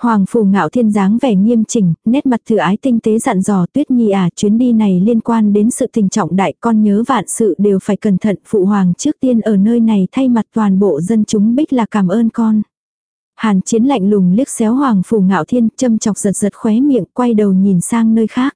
Hoàng phủ ngạo thiên dáng vẻ nghiêm chỉnh, nét mặt thừa ái tinh tế dặn dò tuyết nhi à chuyến đi này liên quan đến sự tình trọng đại con nhớ vạn sự đều phải cẩn thận phụ hoàng trước tiên ở nơi này thay mặt toàn bộ dân chúng bích là cảm ơn con. Hàn chiến lạnh lùng liếc xéo hoàng phủ ngạo thiên châm chọc giật giật khóe miệng quay đầu nhìn sang nơi khác.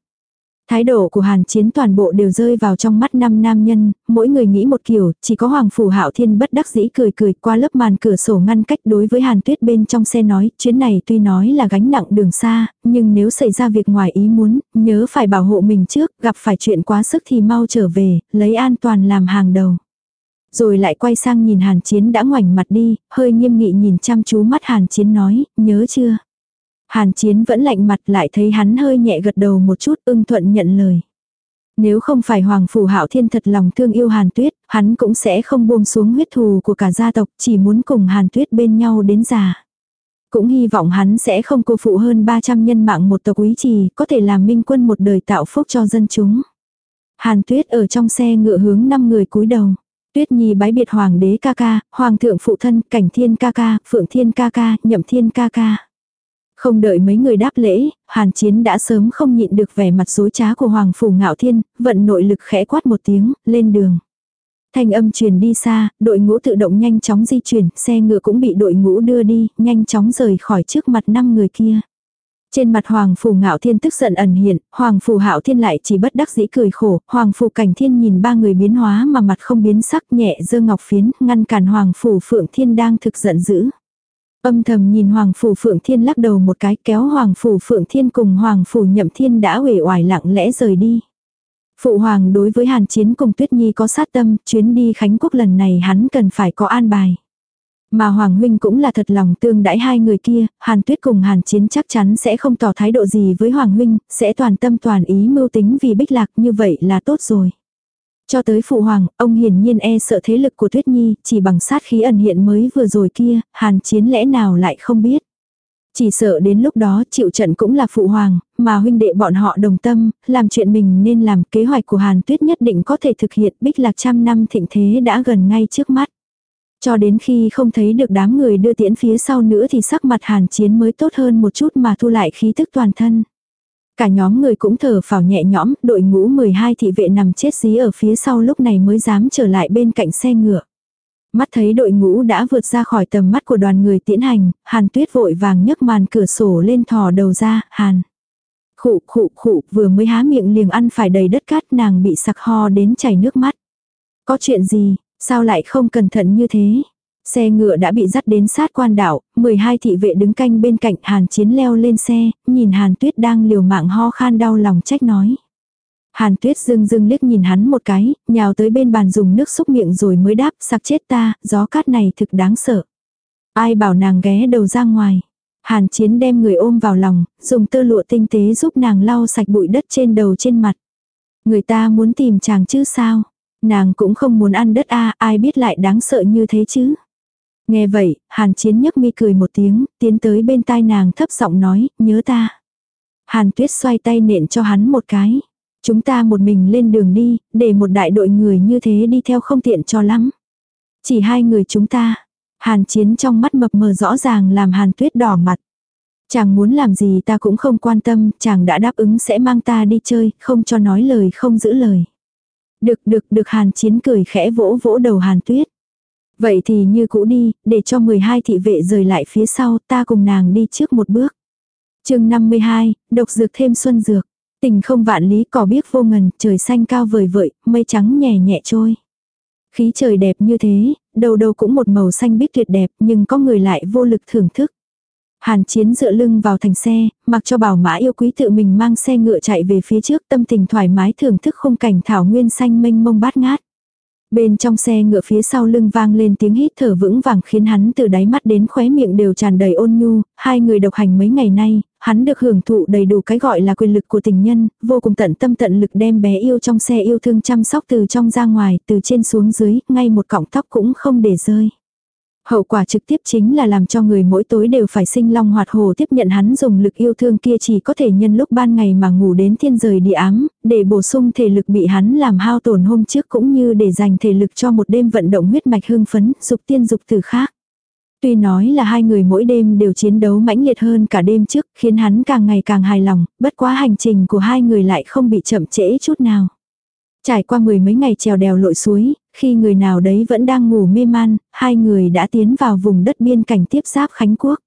Thái độ của Hàn Chiến toàn bộ đều rơi vào trong mắt năm nam nhân, mỗi người nghĩ một kiểu, chỉ có Hoàng Phủ Hạo Thiên bất đắc dĩ cười cười qua lớp màn cửa sổ ngăn cách đối với Hàn Tuyết bên trong xe nói, chuyến này tuy nói là gánh nặng đường xa, nhưng nếu xảy ra việc ngoài ý muốn, nhớ phải bảo hộ mình trước, gặp phải chuyện quá sức thì mau trở về, lấy an toàn làm hàng đầu. Rồi lại quay sang nhìn Hàn Chiến đã ngoảnh mặt đi, hơi nghiêm nghị nhìn chăm chú mắt Hàn Chiến nói, nhớ chưa? Hàn Chiến vẫn lạnh mặt lại thấy hắn hơi nhẹ gật đầu một chút ưng thuận nhận lời. Nếu không phải Hoàng Phủ Hạo Thiên thật lòng thương yêu Hàn Tuyết, hắn cũng sẽ không buông xuống huyết thù của cả gia tộc, chỉ muốn cùng Hàn Tuyết bên nhau đến già. Cũng hy vọng hắn sẽ không cô phụ hơn 300 nhân mạng một tộc quý trì, có thể làm minh quân một đời tạo phúc cho dân chúng. Hàn Tuyết ở trong xe ngựa hướng năm người cúi đầu. Tuyết Nhi bái biệt Hoàng đế ca ca, Hoàng thượng phụ thân, Cảnh Thiên ca ca, Phượng Thiên ca ca, Nhậm Thiên ca ca. Không đợi mấy người đáp lễ, Hàn Chiến đã sớm không nhịn được vẻ mặt dối trá của Hoàng Phủ Ngạo Thiên, vận nội lực khẽ quát một tiếng, lên đường. Thanh âm truyền đi xa, đội ngũ tự động nhanh chóng di chuyển, xe ngựa cũng bị đội ngũ đưa đi, nhanh chóng rời khỏi trước mặt năm người kia. Trên mặt Hoàng Phủ Ngạo Thiên tức giận ẩn hiện, Hoàng Phủ Hạo Thiên lại chỉ bất đắc dĩ cười khổ, Hoàng Phủ Cảnh Thiên nhìn ba người biến hóa mà mặt không biến sắc nhẹ dơ ngọc phiến, ngăn cản Hoàng Phủ Phượng Thiên đang thực giận dữ. Âm thầm nhìn Hoàng Phủ Phượng Thiên lắc đầu một cái kéo Hoàng Phủ Phượng Thiên cùng Hoàng Phủ Nhậm Thiên đã uể oải lặng lẽ rời đi. Phụ Hoàng đối với Hàn Chiến cùng Tuyết Nhi có sát tâm, chuyến đi Khánh Quốc lần này hắn cần phải có an bài. Mà Hoàng Huynh cũng là thật lòng tương đãi hai người kia, Hàn Tuyết cùng Hàn Chiến chắc chắn sẽ không tỏ thái độ gì với Hoàng Huynh, sẽ toàn tâm toàn ý mưu tính vì bích lạc như vậy là tốt rồi. Cho tới Phụ Hoàng, ông hiển nhiên e sợ thế lực của Tuyết Nhi, chỉ bằng sát khí ẩn hiện mới vừa rồi kia, Hàn Chiến lẽ nào lại không biết. Chỉ sợ đến lúc đó chịu trận cũng là phụ hoàng, mà huynh đệ bọn họ đồng tâm, làm chuyện mình nên làm kế hoạch của Hàn Tuyết nhất định có thể thực hiện bích lạc trăm năm thịnh thế đã gần ngay trước mắt. Cho đến khi không thấy được đám người đưa tiễn phía sau nữa thì sắc mặt hàn chiến mới tốt hơn một chút mà thu lại khí tức toàn thân. Cả nhóm người cũng thở phào nhẹ nhõm, đội ngũ 12 thị vệ nằm chết dí ở phía sau lúc này mới dám trở lại bên cạnh xe ngựa. Mắt thấy đội ngũ đã vượt ra khỏi tầm mắt của đoàn người tiễn hành, hàn tuyết vội vàng nhấc màn cửa sổ lên thò đầu ra, hàn. Khụ khụ khụ vừa mới há miệng liền ăn phải đầy đất cát nàng bị sặc ho đến chảy nước mắt. Có chuyện gì, sao lại không cẩn thận như thế? Xe ngựa đã bị dắt đến sát quan đảo, 12 thị vệ đứng canh bên cạnh Hàn Chiến leo lên xe, nhìn Hàn Tuyết đang liều mạng ho khan đau lòng trách nói. Hàn tuyết dưng dưng liếc nhìn hắn một cái, nhào tới bên bàn dùng nước xúc miệng rồi mới đáp sặc chết ta, gió cát này thực đáng sợ. Ai bảo nàng ghé đầu ra ngoài. Hàn chiến đem người ôm vào lòng, dùng tơ lụa tinh tế giúp nàng lau sạch bụi đất trên đầu trên mặt. Người ta muốn tìm chàng chứ sao. Nàng cũng không muốn ăn đất a ai biết lại đáng sợ như thế chứ. Nghe vậy, hàn chiến nhấc mi cười một tiếng, tiến tới bên tai nàng thấp giọng nói, nhớ ta. Hàn tuyết xoay tay nện cho hắn một cái. Chúng ta một mình lên đường đi, để một đại đội người như thế đi theo không tiện cho lắm. Chỉ hai người chúng ta. Hàn chiến trong mắt mập mờ rõ ràng làm hàn tuyết đỏ mặt. Chàng muốn làm gì ta cũng không quan tâm, chàng đã đáp ứng sẽ mang ta đi chơi, không cho nói lời không giữ lời. Được được được hàn chiến cười khẽ vỗ vỗ đầu hàn tuyết. Vậy thì như cũ đi, để cho 12 thị vệ rời lại phía sau, ta cùng nàng đi trước một bước. chương 52, độc dược thêm xuân dược. Tình không vạn lý cỏ biếc vô ngần, trời xanh cao vời vợi, mây trắng nhẹ nhẹ trôi. Khí trời đẹp như thế, đầu đầu cũng một màu xanh biếc tuyệt đẹp nhưng có người lại vô lực thưởng thức. Hàn chiến dựa lưng vào thành xe, mặc cho bảo mã yêu quý tự mình mang xe ngựa chạy về phía trước tâm tình thoải mái thưởng thức khung cảnh thảo nguyên xanh mênh mông bát ngát. Bên trong xe ngựa phía sau lưng vang lên tiếng hít thở vững vàng khiến hắn từ đáy mắt đến khóe miệng đều tràn đầy ôn nhu, hai người độc hành mấy ngày nay, hắn được hưởng thụ đầy đủ cái gọi là quyền lực của tình nhân, vô cùng tận tâm tận lực đem bé yêu trong xe yêu thương chăm sóc từ trong ra ngoài, từ trên xuống dưới, ngay một cọng tóc cũng không để rơi. Hậu quả trực tiếp chính là làm cho người mỗi tối đều phải sinh long hoạt hồ tiếp nhận hắn dùng lực yêu thương kia chỉ có thể nhân lúc ban ngày mà ngủ đến thiên rời địa ám, để bổ sung thể lực bị hắn làm hao tổn hôm trước cũng như để dành thể lực cho một đêm vận động huyết mạch hưng phấn, dục tiên dục từ khác. Tuy nói là hai người mỗi đêm đều chiến đấu mãnh liệt hơn cả đêm trước, khiến hắn càng ngày càng hài lòng, bất quá hành trình của hai người lại không bị chậm trễ chút nào. Trải qua mười mấy ngày trèo đèo lội suối, khi người nào đấy vẫn đang ngủ mê man, hai người đã tiến vào vùng đất biên cảnh tiếp giáp Khánh Quốc.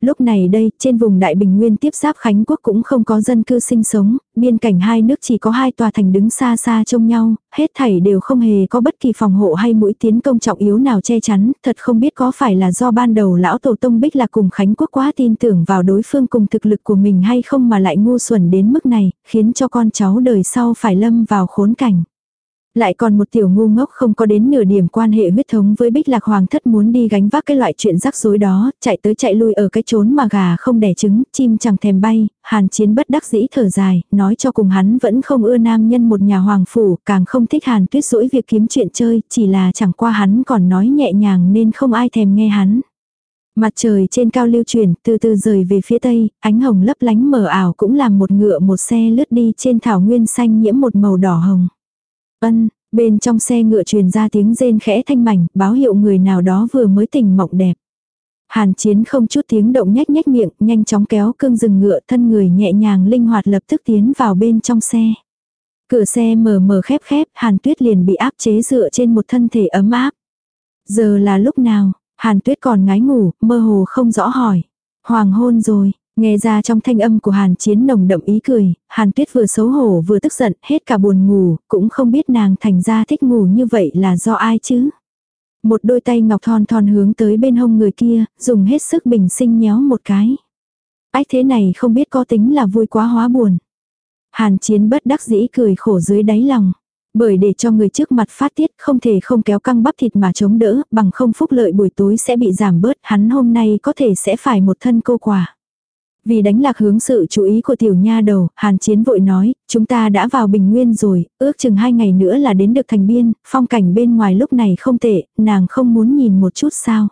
Lúc này đây, trên vùng Đại Bình Nguyên tiếp giáp Khánh Quốc cũng không có dân cư sinh sống, biên cảnh hai nước chỉ có hai tòa thành đứng xa xa trông nhau, hết thảy đều không hề có bất kỳ phòng hộ hay mũi tiến công trọng yếu nào che chắn, thật không biết có phải là do ban đầu lão tổ tông Bích là cùng Khánh Quốc quá tin tưởng vào đối phương cùng thực lực của mình hay không mà lại ngu xuẩn đến mức này, khiến cho con cháu đời sau phải lâm vào khốn cảnh. Lại còn một tiểu ngu ngốc không có đến nửa điểm quan hệ huyết thống với bích lạc hoàng thất muốn đi gánh vác cái loại chuyện rắc rối đó, chạy tới chạy lui ở cái chốn mà gà không đẻ trứng, chim chẳng thèm bay, hàn chiến bất đắc dĩ thở dài, nói cho cùng hắn vẫn không ưa nam nhân một nhà hoàng phủ, càng không thích hàn tuyết rỗi việc kiếm chuyện chơi, chỉ là chẳng qua hắn còn nói nhẹ nhàng nên không ai thèm nghe hắn. Mặt trời trên cao lưu chuyển, từ từ rời về phía tây, ánh hồng lấp lánh mờ ảo cũng làm một ngựa một xe lướt đi trên thảo nguyên xanh nhiễm một màu đỏ hồng. Ân, bên trong xe ngựa truyền ra tiếng rên khẽ thanh mảnh, báo hiệu người nào đó vừa mới tỉnh mộng đẹp. Hàn chiến không chút tiếng động nhách nhách miệng, nhanh chóng kéo cương rừng ngựa thân người nhẹ nhàng linh hoạt lập tức tiến vào bên trong xe. Cửa xe mở mở khép khép, hàn tuyết liền bị áp chế dựa trên một thân thể ấm áp. Giờ là lúc nào, hàn tuyết còn ngái ngủ, mơ hồ không rõ hỏi. Hoàng hôn rồi, nghe ra trong thanh âm của hàn chiến nồng đậm ý cười, hàn tuyết vừa xấu hổ vừa tức giận, hết cả buồn ngủ, cũng không biết nàng thành ra thích ngủ như vậy là do ai chứ. Một đôi tay ngọc thon thon hướng tới bên hông người kia, dùng hết sức bình sinh nhéo một cái. Ách thế này không biết có tính là vui quá hóa buồn. Hàn chiến bất đắc dĩ cười khổ dưới đáy lòng. Bởi để cho người trước mặt phát tiết không thể không kéo căng bắp thịt mà chống đỡ, bằng không phúc lợi buổi tối sẽ bị giảm bớt, hắn hôm nay có thể sẽ phải một thân cô quả. Vì đánh lạc hướng sự chú ý của tiểu nha đầu, Hàn Chiến vội nói, chúng ta đã vào Bình Nguyên rồi, ước chừng hai ngày nữa là đến được thành biên, phong cảnh bên ngoài lúc này không tệ, nàng không muốn nhìn một chút sao.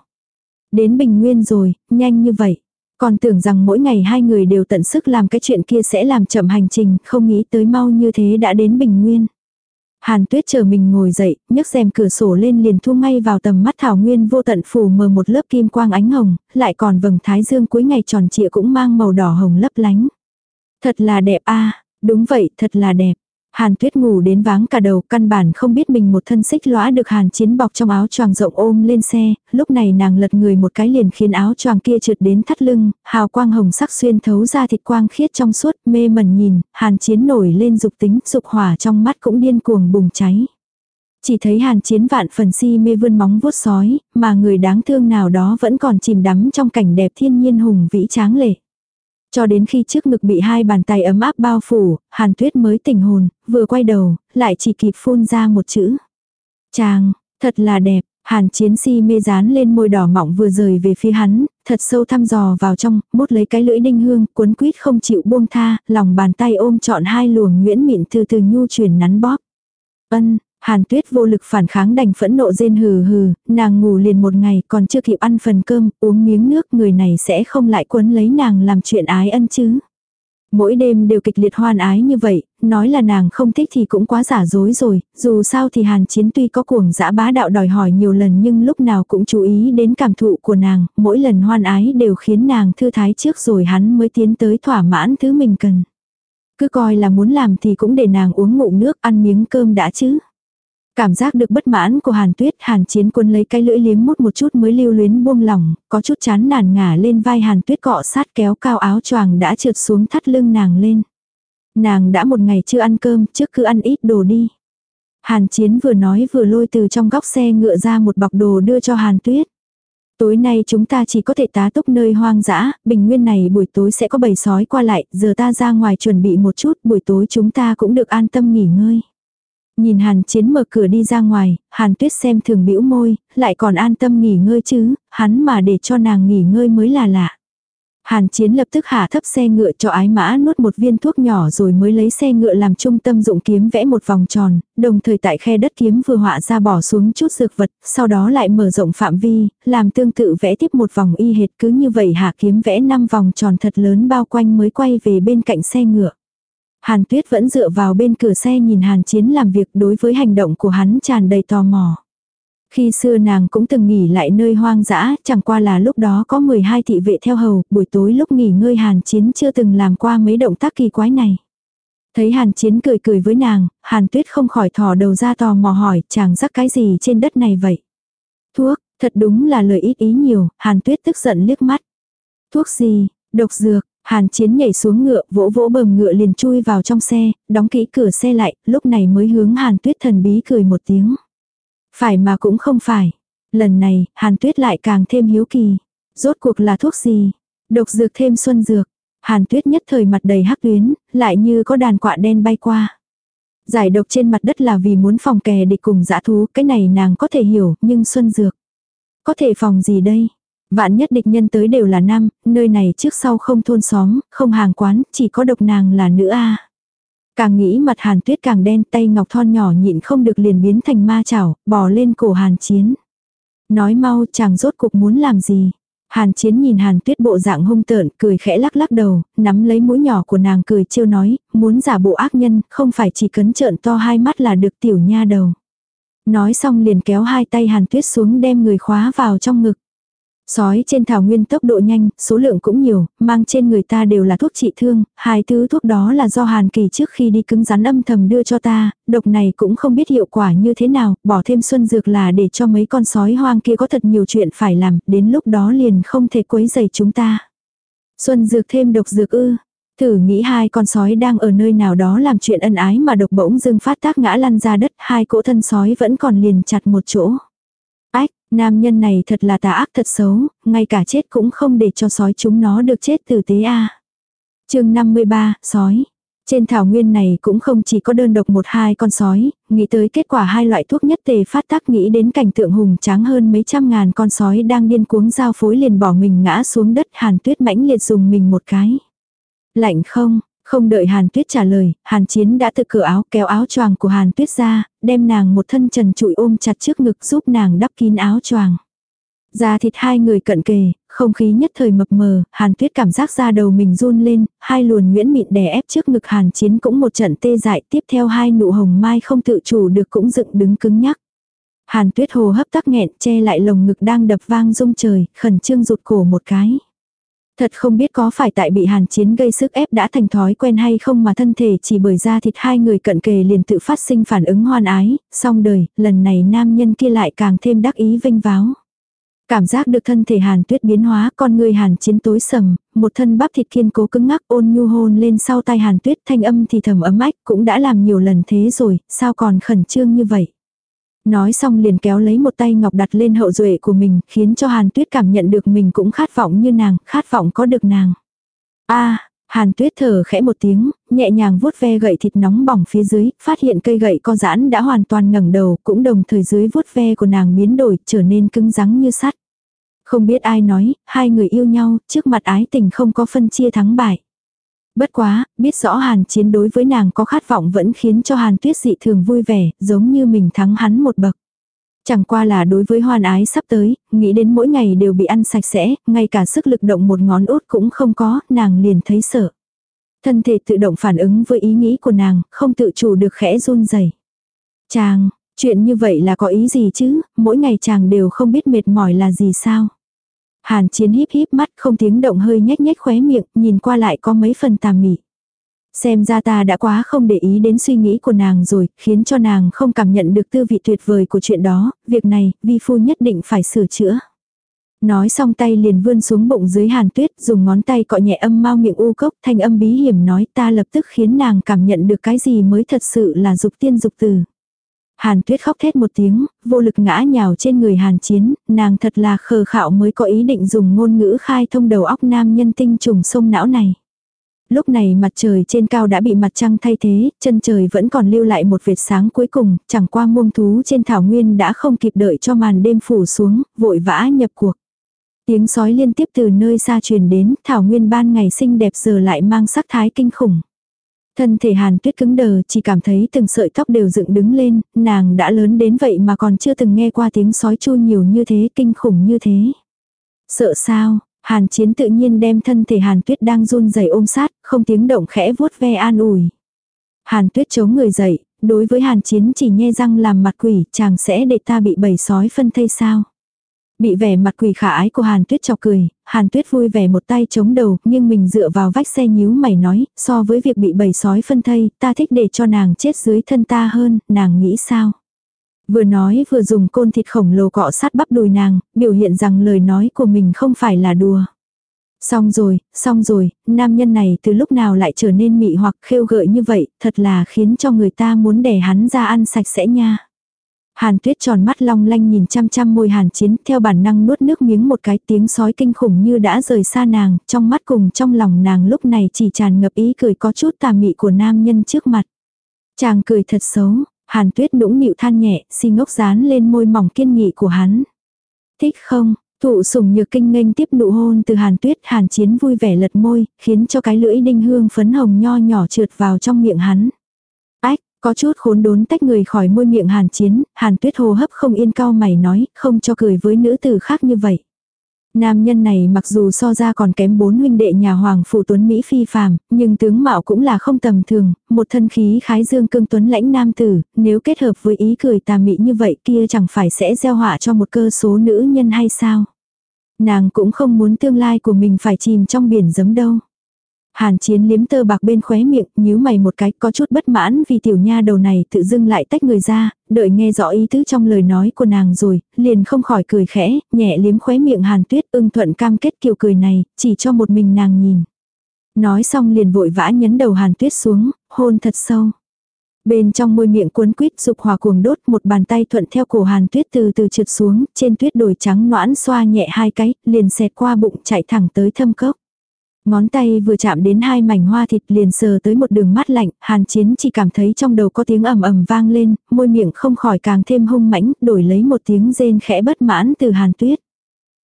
Đến Bình Nguyên rồi, nhanh như vậy. Còn tưởng rằng mỗi ngày hai người đều tận sức làm cái chuyện kia sẽ làm chậm hành trình, không nghĩ tới mau như thế đã đến Bình Nguyên. Hàn tuyết chờ mình ngồi dậy, nhấc rèm cửa sổ lên liền thu ngay vào tầm mắt thảo nguyên vô tận phủ mờ một lớp kim quang ánh hồng, lại còn vầng thái dương cuối ngày tròn trịa cũng mang màu đỏ hồng lấp lánh. Thật là đẹp a à, đúng vậy, thật là đẹp. Hàn tuyết ngủ đến váng cả đầu, căn bản không biết mình một thân xích lõa được hàn chiến bọc trong áo choàng rộng ôm lên xe, lúc này nàng lật người một cái liền khiến áo choàng kia trượt đến thắt lưng, hào quang hồng sắc xuyên thấu ra thịt quang khiết trong suốt, mê mẩn nhìn, hàn chiến nổi lên dục tính, dục hỏa trong mắt cũng điên cuồng bùng cháy. Chỉ thấy hàn chiến vạn phần si mê vươn móng vuốt sói, mà người đáng thương nào đó vẫn còn chìm đắm trong cảnh đẹp thiên nhiên hùng vĩ tráng lệ. Cho đến khi trước ngực bị hai bàn tay ấm áp bao phủ, hàn tuyết mới tỉnh hồn, vừa quay đầu, lại chỉ kịp phun ra một chữ. Chàng, thật là đẹp, hàn chiến si mê dán lên môi đỏ mọng vừa rời về phía hắn, thật sâu thăm dò vào trong, mút lấy cái lưỡi đinh hương, cuốn quýt không chịu buông tha, lòng bàn tay ôm trọn hai luồng nguyễn mịn từ từ nhu chuyển nắn bóp. Ân, Hàn tuyết vô lực phản kháng đành phẫn nộ rên hừ hừ, nàng ngủ liền một ngày còn chưa kịp ăn phần cơm, uống miếng nước người này sẽ không lại quấn lấy nàng làm chuyện ái ân chứ. Mỗi đêm đều kịch liệt hoan ái như vậy, nói là nàng không thích thì cũng quá giả dối rồi, dù sao thì hàn chiến tuy có cuồng dã bá đạo đòi hỏi nhiều lần nhưng lúc nào cũng chú ý đến cảm thụ của nàng, mỗi lần hoan ái đều khiến nàng thư thái trước rồi hắn mới tiến tới thỏa mãn thứ mình cần. Cứ coi là muốn làm thì cũng để nàng uống ngụm nước ăn miếng cơm đã chứ. Cảm giác được bất mãn của Hàn Tuyết, Hàn Chiến Quân lấy cái lưỡi liếm mút một chút mới lưu luyến buông lỏng, có chút chán nản ngả lên vai Hàn Tuyết cọ sát kéo cao áo choàng đã trượt xuống thắt lưng nàng lên. Nàng đã một ngày chưa ăn cơm, trước cứ ăn ít đồ đi. Hàn Chiến vừa nói vừa lôi từ trong góc xe ngựa ra một bọc đồ đưa cho Hàn Tuyết. Tối nay chúng ta chỉ có thể tá túc nơi hoang dã, bình nguyên này buổi tối sẽ có bầy sói qua lại, giờ ta ra ngoài chuẩn bị một chút, buổi tối chúng ta cũng được an tâm nghỉ ngơi. Nhìn Hàn Chiến mở cửa đi ra ngoài, Hàn Tuyết xem thường bĩu môi, lại còn an tâm nghỉ ngơi chứ, hắn mà để cho nàng nghỉ ngơi mới là lạ. Hàn Chiến lập tức hạ thấp xe ngựa cho ái mã nuốt một viên thuốc nhỏ rồi mới lấy xe ngựa làm trung tâm dụng kiếm vẽ một vòng tròn, đồng thời tại khe đất kiếm vừa họa ra bỏ xuống chút dược vật, sau đó lại mở rộng phạm vi, làm tương tự vẽ tiếp một vòng y hệt cứ như vậy hạ kiếm vẽ năm vòng tròn thật lớn bao quanh mới quay về bên cạnh xe ngựa. Hàn Tuyết vẫn dựa vào bên cửa xe nhìn Hàn Chiến làm việc đối với hành động của hắn tràn đầy tò mò. Khi xưa nàng cũng từng nghỉ lại nơi hoang dã, chẳng qua là lúc đó có 12 thị vệ theo hầu, buổi tối lúc nghỉ ngơi Hàn Chiến chưa từng làm qua mấy động tác kỳ quái này. Thấy Hàn Chiến cười cười với nàng, Hàn Tuyết không khỏi thò đầu ra tò mò hỏi chàng rắc cái gì trên đất này vậy. Thuốc, thật đúng là lời ít ý nhiều, Hàn Tuyết tức giận liếc mắt. Thuốc gì, độc dược, Hàn Chiến nhảy xuống ngựa, vỗ vỗ bờm ngựa liền chui vào trong xe, đóng kỹ cửa xe lại, lúc này mới hướng Hàn Tuyết thần bí cười một tiếng. Phải mà cũng không phải. Lần này, Hàn Tuyết lại càng thêm hiếu kỳ. Rốt cuộc là thuốc gì? Độc dược thêm xuân dược. Hàn Tuyết nhất thời mặt đầy hắc tuyến, lại như có đàn quạ đen bay qua. Giải độc trên mặt đất là vì muốn phòng kè địch cùng dã thú, cái này nàng có thể hiểu, nhưng xuân dược. Có thể phòng gì đây? Vạn nhất địch nhân tới đều là nam, nơi này trước sau không thôn xóm, không hàng quán, chỉ có độc nàng là nữ a. Càng nghĩ mặt hàn tuyết càng đen tay ngọc thon nhỏ nhịn không được liền biến thành ma chảo, bò lên cổ hàn chiến. Nói mau chàng rốt cục muốn làm gì. Hàn chiến nhìn hàn tuyết bộ dạng hung tợn, cười khẽ lắc lắc đầu, nắm lấy mũi nhỏ của nàng cười trêu nói, muốn giả bộ ác nhân, không phải chỉ cấn trợn to hai mắt là được tiểu nha đầu. Nói xong liền kéo hai tay hàn tuyết xuống đem người khóa vào trong ngực. Sói trên thảo nguyên tốc độ nhanh, số lượng cũng nhiều, mang trên người ta đều là thuốc trị thương, hai thứ thuốc đó là do Hàn Kỳ trước khi đi cứng rắn âm thầm đưa cho ta, độc này cũng không biết hiệu quả như thế nào, bỏ thêm xuân dược là để cho mấy con sói hoang kia có thật nhiều chuyện phải làm, đến lúc đó liền không thể quấy rầy chúng ta. Xuân dược thêm độc dược ư, Thử nghĩ hai con sói đang ở nơi nào đó làm chuyện ân ái mà độc bỗng dưng phát tác ngã lăn ra đất, hai cỗ thân sói vẫn còn liền chặt một chỗ. Ách, nam nhân này thật là tà ác thật xấu, ngay cả chết cũng không để cho sói chúng nó được chết tử tế a. À. Chương 53, sói. Trên thảo nguyên này cũng không chỉ có đơn độc một hai con sói, nghĩ tới kết quả hai loại thuốc nhất tề phát tác nghĩ đến cảnh tượng hùng tráng hơn mấy trăm ngàn con sói đang điên cuống giao phối liền bỏ mình ngã xuống đất hàn tuyết mãnh liệt dùng mình một cái. Lạnh không, không đợi Hàn Tuyết trả lời, Hàn Chiến đã tự cửa áo kéo áo choàng của Hàn Tuyết ra, đem nàng một thân trần trụi ôm chặt trước ngực giúp nàng đắp kín áo choàng. Da thịt hai người cận kề, không khí nhất thời mập mờ, Hàn Tuyết cảm giác da đầu mình run lên, hai luồn nguyễn mịn đè ép trước ngực Hàn Chiến cũng một trận tê dại, tiếp theo hai nụ hồng mai không tự chủ được cũng dựng đứng cứng nhắc. Hàn Tuyết hồ hấp tắc nghẹn che lại lồng ngực đang đập vang rung trời, khẩn trương rụt cổ một cái. Thật không biết có phải tại bị hàn chiến gây sức ép đã thành thói quen hay không mà thân thể chỉ bởi ra thịt hai người cận kề liền tự phát sinh phản ứng hoan ái, song đời, lần này nam nhân kia lại càng thêm đắc ý vinh váo. Cảm giác được thân thể hàn tuyết biến hóa con người hàn chiến tối sầm, một thân bắp thịt kiên cố cứng ngắc ôn nhu hôn lên sau tay hàn tuyết thanh âm thì thầm ấm ách cũng đã làm nhiều lần thế rồi, sao còn khẩn trương như vậy. Nói xong liền kéo lấy một tay ngọc đặt lên hậu duệ của mình, khiến cho Hàn Tuyết cảm nhận được mình cũng khát vọng như nàng, khát vọng có được nàng. a Hàn Tuyết thở khẽ một tiếng, nhẹ nhàng vuốt ve gậy thịt nóng bỏng phía dưới, phát hiện cây gậy co giãn đã hoàn toàn ngẩng đầu, cũng đồng thời dưới vuốt ve của nàng biến đổi, trở nên cứng rắn như sắt. Không biết ai nói, hai người yêu nhau, trước mặt ái tình không có phân chia thắng bại. Bất quá, biết rõ Hàn chiến đối với nàng có khát vọng vẫn khiến cho Hàn tuyết dị thường vui vẻ, giống như mình thắng hắn một bậc. Chẳng qua là đối với hoan ái sắp tới, nghĩ đến mỗi ngày đều bị ăn sạch sẽ, ngay cả sức lực động một ngón út cũng không có, nàng liền thấy sợ. Thân thể tự động phản ứng với ý nghĩ của nàng, không tự chủ được khẽ run rẩy. Chàng, chuyện như vậy là có ý gì chứ, mỗi ngày chàng đều không biết mệt mỏi là gì sao. Hàn chiến híp híp mắt không tiếng động hơi nhếch nhếch khóe miệng, nhìn qua lại có mấy phần tà mị. Xem ra ta đã quá không để ý đến suy nghĩ của nàng rồi, khiến cho nàng không cảm nhận được tư vị tuyệt vời của chuyện đó, việc này, vi phu nhất định phải sửa chữa. Nói xong tay liền vươn xuống bụng dưới hàn tuyết, dùng ngón tay cọ nhẹ âm mau miệng u cốc, thanh âm bí hiểm nói ta lập tức khiến nàng cảm nhận được cái gì mới thật sự là dục tiên dục tử. Hàn tuyết khóc thét một tiếng, vô lực ngã nhào trên người hàn chiến, nàng thật là khờ khạo mới có ý định dùng ngôn ngữ khai thông đầu óc nam nhân tinh trùng sông não này. Lúc này mặt trời trên cao đã bị mặt trăng thay thế, chân trời vẫn còn lưu lại một vệt sáng cuối cùng, chẳng qua muông thú trên thảo nguyên đã không kịp đợi cho màn đêm phủ xuống, vội vã nhập cuộc. Tiếng sói liên tiếp từ nơi xa truyền đến, thảo nguyên ban ngày xinh đẹp giờ lại mang sắc thái kinh khủng. Thân thể hàn tuyết cứng đờ chỉ cảm thấy từng sợi tóc đều dựng đứng lên, nàng đã lớn đến vậy mà còn chưa từng nghe qua tiếng sói chu nhiều như thế, kinh khủng như thế. Sợ sao, hàn chiến tự nhiên đem thân thể hàn tuyết đang run rẩy ôm sát, không tiếng động khẽ vuốt ve an ủi. Hàn tuyết chống người dậy, đối với hàn chiến chỉ nhe răng làm mặt quỷ, chàng sẽ để ta bị bầy sói phân thây sao. Bị vẻ mặt quỷ khả ái của Hàn Tuyết chọc cười, Hàn Tuyết vui vẻ một tay chống đầu, nhưng mình dựa vào vách xe nhíu mày nói, so với việc bị bầy sói phân thây, ta thích để cho nàng chết dưới thân ta hơn, nàng nghĩ sao? Vừa nói vừa dùng côn thịt khổng lồ cọ sát bắp đùi nàng, biểu hiện rằng lời nói của mình không phải là đùa. Xong rồi, xong rồi, nam nhân này từ lúc nào lại trở nên mị hoặc khêu gợi như vậy, thật là khiến cho người ta muốn để hắn ra ăn sạch sẽ nha. Hàn tuyết tròn mắt long lanh nhìn chăm chăm môi hàn chiến theo bản năng nuốt nước miếng một cái tiếng sói kinh khủng như đã rời xa nàng, trong mắt cùng trong lòng nàng lúc này chỉ tràn ngập ý cười có chút tà mị của nam nhân trước mặt. Chàng cười thật xấu, hàn tuyết nũng nịu than nhẹ, xi ngốc dán lên môi mỏng kiên nghị của hắn. Thích không, thụ sủng nhược kinh nghênh tiếp nụ hôn từ hàn tuyết hàn chiến vui vẻ lật môi, khiến cho cái lưỡi đinh hương phấn hồng nho nhỏ trượt vào trong miệng hắn. Có chút khốn đốn tách người khỏi môi miệng hàn chiến, hàn tuyết hô hấp không yên cao mày nói, không cho cười với nữ tử khác như vậy. Nam nhân này mặc dù so ra còn kém bốn huynh đệ nhà hoàng phủ tuấn Mỹ phi phàm, nhưng tướng mạo cũng là không tầm thường, một thân khí khái dương cương tuấn lãnh nam tử, nếu kết hợp với ý cười tà mị như vậy kia chẳng phải sẽ gieo họa cho một cơ số nữ nhân hay sao. Nàng cũng không muốn tương lai của mình phải chìm trong biển giấm đâu. Hàn chiến liếm tơ bạc bên khóe miệng, nhíu mày một cái, có chút bất mãn vì tiểu nha đầu này tự dưng lại tách người ra, đợi nghe rõ ý tứ trong lời nói của nàng rồi, liền không khỏi cười khẽ, nhẹ liếm khóe miệng hàn tuyết ưng thuận cam kết kiều cười này, chỉ cho một mình nàng nhìn. Nói xong liền vội vã nhấn đầu hàn tuyết xuống, hôn thật sâu. Bên trong môi miệng cuốn quýt dục hòa cuồng đốt một bàn tay thuận theo cổ hàn tuyết từ từ trượt xuống, trên tuyết đồi trắng noãn xoa nhẹ hai cái, liền xẹt qua bụng chạy thẳng tới thâm cốc. Ngón tay vừa chạm đến hai mảnh hoa thịt liền sờ tới một đường mắt lạnh, hàn chiến chỉ cảm thấy trong đầu có tiếng ầm ầm vang lên, môi miệng không khỏi càng thêm hung mãnh, đổi lấy một tiếng rên khẽ bất mãn từ hàn tuyết.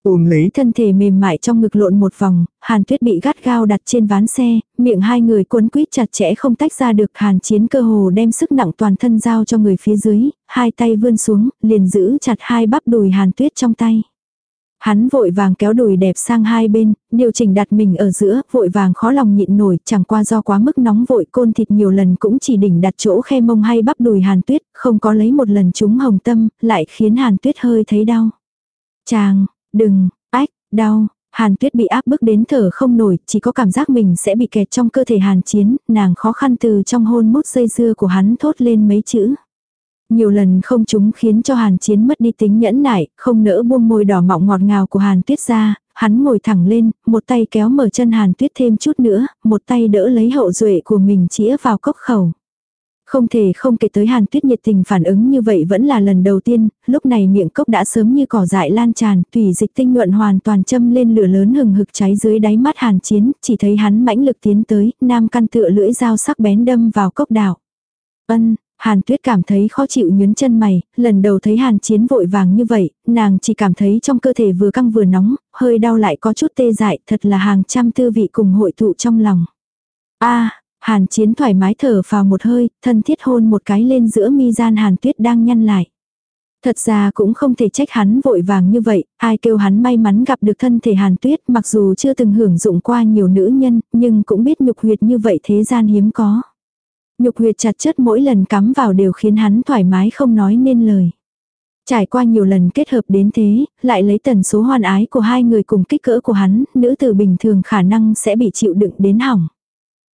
Ôm lấy Thân thể mềm mại trong ngực lộn một vòng, hàn tuyết bị gắt gao đặt trên ván xe, miệng hai người cuốn quýt chặt chẽ không tách ra được hàn chiến cơ hồ đem sức nặng toàn thân giao cho người phía dưới, hai tay vươn xuống, liền giữ chặt hai bắp đùi hàn tuyết trong tay. Hắn vội vàng kéo đùi đẹp sang hai bên, điều chỉnh đặt mình ở giữa, vội vàng khó lòng nhịn nổi, chẳng qua do quá mức nóng vội côn thịt nhiều lần cũng chỉ đỉnh đặt chỗ khe mông hay bắp đùi hàn tuyết, không có lấy một lần chúng hồng tâm, lại khiến hàn tuyết hơi thấy đau. Chàng, đừng, ách, đau, hàn tuyết bị áp bức đến thở không nổi, chỉ có cảm giác mình sẽ bị kẹt trong cơ thể hàn chiến, nàng khó khăn từ trong hôn mút dây dưa của hắn thốt lên mấy chữ. Nhiều lần không chúng khiến cho Hàn Chiến mất đi tính nhẫn nại, không nỡ buông môi đỏ mọng ngọt ngào của Hàn Tuyết ra, hắn ngồi thẳng lên, một tay kéo mở chân Hàn Tuyết thêm chút nữa, một tay đỡ lấy hậu duệ của mình chĩa vào cốc khẩu. Không thể không kể tới Hàn Tuyết nhiệt tình phản ứng như vậy vẫn là lần đầu tiên, lúc này miệng cốc đã sớm như cỏ dại lan tràn, tùy dịch tinh nhuận hoàn toàn châm lên lửa lớn hừng hực cháy dưới đáy mắt Hàn Chiến, chỉ thấy hắn mãnh lực tiến tới, nam căn tựa lưỡi dao sắc bén đâm vào cốc đảo. Ân, Hàn Tuyết cảm thấy khó chịu nhớn chân mày, lần đầu thấy Hàn Chiến vội vàng như vậy, nàng chỉ cảm thấy trong cơ thể vừa căng vừa nóng, hơi đau lại có chút tê dại, thật là hàng trăm tư vị cùng hội tụ trong lòng. A, Hàn Chiến thoải mái thở vào một hơi, thân thiết hôn một cái lên giữa mi gian Hàn Tuyết đang nhăn lại. Thật ra cũng không thể trách hắn vội vàng như vậy, ai kêu hắn may mắn gặp được thân thể Hàn Tuyết mặc dù chưa từng hưởng dụng qua nhiều nữ nhân, nhưng cũng biết nhục huyệt như vậy thế gian hiếm có. Nhục huyệt chặt chất mỗi lần cắm vào đều khiến hắn thoải mái không nói nên lời. Trải qua nhiều lần kết hợp đến thế, lại lấy tần số hoan ái của hai người cùng kích cỡ của hắn, nữ tử bình thường khả năng sẽ bị chịu đựng đến hỏng.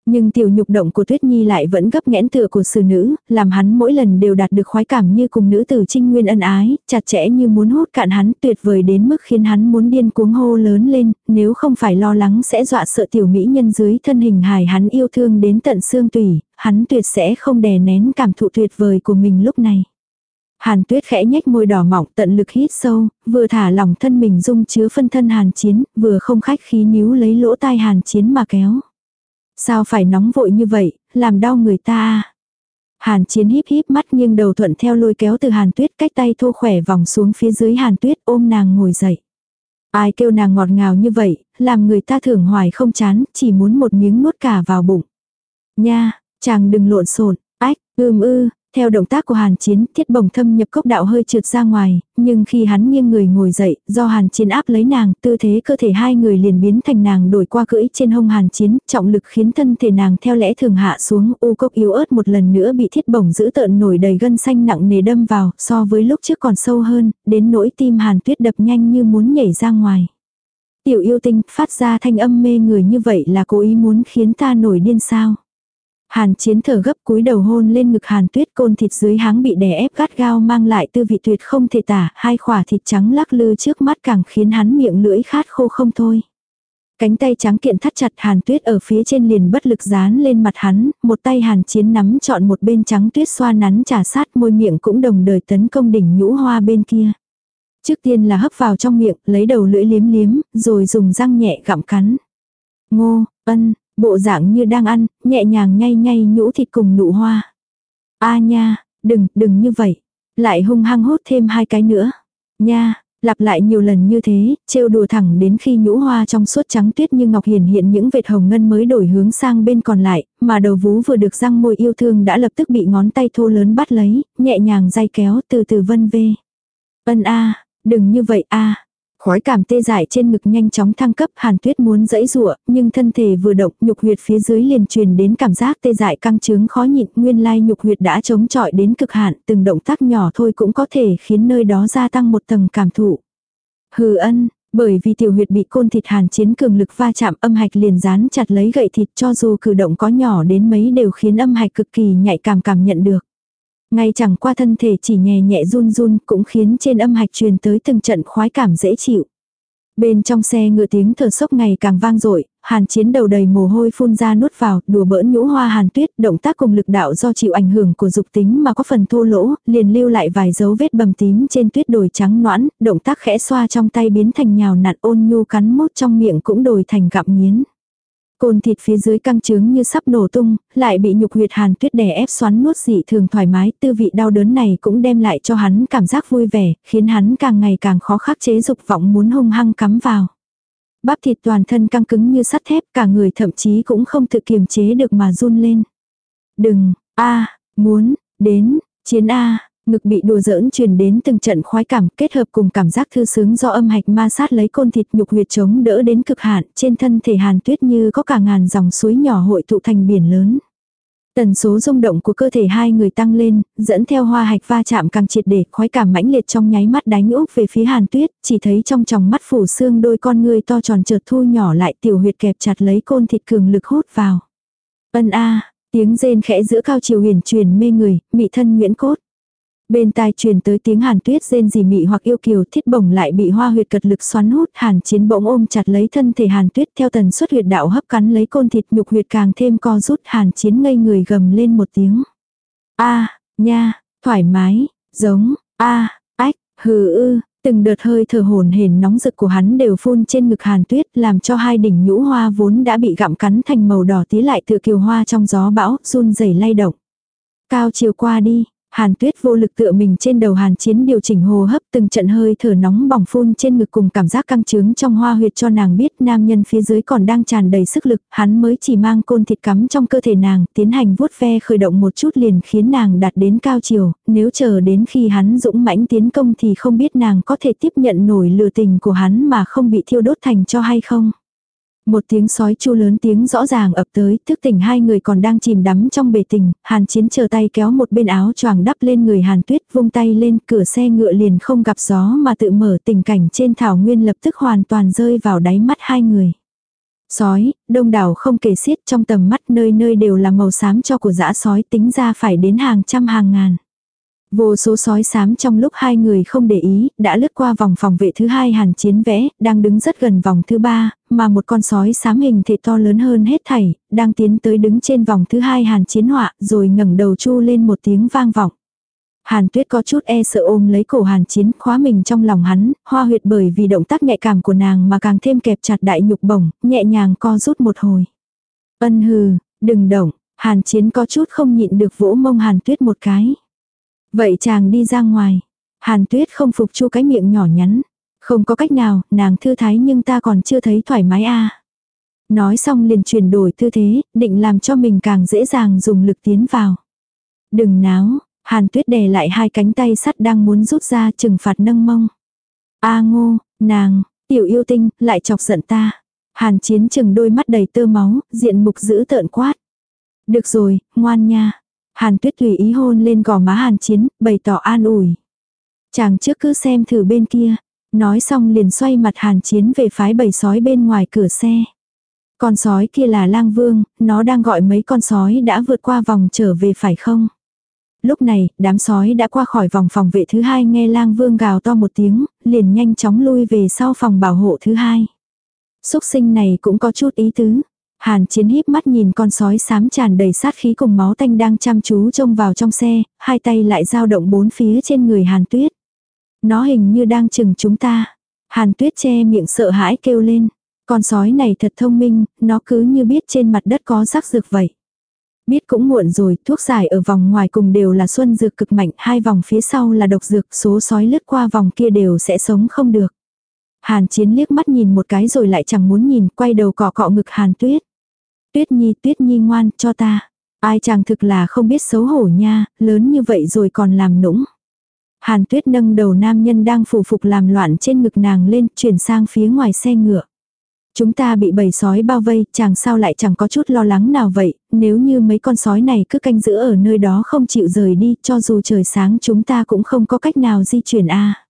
Nhưng tiểu nhục động của Tuyết Nhi lại vẫn gấp nghẽn tựa của xử nữ, làm hắn mỗi lần đều đạt được khoái cảm như cùng nữ tử trinh nguyên ân ái, chặt chẽ như muốn hút cạn hắn tuyệt vời đến mức khiến hắn muốn điên cuống hô lớn lên, nếu không phải lo lắng sẽ dọa sợ tiểu mỹ nhân dưới thân hình hài hắn yêu thương đến tận xương tủy, hắn tuyệt sẽ không đè nén cảm thụ tuyệt vời của mình lúc này. Hàn tuyết khẽ nhếch môi đỏ mỏng tận lực hít sâu, vừa thả lỏng thân mình dung chứa phân thân hàn chiến, vừa không khách khí níu lấy lỗ tai hàn chiến mà kéo. Sao phải nóng vội như vậy, làm đau người ta à? Hàn chiến híp híp mắt nghiêng đầu thuận theo lôi kéo từ hàn tuyết cách tay thô khỏe vòng xuống phía dưới hàn tuyết ôm nàng ngồi dậy. Ai kêu nàng ngọt ngào như vậy, làm người ta thưởng hoài không chán, chỉ muốn một miếng nuốt cả vào bụng. Nha, chàng đừng lộn xộn, ách, ưm ư, theo động tác của Hàn Chiến, thiết bổng thâm nhập cốc đạo hơi trượt ra ngoài, nhưng khi hắn nghiêng người ngồi dậy, do Hàn Chiến áp lấy nàng, tư thế cơ thể hai người liền biến thành nàng đổi qua cưỡi trên hông Hàn Chiến, trọng lực khiến thân thể nàng theo lẽ thường hạ xuống, u cốc yếu ớt một lần nữa bị thiết bổng giữ tợn nổi đầy gân xanh nặng nề đâm vào, so với lúc trước còn sâu hơn, đến nỗi tim Hàn Tuyết đập nhanh như muốn nhảy ra ngoài. Tiểu yêu tinh phát ra thanh âm mê người như vậy là cố ý muốn khiến ta nổi điên sao. Hàn chiến thở gấp cúi đầu hôn lên ngực hàn tuyết côn thịt dưới háng bị đè ép gắt gao mang lại tư vị tuyệt không thể tả, hai khỏa thịt trắng lắc lư trước mắt càng khiến hắn miệng lưỡi khát khô không thôi. Cánh tay trắng kiện thắt chặt hàn tuyết ở phía trên liền bất lực dán lên mặt hắn, một tay hàn chiến nắm chọn một bên trắng tuyết xoa nắn trả sát môi miệng cũng đồng đời tấn công đỉnh nhũ hoa bên kia. Trước tiên là hấp vào trong miệng, lấy đầu lưỡi liếm liếm, rồi dùng răng nhẹ gặm cắn. Ngô, ân, Bộ dạng như đang ăn, nhẹ nhàng nhay nhay nhũ thịt cùng nụ hoa. A nha, đừng, đừng như vậy. Lại hung hăng hút thêm hai cái nữa. Nha, lặp lại nhiều lần như thế, trêu đùa thẳng đến khi nhũ hoa trong suốt trắng tuyết như ngọc hiển hiện những vệt hồng ngân mới đổi hướng sang bên còn lại, mà đầu vú vừa được răng môi yêu thương đã lập tức bị ngón tay thô lớn bắt lấy, nhẹ nhàng dây kéo từ từ vân vê. Ân a, đừng như vậy a, Khói cảm tê dại trên ngực nhanh chóng thăng cấp hàn tuyết muốn dẫy rụa, nhưng thân thể vừa động nhục huyệt phía dưới liền truyền đến cảm giác tê dại căng trướng khó nhịn nguyên lai nhục huyệt đã chống chọi đến cực hạn từng động tác nhỏ thôi cũng có thể khiến nơi đó gia tăng một tầng cảm thụ. Hừ ân, Bởi vì tiểu huyệt bị côn thịt hàn chiến cường lực va chạm âm hạch liền dán chặt lấy gậy thịt cho dù cử động có nhỏ đến mấy đều khiến âm hạch cực kỳ nhạy cảm cảm nhận được. Ngay chẳng qua thân thể chỉ nhẹ nhẹ run run cũng khiến trên âm hạch truyền tới từng trận khoái cảm dễ chịu. Bên trong xe ngựa tiếng thở sốc ngày càng vang dội, hàn chiến đầu đầy mồ hôi phun ra nuốt vào, đùa bỡn nhũ hoa hàn tuyết, động tác cùng lực đạo do chịu ảnh hưởng của dục tính mà có phần thô lỗ, liền lưu lại vài dấu vết bầm tím trên tuyết đồi trắng noãn, động tác khẽ xoa trong tay biến thành nhào nặn ôn nhu cắn mốt trong miệng cũng đổi thành gặm nghiến. Côn thịt phía dưới căng trướng như sắp nổ tung, lại bị nhục huyệt hàn tuyết đè ép xoắn nuốt dị thường thoải mái, tư vị đau đớn này cũng đem lại cho hắn cảm giác vui vẻ, khiến hắn càng ngày càng khó khắc chế dục vọng muốn hung hăng cắm vào. Bắp thịt toàn thân căng cứng như sắt thép, cả người thậm chí cũng không tự kiềm chế được mà run lên. Đừng, a muốn, đến, chiến a Ngực bị đùa giỡn truyền đến từng trận khoái cảm kết hợp cùng cảm giác thư sướng do âm hạch ma sát lấy côn thịt nhục huyệt chống đỡ đến cực hạn trên thân thể hàn tuyết như có cả ngàn dòng suối nhỏ hội tụ thành biển lớn. Tần số rung động của cơ thể hai người tăng lên, dẫn theo hoa hạch va chạm càng triệt để, khoái cảm mãnh liệt trong nháy mắt đánh úp về phía Hàn Tuyết, chỉ thấy trong tròng mắt phủ xương đôi con người to tròn chợt thu nhỏ lại tiểu huyệt kẹp chặt lấy côn thịt cường lực hút vào. Ân a, tiếng rên khẽ giữa cao chiều huyền truyền mê người, mị thân nguyễn cốt. Bên tai truyền tới tiếng hàn tuyết rên rỉ mị hoặc yêu kiều thiết bổng lại bị hoa huyệt cật lực xoắn hút hàn chiến bỗng ôm chặt lấy thân thể hàn tuyết theo tần suất huyệt đạo hấp cắn lấy côn thịt nhục huyệt càng thêm co rút hàn chiến ngây người gầm lên một tiếng. a nha, thoải mái, giống, a ách, hừ ư, từng đợt hơi thở hồn hển nóng rực của hắn đều phun trên ngực hàn tuyết làm cho hai đỉnh nhũ hoa vốn đã bị gặm cắn thành màu đỏ tía lại tự kiều hoa trong gió bão, run rẩy lay động. Cao chiều qua đi, Hàn tuyết vô lực tựa mình trên đầu hàn chiến điều chỉnh hô hấp từng trận hơi thở nóng bỏng phun trên ngực cùng cảm giác căng trướng trong hoa huyệt cho nàng biết nam nhân phía dưới còn đang tràn đầy sức lực, hắn mới chỉ mang côn thịt cắm trong cơ thể nàng, tiến hành vuốt ve khởi động một chút liền khiến nàng đạt đến cao chiều, nếu chờ đến khi hắn dũng mãnh tiến công thì không biết nàng có thể tiếp nhận nổi lừa tình của hắn mà không bị thiêu đốt thành cho hay không. Một tiếng sói chu lớn tiếng rõ ràng ập tới, thức tỉnh hai người còn đang chìm đắm trong bể tình, hàn chiến chờ tay kéo một bên áo choàng đắp lên người hàn tuyết vung tay lên cửa xe ngựa liền không gặp gió mà tự mở tình cảnh trên thảo nguyên lập tức hoàn toàn rơi vào đáy mắt hai người. Sói, đông đảo không kể xiết trong tầm mắt nơi nơi đều là màu xám cho của dã sói tính ra phải đến hàng trăm hàng ngàn. Vô số sói xám trong lúc hai người không để ý, đã lướt qua vòng phòng vệ thứ hai hàn chiến vẽ, đang đứng rất gần vòng thứ ba, mà một con sói xám hình thể to lớn hơn hết thảy, đang tiến tới đứng trên vòng thứ hai hàn chiến họa, rồi ngẩng đầu chu lên một tiếng vang vọng. Hàn tuyết có chút e sợ ôm lấy cổ hàn chiến khóa mình trong lòng hắn, hoa huyệt bởi vì động tác nhạy cảm của nàng mà càng thêm kẹp chặt đại nhục bổng, nhẹ nhàng co rút một hồi. Ân hừ, đừng động, hàn chiến có chút không nhịn được vỗ mông hàn tuyết một cái. Vậy chàng đi ra ngoài. Hàn tuyết không phục chu cái miệng nhỏ nhắn. Không có cách nào, nàng thư thái nhưng ta còn chưa thấy thoải mái a Nói xong liền chuyển đổi tư thế, định làm cho mình càng dễ dàng dùng lực tiến vào. Đừng náo, hàn tuyết đè lại hai cánh tay sắt đang muốn rút ra trừng phạt nâng mông. A ngô, nàng, tiểu yêu tinh, lại chọc giận ta. Hàn chiến chừng đôi mắt đầy tơ máu, diện mục dữ tợn quát. Được rồi, ngoan nha. Hàn tuyết tùy ý hôn lên gò má hàn chiến, bày tỏ an ủi. Chàng trước cứ xem thử bên kia. Nói xong liền xoay mặt hàn chiến về phái bầy sói bên ngoài cửa xe. Con sói kia là lang vương, nó đang gọi mấy con sói đã vượt qua vòng trở về phải không? Lúc này, đám sói đã qua khỏi vòng phòng vệ thứ hai nghe lang vương gào to một tiếng, liền nhanh chóng lui về sau phòng bảo hộ thứ hai. Xúc sinh này cũng có chút ý tứ. Hàn chiến híp mắt nhìn con sói xám tràn đầy sát khí cùng máu tanh đang chăm chú trông vào trong xe, hai tay lại dao động bốn phía trên người hàn tuyết. Nó hình như đang chừng chúng ta. Hàn tuyết che miệng sợ hãi kêu lên. Con sói này thật thông minh, nó cứ như biết trên mặt đất có rắc dược vậy. Biết cũng muộn rồi, thuốc giải ở vòng ngoài cùng đều là xuân dược cực mạnh, hai vòng phía sau là độc dược, số sói lướt qua vòng kia đều sẽ sống không được. Hàn chiến liếc mắt nhìn một cái rồi lại chẳng muốn nhìn, quay đầu cọ cọ ngực hàn tuyết. Tuyết Nhi, Tuyết Nhi ngoan, cho ta. Ai chàng thực là không biết xấu hổ nha, lớn như vậy rồi còn làm nũng. Hàn Tuyết nâng đầu nam nhân đang phủ phục làm loạn trên ngực nàng lên, chuyển sang phía ngoài xe ngựa. Chúng ta bị bầy sói bao vây, chàng sao lại chẳng có chút lo lắng nào vậy, nếu như mấy con sói này cứ canh giữ ở nơi đó không chịu rời đi, cho dù trời sáng chúng ta cũng không có cách nào di chuyển a. À.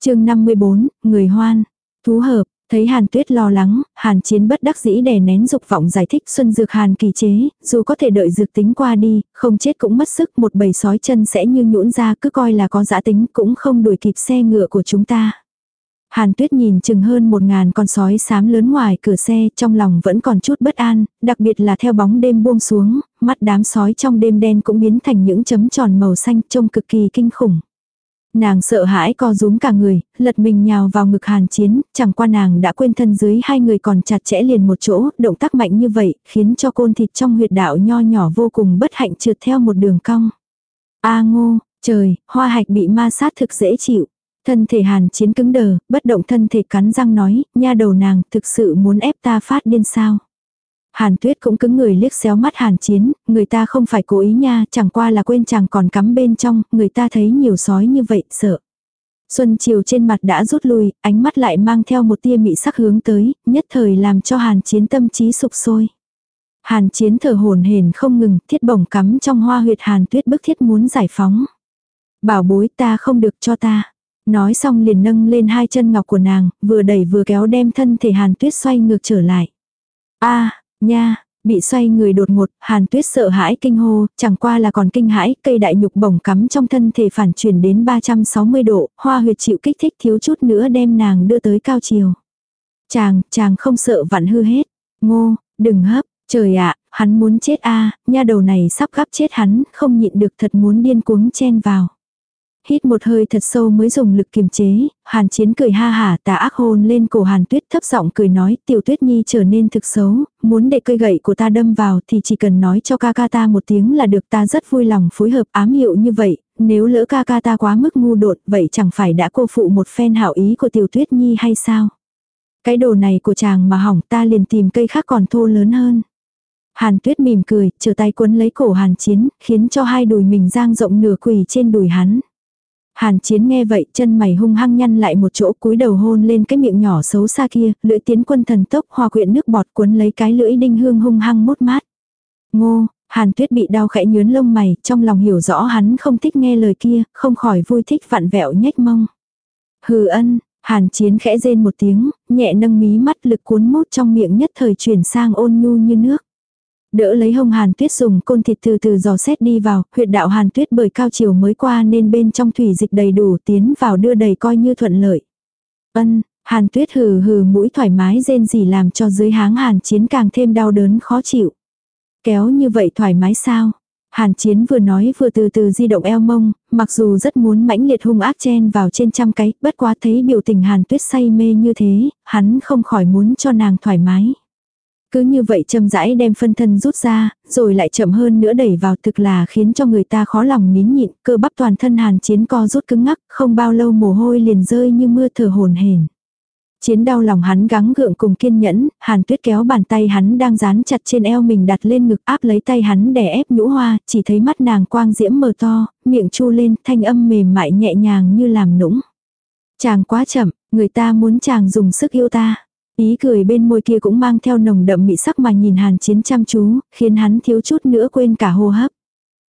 Chương 54, người hoan. Thú hợp, Thấy Hàn Tuyết lo lắng, Hàn Chiến bất đắc dĩ đè nén dục vọng giải thích Xuân Dược Hàn kỳ chế, dù có thể đợi dược tính qua đi, không chết cũng mất sức, một bầy sói chân sẽ như nhũn ra cứ coi là có giã tính cũng không đuổi kịp xe ngựa của chúng ta. Hàn Tuyết nhìn chừng hơn một ngàn con sói xám lớn ngoài cửa xe, trong lòng vẫn còn chút bất an, đặc biệt là theo bóng đêm buông xuống, mắt đám sói trong đêm đen cũng biến thành những chấm tròn màu xanh trông cực kỳ kinh khủng. Nàng sợ hãi co rúm cả người, lật mình nhào vào ngực hàn chiến, chẳng qua nàng đã quên thân dưới hai người còn chặt chẽ liền một chỗ, động tác mạnh như vậy, khiến cho côn thịt trong huyệt đạo nho nhỏ vô cùng bất hạnh trượt theo một đường cong. A ngô, trời, hoa hạch bị ma sát thực dễ chịu. Thân thể hàn chiến cứng đờ, bất động thân thể cắn răng nói, nha đầu nàng thực sự muốn ép ta phát điên sao. Hàn tuyết cũng cứng người liếc xéo mắt hàn chiến, người ta không phải cố ý nha, chẳng qua là quên chàng còn cắm bên trong, người ta thấy nhiều sói như vậy, sợ. Xuân chiều trên mặt đã rút lui, ánh mắt lại mang theo một tia mị sắc hướng tới, nhất thời làm cho hàn chiến tâm trí sụp sôi. Hàn chiến thở hồn hển không ngừng, thiết bổng cắm trong hoa huyệt hàn tuyết bức thiết muốn giải phóng. Bảo bối ta không được cho ta. Nói xong liền nâng lên hai chân ngọc của nàng, vừa đẩy vừa kéo đem thân thể hàn tuyết xoay ngược trở lại. a Nha, bị xoay người đột ngột, hàn tuyết sợ hãi kinh hô, chẳng qua là còn kinh hãi, cây đại nhục bổng cắm trong thân thể phản chuyển đến 360 độ, hoa huyệt chịu kích thích thiếu chút nữa đem nàng đưa tới cao chiều. Chàng, chàng không sợ vặn hư hết. Ngô, đừng hấp, trời ạ, hắn muốn chết a nha đầu này sắp gắp chết hắn, không nhịn được thật muốn điên cuống chen vào. Hít một hơi thật sâu mới dùng lực kiềm chế, hàn chiến cười ha hả tà ác hôn lên cổ hàn tuyết thấp giọng cười nói tiểu tuyết nhi trở nên thực xấu, muốn để cây gậy của ta đâm vào thì chỉ cần nói cho ca ca ta một tiếng là được ta rất vui lòng phối hợp ám hiệu như vậy, nếu lỡ ca ca ta quá mức ngu đột vậy chẳng phải đã cô phụ một phen hảo ý của tiểu tuyết nhi hay sao? Cái đồ này của chàng mà hỏng ta liền tìm cây khác còn thô lớn hơn. Hàn tuyết mỉm cười, chờ tay quấn lấy cổ hàn chiến, khiến cho hai đùi mình giang rộng nửa quỳ trên đùi hắn. Hàn chiến nghe vậy chân mày hung hăng nhăn lại một chỗ cúi đầu hôn lên cái miệng nhỏ xấu xa kia, lưỡi tiến quân thần tốc hòa quyện nước bọt cuốn lấy cái lưỡi đinh hương hung hăng mốt mát. Ngô, hàn tuyết bị đau khẽ nhướn lông mày, trong lòng hiểu rõ hắn không thích nghe lời kia, không khỏi vui thích vặn vẹo nhếch mông. Hừ ân, hàn chiến khẽ rên một tiếng, nhẹ nâng mí mắt lực cuốn mốt trong miệng nhất thời chuyển sang ôn nhu như nước. Đỡ lấy hông hàn tuyết dùng côn thịt từ từ dò xét đi vào, huyệt đạo hàn tuyết bởi cao chiều mới qua nên bên trong thủy dịch đầy đủ tiến vào đưa đầy coi như thuận lợi. Ân, hàn tuyết hừ hừ mũi thoải mái rên gì làm cho dưới háng hàn chiến càng thêm đau đớn khó chịu. Kéo như vậy thoải mái sao? Hàn chiến vừa nói vừa từ từ di động eo mông, mặc dù rất muốn mãnh liệt hung ác chen vào trên trăm cái, bất quá thấy biểu tình hàn tuyết say mê như thế, hắn không khỏi muốn cho nàng thoải mái. Cứ như vậy châm rãi đem phân thân rút ra, rồi lại chậm hơn nữa đẩy vào thực là khiến cho người ta khó lòng nín nhịn, cơ bắp toàn thân hàn chiến co rút cứng ngắc, không bao lâu mồ hôi liền rơi như mưa thở hồn hển. Chiến đau lòng hắn gắng gượng cùng kiên nhẫn, hàn tuyết kéo bàn tay hắn đang dán chặt trên eo mình đặt lên ngực áp lấy tay hắn đè ép nhũ hoa, chỉ thấy mắt nàng quang diễm mờ to, miệng chu lên, thanh âm mềm mại nhẹ nhàng như làm nũng. Chàng quá chậm, người ta muốn chàng dùng sức yêu ta. Ý cười bên môi kia cũng mang theo nồng đậm mị sắc mà nhìn hàn chiến chăm chú, khiến hắn thiếu chút nữa quên cả hô hấp.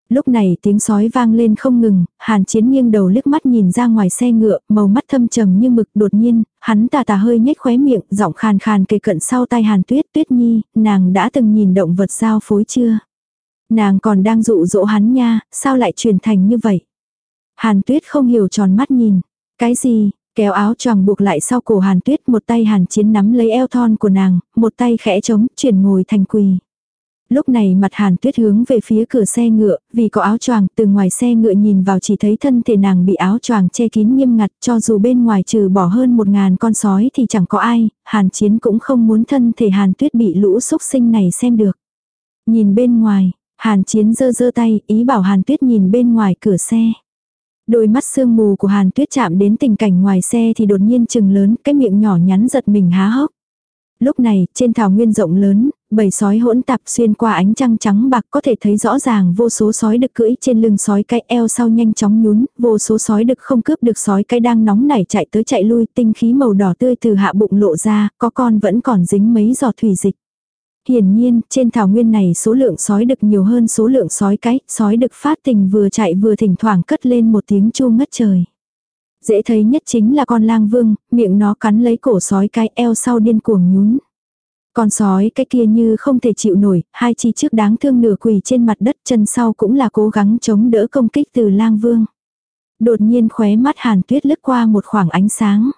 Lúc này tiếng sói vang lên không ngừng, hàn chiến nghiêng đầu liếc mắt nhìn ra ngoài xe ngựa, màu mắt thâm trầm như mực đột nhiên, hắn tà tà hơi nhếch khóe miệng, giọng khàn khàn kề cận sau tay hàn tuyết tuyết nhi, nàng đã từng nhìn động vật giao phối chưa? Nàng còn đang dụ dỗ hắn nha, sao lại truyền thành như vậy? Hàn tuyết không hiểu tròn mắt nhìn. Cái gì, Kéo áo choàng buộc lại sau cổ hàn tuyết một tay hàn chiến nắm lấy eo thon của nàng, một tay khẽ trống, chuyển ngồi thành quỳ. Lúc này mặt hàn tuyết hướng về phía cửa xe ngựa, vì có áo choàng từ ngoài xe ngựa nhìn vào chỉ thấy thân thể nàng bị áo choàng che kín nghiêm ngặt cho dù bên ngoài trừ bỏ hơn một ngàn con sói thì chẳng có ai, hàn chiến cũng không muốn thân thể hàn tuyết bị lũ xúc sinh này xem được. Nhìn bên ngoài, hàn chiến giơ giơ tay ý bảo hàn tuyết nhìn bên ngoài cửa xe. Đôi mắt sương mù của Hàn Tuyết chạm đến tình cảnh ngoài xe thì đột nhiên chừng lớn, cái miệng nhỏ nhắn giật mình há hốc. Lúc này, trên thảo nguyên rộng lớn, bầy sói hỗn tạp xuyên qua ánh trăng trắng bạc có thể thấy rõ ràng vô số sói đực cưỡi trên lưng sói cái eo sau nhanh chóng nhún, vô số sói đực không cướp được sói cái đang nóng nảy chạy tới chạy lui, tinh khí màu đỏ tươi từ hạ bụng lộ ra, có con vẫn còn dính mấy giọt thủy dịch. Hiển nhiên, trên thảo nguyên này số lượng sói đực nhiều hơn số lượng sói cái, sói đực phát tình vừa chạy vừa thỉnh thoảng cất lên một tiếng chu ngất trời. Dễ thấy nhất chính là con lang vương, miệng nó cắn lấy cổ sói cái eo sau điên cuồng nhún. Con sói cái kia như không thể chịu nổi, hai chi trước đáng thương nửa quỳ trên mặt đất chân sau cũng là cố gắng chống đỡ công kích từ lang vương. Đột nhiên khóe mắt hàn tuyết lướt qua một khoảng ánh sáng.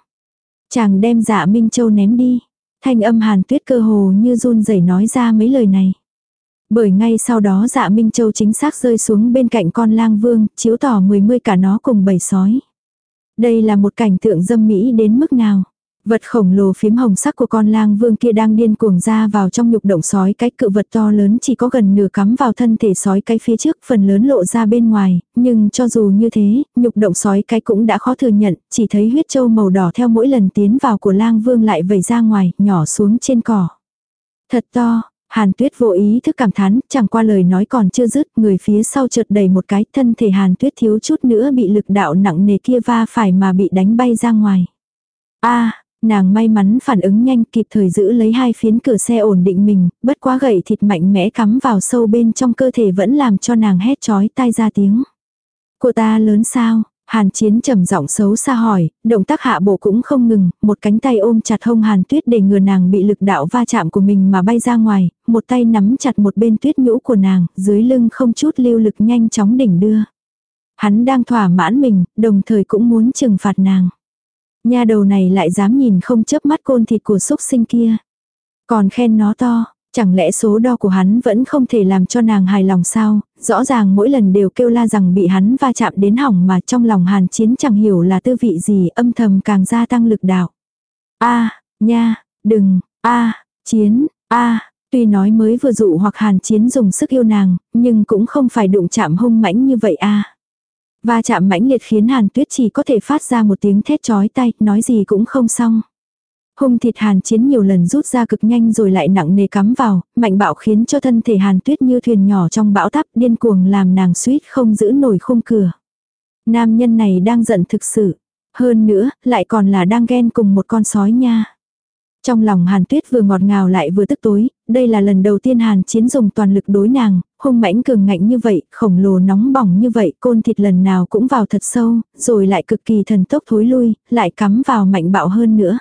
Chàng đem dạ Minh Châu ném đi. Thanh âm hàn tuyết cơ hồ như run rẩy nói ra mấy lời này. Bởi ngay sau đó dạ Minh Châu chính xác rơi xuống bên cạnh con lang vương, chiếu tỏ mười mươi cả nó cùng bầy sói. Đây là một cảnh tượng dâm mỹ đến mức nào. Vật khổng lồ phím hồng sắc của con lang vương kia đang điên cuồng ra vào trong nhục động sói cái cự vật to lớn chỉ có gần nửa cắm vào thân thể sói cái phía trước phần lớn lộ ra bên ngoài, nhưng cho dù như thế, nhục động sói cái cũng đã khó thừa nhận, chỉ thấy huyết châu màu đỏ theo mỗi lần tiến vào của lang vương lại vẩy ra ngoài, nhỏ xuống trên cỏ. Thật to, Hàn tuyết vô ý thức cảm thán, chẳng qua lời nói còn chưa dứt, người phía sau chợt đầy một cái, thân thể hàn tuyết thiếu chút nữa bị lực đạo nặng nề kia va phải mà bị đánh bay ra ngoài. a nàng may mắn phản ứng nhanh kịp thời giữ lấy hai phiến cửa xe ổn định mình, bất quá gậy thịt mạnh mẽ cắm vào sâu bên trong cơ thể vẫn làm cho nàng hét chói tai ra tiếng. Của ta lớn sao, Hàn Chiến trầm giọng xấu xa hỏi, động tác hạ bộ cũng không ngừng, một cánh tay ôm chặt hông Hàn Tuyết để ngừa nàng bị lực đạo va chạm của mình mà bay ra ngoài, một tay nắm chặt một bên tuyết nhũ của nàng, dưới lưng không chút lưu lực nhanh chóng đỉnh đưa. Hắn đang thỏa mãn mình, đồng thời cũng muốn trừng phạt nàng. Nha đầu này lại dám nhìn không chớp mắt côn thịt của xúc sinh kia. Còn khen nó to, Chẳng lẽ số đo của hắn vẫn không thể làm cho nàng hài lòng sao, rõ ràng mỗi lần đều kêu la rằng bị hắn va chạm đến hỏng mà trong lòng hàn chiến chẳng hiểu là tư vị gì âm thầm càng gia tăng lực đạo. a nha, đừng, a chiến, a tuy nói mới vừa dụ hoặc hàn chiến dùng sức yêu nàng, nhưng cũng không phải đụng chạm hung mãnh như vậy a Va chạm mãnh liệt khiến hàn tuyết chỉ có thể phát ra một tiếng thét chói tay, nói gì cũng không xong. Hung thịt hàn chiến nhiều lần rút ra cực nhanh rồi lại nặng nề cắm vào, mạnh bạo khiến cho thân thể hàn tuyết như thuyền nhỏ trong bão táp điên cuồng làm nàng suýt không giữ nổi khung cửa. Nam nhân này đang giận thực sự. Hơn nữa, lại còn là đang ghen cùng một con sói nha. Trong lòng Hàn Tuyết vừa ngọt ngào lại vừa tức tối, đây là lần đầu tiên Hàn Chiến dùng toàn lực đối nàng, hung mãnh cường ngạnh như vậy, khổng lồ nóng bỏng như vậy, côn thịt lần nào cũng vào thật sâu, rồi lại cực kỳ thần tốc thối lui, lại cắm vào mạnh bạo hơn nữa.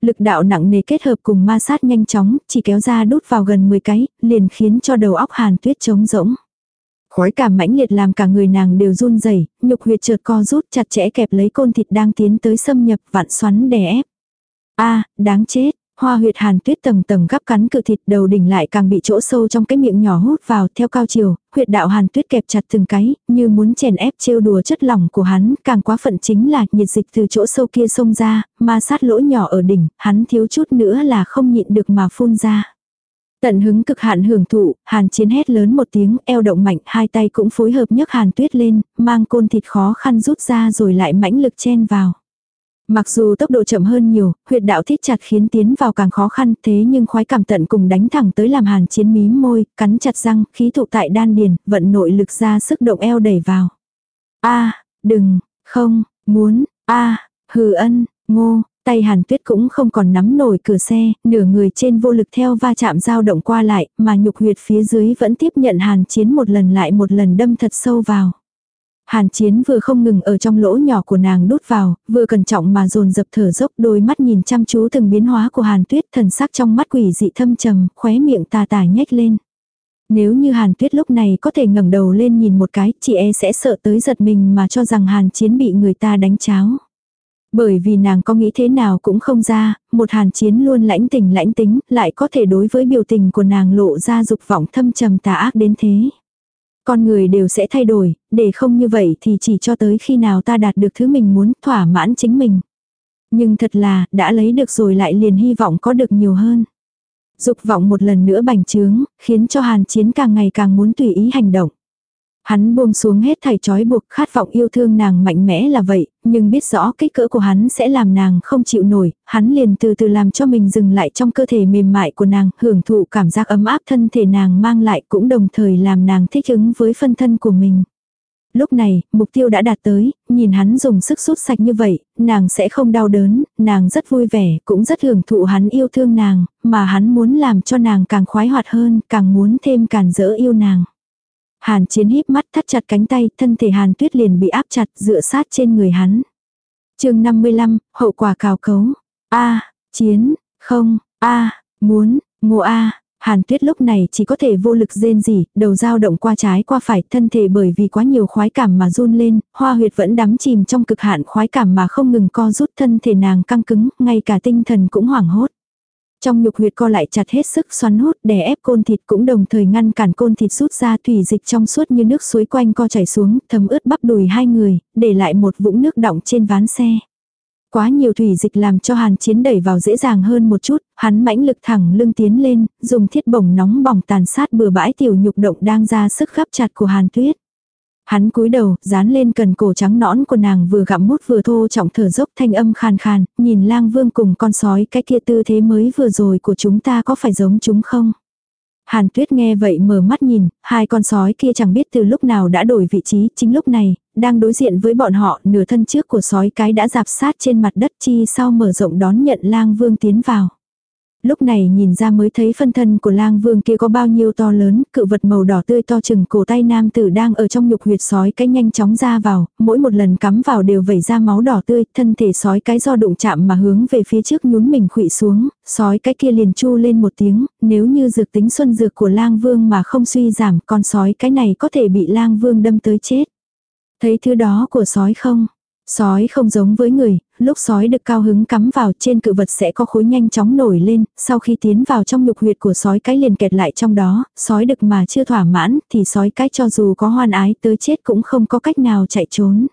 Lực đạo nặng nề kết hợp cùng ma sát nhanh chóng, chỉ kéo ra đút vào gần 10 cái, liền khiến cho đầu óc hàn tuyết trống rỗng. Khói cảm mãnh liệt làm cả người nàng đều run rẩy, nhục huyệt trượt co rút chặt chẽ kẹp lấy côn thịt đang tiến tới xâm nhập vạn xoắn đè ép a đáng chết, Hoa huyệt hàn tuyết tầng tầng gắp cắn cự thịt đầu đỉnh lại càng bị chỗ sâu trong cái miệng nhỏ hút vào theo cao chiều, huyệt đạo hàn tuyết kẹp chặt từng cái, như muốn chèn ép trêu đùa chất lỏng của hắn, càng quá phận chính là nhiệt dịch từ chỗ sâu kia xông ra, ma sát lỗ nhỏ ở đỉnh, hắn thiếu chút nữa là không nhịn được mà phun ra. Tận hứng cực hạn hưởng thụ, hàn chiến hét lớn một tiếng, eo động mạnh, hai tay cũng phối hợp nhấc hàn tuyết lên, mang côn thịt khó khăn rút ra rồi lại mãnh lực chen vào. Mặc dù tốc độ chậm hơn nhiều, huyệt đạo thiết chặt khiến tiến vào càng khó khăn thế nhưng khoái cảm tận cùng đánh thẳng tới làm hàn chiến mím môi, cắn chặt răng, khí tụ tại đan điền, vận nội lực ra sức động eo đẩy vào. a đừng, không, muốn, a hừ ân, ngô, tay hàn tuyết cũng không còn nắm nổi cửa xe, nửa người trên vô lực theo va chạm dao động qua lại, mà nhục huyệt phía dưới vẫn tiếp nhận hàn chiến một lần lại một lần đâm thật sâu vào. Hàn chiến vừa không ngừng ở trong lỗ nhỏ của nàng đút vào, vừa cẩn trọng mà dồn dập thở dốc đôi mắt nhìn chăm chú từng biến hóa của hàn tuyết thần sắc trong mắt quỷ dị thâm trầm, khóe miệng tà tà nhếch lên. Nếu như hàn tuyết lúc này có thể ngẩng đầu lên nhìn một cái, chị e sẽ sợ tới giật mình mà cho rằng hàn chiến bị người ta đánh cháo. Bởi vì nàng có nghĩ thế nào cũng không ra, một hàn chiến luôn lãnh tình lãnh tính, lại có thể đối với biểu tình của nàng lộ ra dục vọng thâm trầm tà ác đến thế. Con người đều sẽ thay đổi, để không như vậy thì chỉ cho tới khi nào ta đạt được thứ mình muốn thỏa mãn chính mình. Nhưng thật là, đã lấy được rồi lại liền hy vọng có được nhiều hơn. Dục vọng một lần nữa bành trướng, khiến cho hàn chiến càng ngày càng muốn tùy ý hành động. Hắn buông xuống hết thảy trói buộc khát vọng yêu thương nàng mạnh mẽ là vậy, nhưng biết rõ kích cỡ của hắn sẽ làm nàng không chịu nổi, hắn liền từ từ làm cho mình dừng lại trong cơ thể mềm mại của nàng, hưởng thụ cảm giác ấm áp thân thể nàng mang lại cũng đồng thời làm nàng thích ứng với phân thân của mình. Lúc này, mục tiêu đã đạt tới, nhìn hắn dùng sức sút sạch như vậy, nàng sẽ không đau đớn, nàng rất vui vẻ, cũng rất hưởng thụ hắn yêu thương nàng, mà hắn muốn làm cho nàng càng khoái hoạt hơn, càng muốn thêm càn dỡ yêu nàng. Hàn chiến híp mắt thắt chặt cánh tay, thân thể hàn tuyết liền bị áp chặt dựa sát trên người hắn. chương 55, hậu quả cào cấu. A, chiến, không, A, muốn, ngô A. Hàn tuyết lúc này chỉ có thể vô lực rên rỉ, đầu dao động qua trái qua phải, thân thể bởi vì quá nhiều khoái cảm mà run lên, hoa huyệt vẫn đắm chìm trong cực hạn khoái cảm mà không ngừng co rút thân thể nàng căng cứng, ngay cả tinh thần cũng hoảng hốt. Trong nhục huyệt co lại chặt hết sức xoắn hút đè ép côn thịt cũng đồng thời ngăn cản côn thịt rút ra thủy dịch trong suốt như nước suối quanh co chảy xuống, thấm ướt bắp đùi hai người, để lại một vũng nước đọng trên ván xe. Quá nhiều thủy dịch làm cho hàn chiến đẩy vào dễ dàng hơn một chút, hắn mãnh lực thẳng lưng tiến lên, dùng thiết bổng nóng bỏng tàn sát bừa bãi tiểu nhục động đang ra sức gấp chặt của hàn tuyết. Hắn cúi đầu, dán lên cần cổ trắng nõn của nàng vừa gặm mút vừa thô trọng thở dốc thanh âm khàn khàn, nhìn lang vương cùng con sói cái kia tư thế mới vừa rồi của chúng ta có phải giống chúng không? Hàn tuyết nghe vậy mở mắt nhìn, hai con sói kia chẳng biết từ lúc nào đã đổi vị trí, chính lúc này, đang đối diện với bọn họ, nửa thân trước của sói cái đã dạp sát trên mặt đất chi sau mở rộng đón nhận lang vương tiến vào. Lúc này nhìn ra mới thấy phân thân của lang vương kia có bao nhiêu to lớn, cự vật màu đỏ tươi to chừng cổ tay nam tử đang ở trong nhục huyệt sói cái nhanh chóng ra vào, mỗi một lần cắm vào đều vẩy ra máu đỏ tươi, thân thể sói cái do đụng chạm mà hướng về phía trước nhún mình khụy xuống, sói cái kia liền chu lên một tiếng, nếu như dược tính xuân dược của lang vương mà không suy giảm, con sói cái này có thể bị lang vương đâm tới chết. Thấy thứ đó của sói không? Sói không giống với người, lúc sói được cao hứng cắm vào trên cự vật sẽ có khối nhanh chóng nổi lên, sau khi tiến vào trong nhục huyệt của sói cái liền kẹt lại trong đó, sói được mà chưa thỏa mãn thì sói cái cho dù có hoan ái tới chết cũng không có cách nào chạy trốn.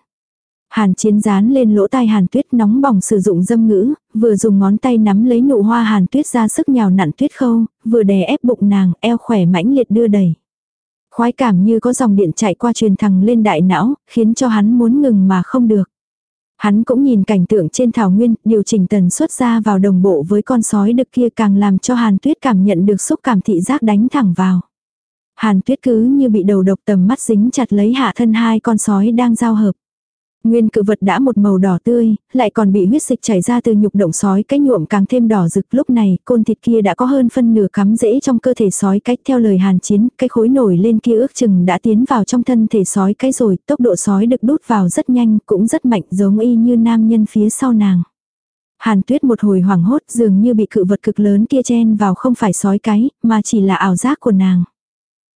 Hàn chiến dán lên lỗ tai hàn tuyết nóng bỏng sử dụng dâm ngữ, vừa dùng ngón tay nắm lấy nụ hoa hàn tuyết ra sức nhào nặn tuyết khâu, vừa đè ép bụng nàng, eo khỏe mãnh liệt đưa đẩy. Khoái cảm như có dòng điện chạy qua truyền thẳng lên đại não, khiến cho hắn muốn ngừng mà không được. Hắn cũng nhìn cảnh tượng trên thảo nguyên, điều chỉnh tần suất ra vào đồng bộ với con sói đực kia càng làm cho Hàn Tuyết cảm nhận được xúc cảm thị giác đánh thẳng vào. Hàn Tuyết cứ như bị đầu độc tầm mắt dính chặt lấy hạ thân hai con sói đang giao hợp. Nguyên cự vật đã một màu đỏ tươi, lại còn bị huyết dịch chảy ra từ nhục động sói cái nhuộm càng thêm đỏ rực lúc này, côn thịt kia đã có hơn phân nửa cắm rễ trong cơ thể sói cách theo lời hàn chiến, cái khối nổi lên kia ước chừng đã tiến vào trong thân thể sói cái rồi, tốc độ sói được đút vào rất nhanh, cũng rất mạnh giống y như nam nhân phía sau nàng. Hàn tuyết một hồi hoảng hốt dường như bị cự vật cực lớn kia chen vào không phải sói cái, mà chỉ là ảo giác của nàng.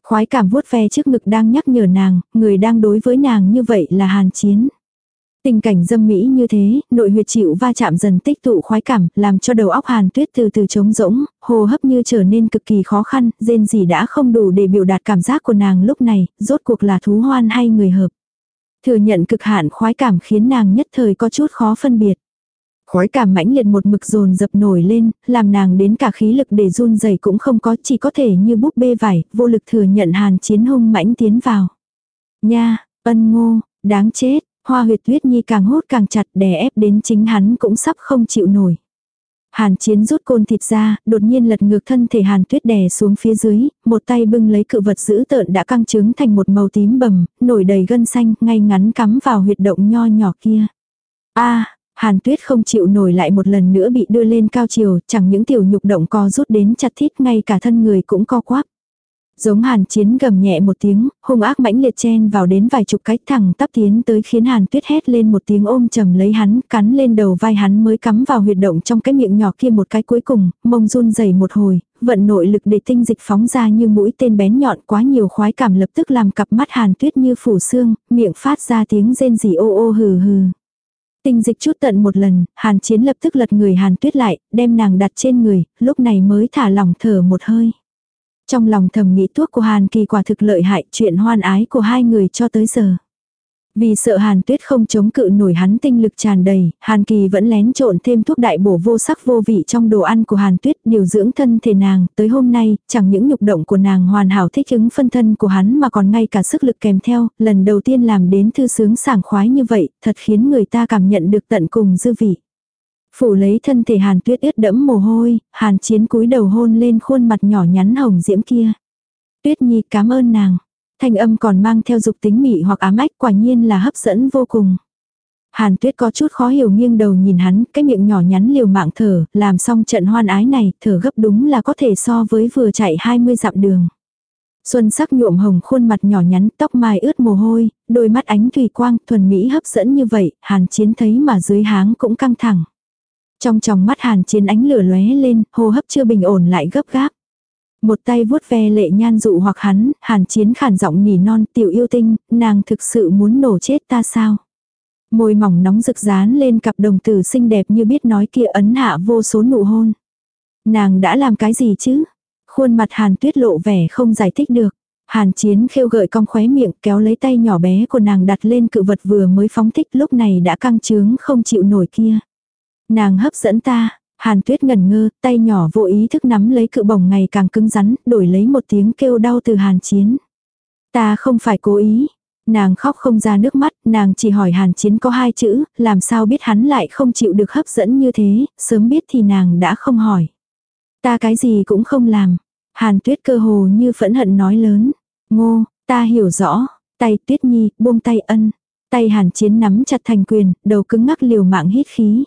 Khoái cảm vuốt ve trước ngực đang nhắc nhở nàng, người đang đối với nàng như vậy là hàn chiến. Tình cảnh dâm mỹ như thế, nội huyệt chịu va chạm dần tích tụ khoái cảm, làm cho đầu óc hàn tuyết từ từ trống rỗng, hồ hấp như trở nên cực kỳ khó khăn, rên gì đã không đủ để biểu đạt cảm giác của nàng lúc này, rốt cuộc là thú hoan hay người hợp. Thừa nhận cực hạn khoái cảm khiến nàng nhất thời có chút khó phân biệt. Khói cảm mãnh liệt một mực dồn dập nổi lên, làm nàng đến cả khí lực để run rẩy cũng không có, chỉ có thể như búp bê vải, vô lực thừa nhận hàn chiến hung mãnh tiến vào. Nha, ân ngô, đáng chết, Hoa huyệt tuyết nhi càng hốt càng chặt đè ép đến chính hắn cũng sắp không chịu nổi. Hàn chiến rút côn thịt ra, đột nhiên lật ngược thân thể hàn tuyết đè xuống phía dưới, một tay bưng lấy cự vật giữ tợn đã căng trứng thành một màu tím bầm, nổi đầy gân xanh, ngay ngắn cắm vào huyệt động nho nhỏ kia. a hàn tuyết không chịu nổi lại một lần nữa bị đưa lên cao chiều, chẳng những tiểu nhục động co rút đến chặt thít ngay cả thân người cũng co quắp. Giống hàn chiến gầm nhẹ một tiếng, hung ác mãnh liệt chen vào đến vài chục cái thẳng tắp tiến tới khiến hàn tuyết hét lên một tiếng ôm chầm lấy hắn, cắn lên đầu vai hắn mới cắm vào huyệt động trong cái miệng nhỏ kia một cái cuối cùng, mông run dày một hồi, vận nội lực để tinh dịch phóng ra như mũi tên bén nhọn quá nhiều khoái cảm lập tức làm cặp mắt hàn tuyết như phủ xương, miệng phát ra tiếng rên rỉ ô ô hừ hừ. Tinh dịch chút tận một lần, hàn chiến lập tức lật người hàn tuyết lại, đem nàng đặt trên người, lúc này mới thả lỏng thở một hơi. Trong lòng thầm nghĩ thuốc của Hàn Kỳ quả thực lợi hại chuyện hoan ái của hai người cho tới giờ. Vì sợ Hàn Tuyết không chống cự nổi hắn tinh lực tràn đầy, Hàn Kỳ vẫn lén trộn thêm thuốc đại bổ vô sắc vô vị trong đồ ăn của Hàn Tuyết điều dưỡng thân thể nàng, tới hôm nay, chẳng những nhục động của nàng hoàn hảo thích ứng phân thân của hắn mà còn ngay cả sức lực kèm theo, lần đầu tiên làm đến thư sướng sảng khoái như vậy, thật khiến người ta cảm nhận được tận cùng dư vị. Phủ lấy thân thể hàn tuyết ướt đẫm mồ hôi, hàn chiến cúi đầu hôn lên khuôn mặt nhỏ nhắn hồng diễm kia. Tuyết nhi cảm ơn nàng. Thanh âm còn mang theo dục tính mị hoặc ám ách quả nhiên là hấp dẫn vô cùng. Hàn tuyết có chút khó hiểu nghiêng đầu nhìn hắn, cái miệng nhỏ nhắn liều mạng thở, làm xong trận hoan ái này, thở gấp đúng là có thể so với vừa chạy 20 dặm đường. Xuân sắc nhuộm hồng khuôn mặt nhỏ nhắn, tóc mai ướt mồ hôi, đôi mắt ánh thủy quang, thuần mỹ hấp dẫn như vậy, hàn chiến thấy mà dưới háng cũng căng thẳng. Trong tròng mắt hàn chiến ánh lửa lóe lên, hô hấp chưa bình ổn lại gấp gáp. Một tay vuốt ve lệ nhan dụ hoặc hắn, hàn chiến khản giọng nỉ non tiểu yêu tinh, nàng thực sự muốn nổ chết ta sao? Môi mỏng nóng rực rán lên cặp đồng tử xinh đẹp như biết nói kia ấn hạ vô số nụ hôn. Nàng đã làm cái gì chứ? Khuôn mặt hàn tuyết lộ vẻ không giải thích được. Hàn chiến khêu gợi cong khóe miệng kéo lấy tay nhỏ bé của nàng đặt lên cự vật vừa mới phóng thích lúc này đã căng trướng không chịu nổi kia. Nàng hấp dẫn ta, hàn tuyết ngần ngơ, tay nhỏ vô ý thức nắm lấy cự bổng ngày càng cứng rắn, đổi lấy một tiếng kêu đau từ hàn chiến. Ta không phải cố ý. Nàng khóc không ra nước mắt, nàng chỉ hỏi hàn chiến có hai chữ, làm sao biết hắn lại không chịu được hấp dẫn như thế, sớm biết thì nàng đã không hỏi. Ta cái gì cũng không làm. Hàn tuyết cơ hồ như phẫn hận nói lớn. Ngô, ta hiểu rõ. Tay tuyết nhi, buông tay ân. Tay hàn chiến nắm chặt thành quyền, đầu cứng ngắc liều mạng hít khí.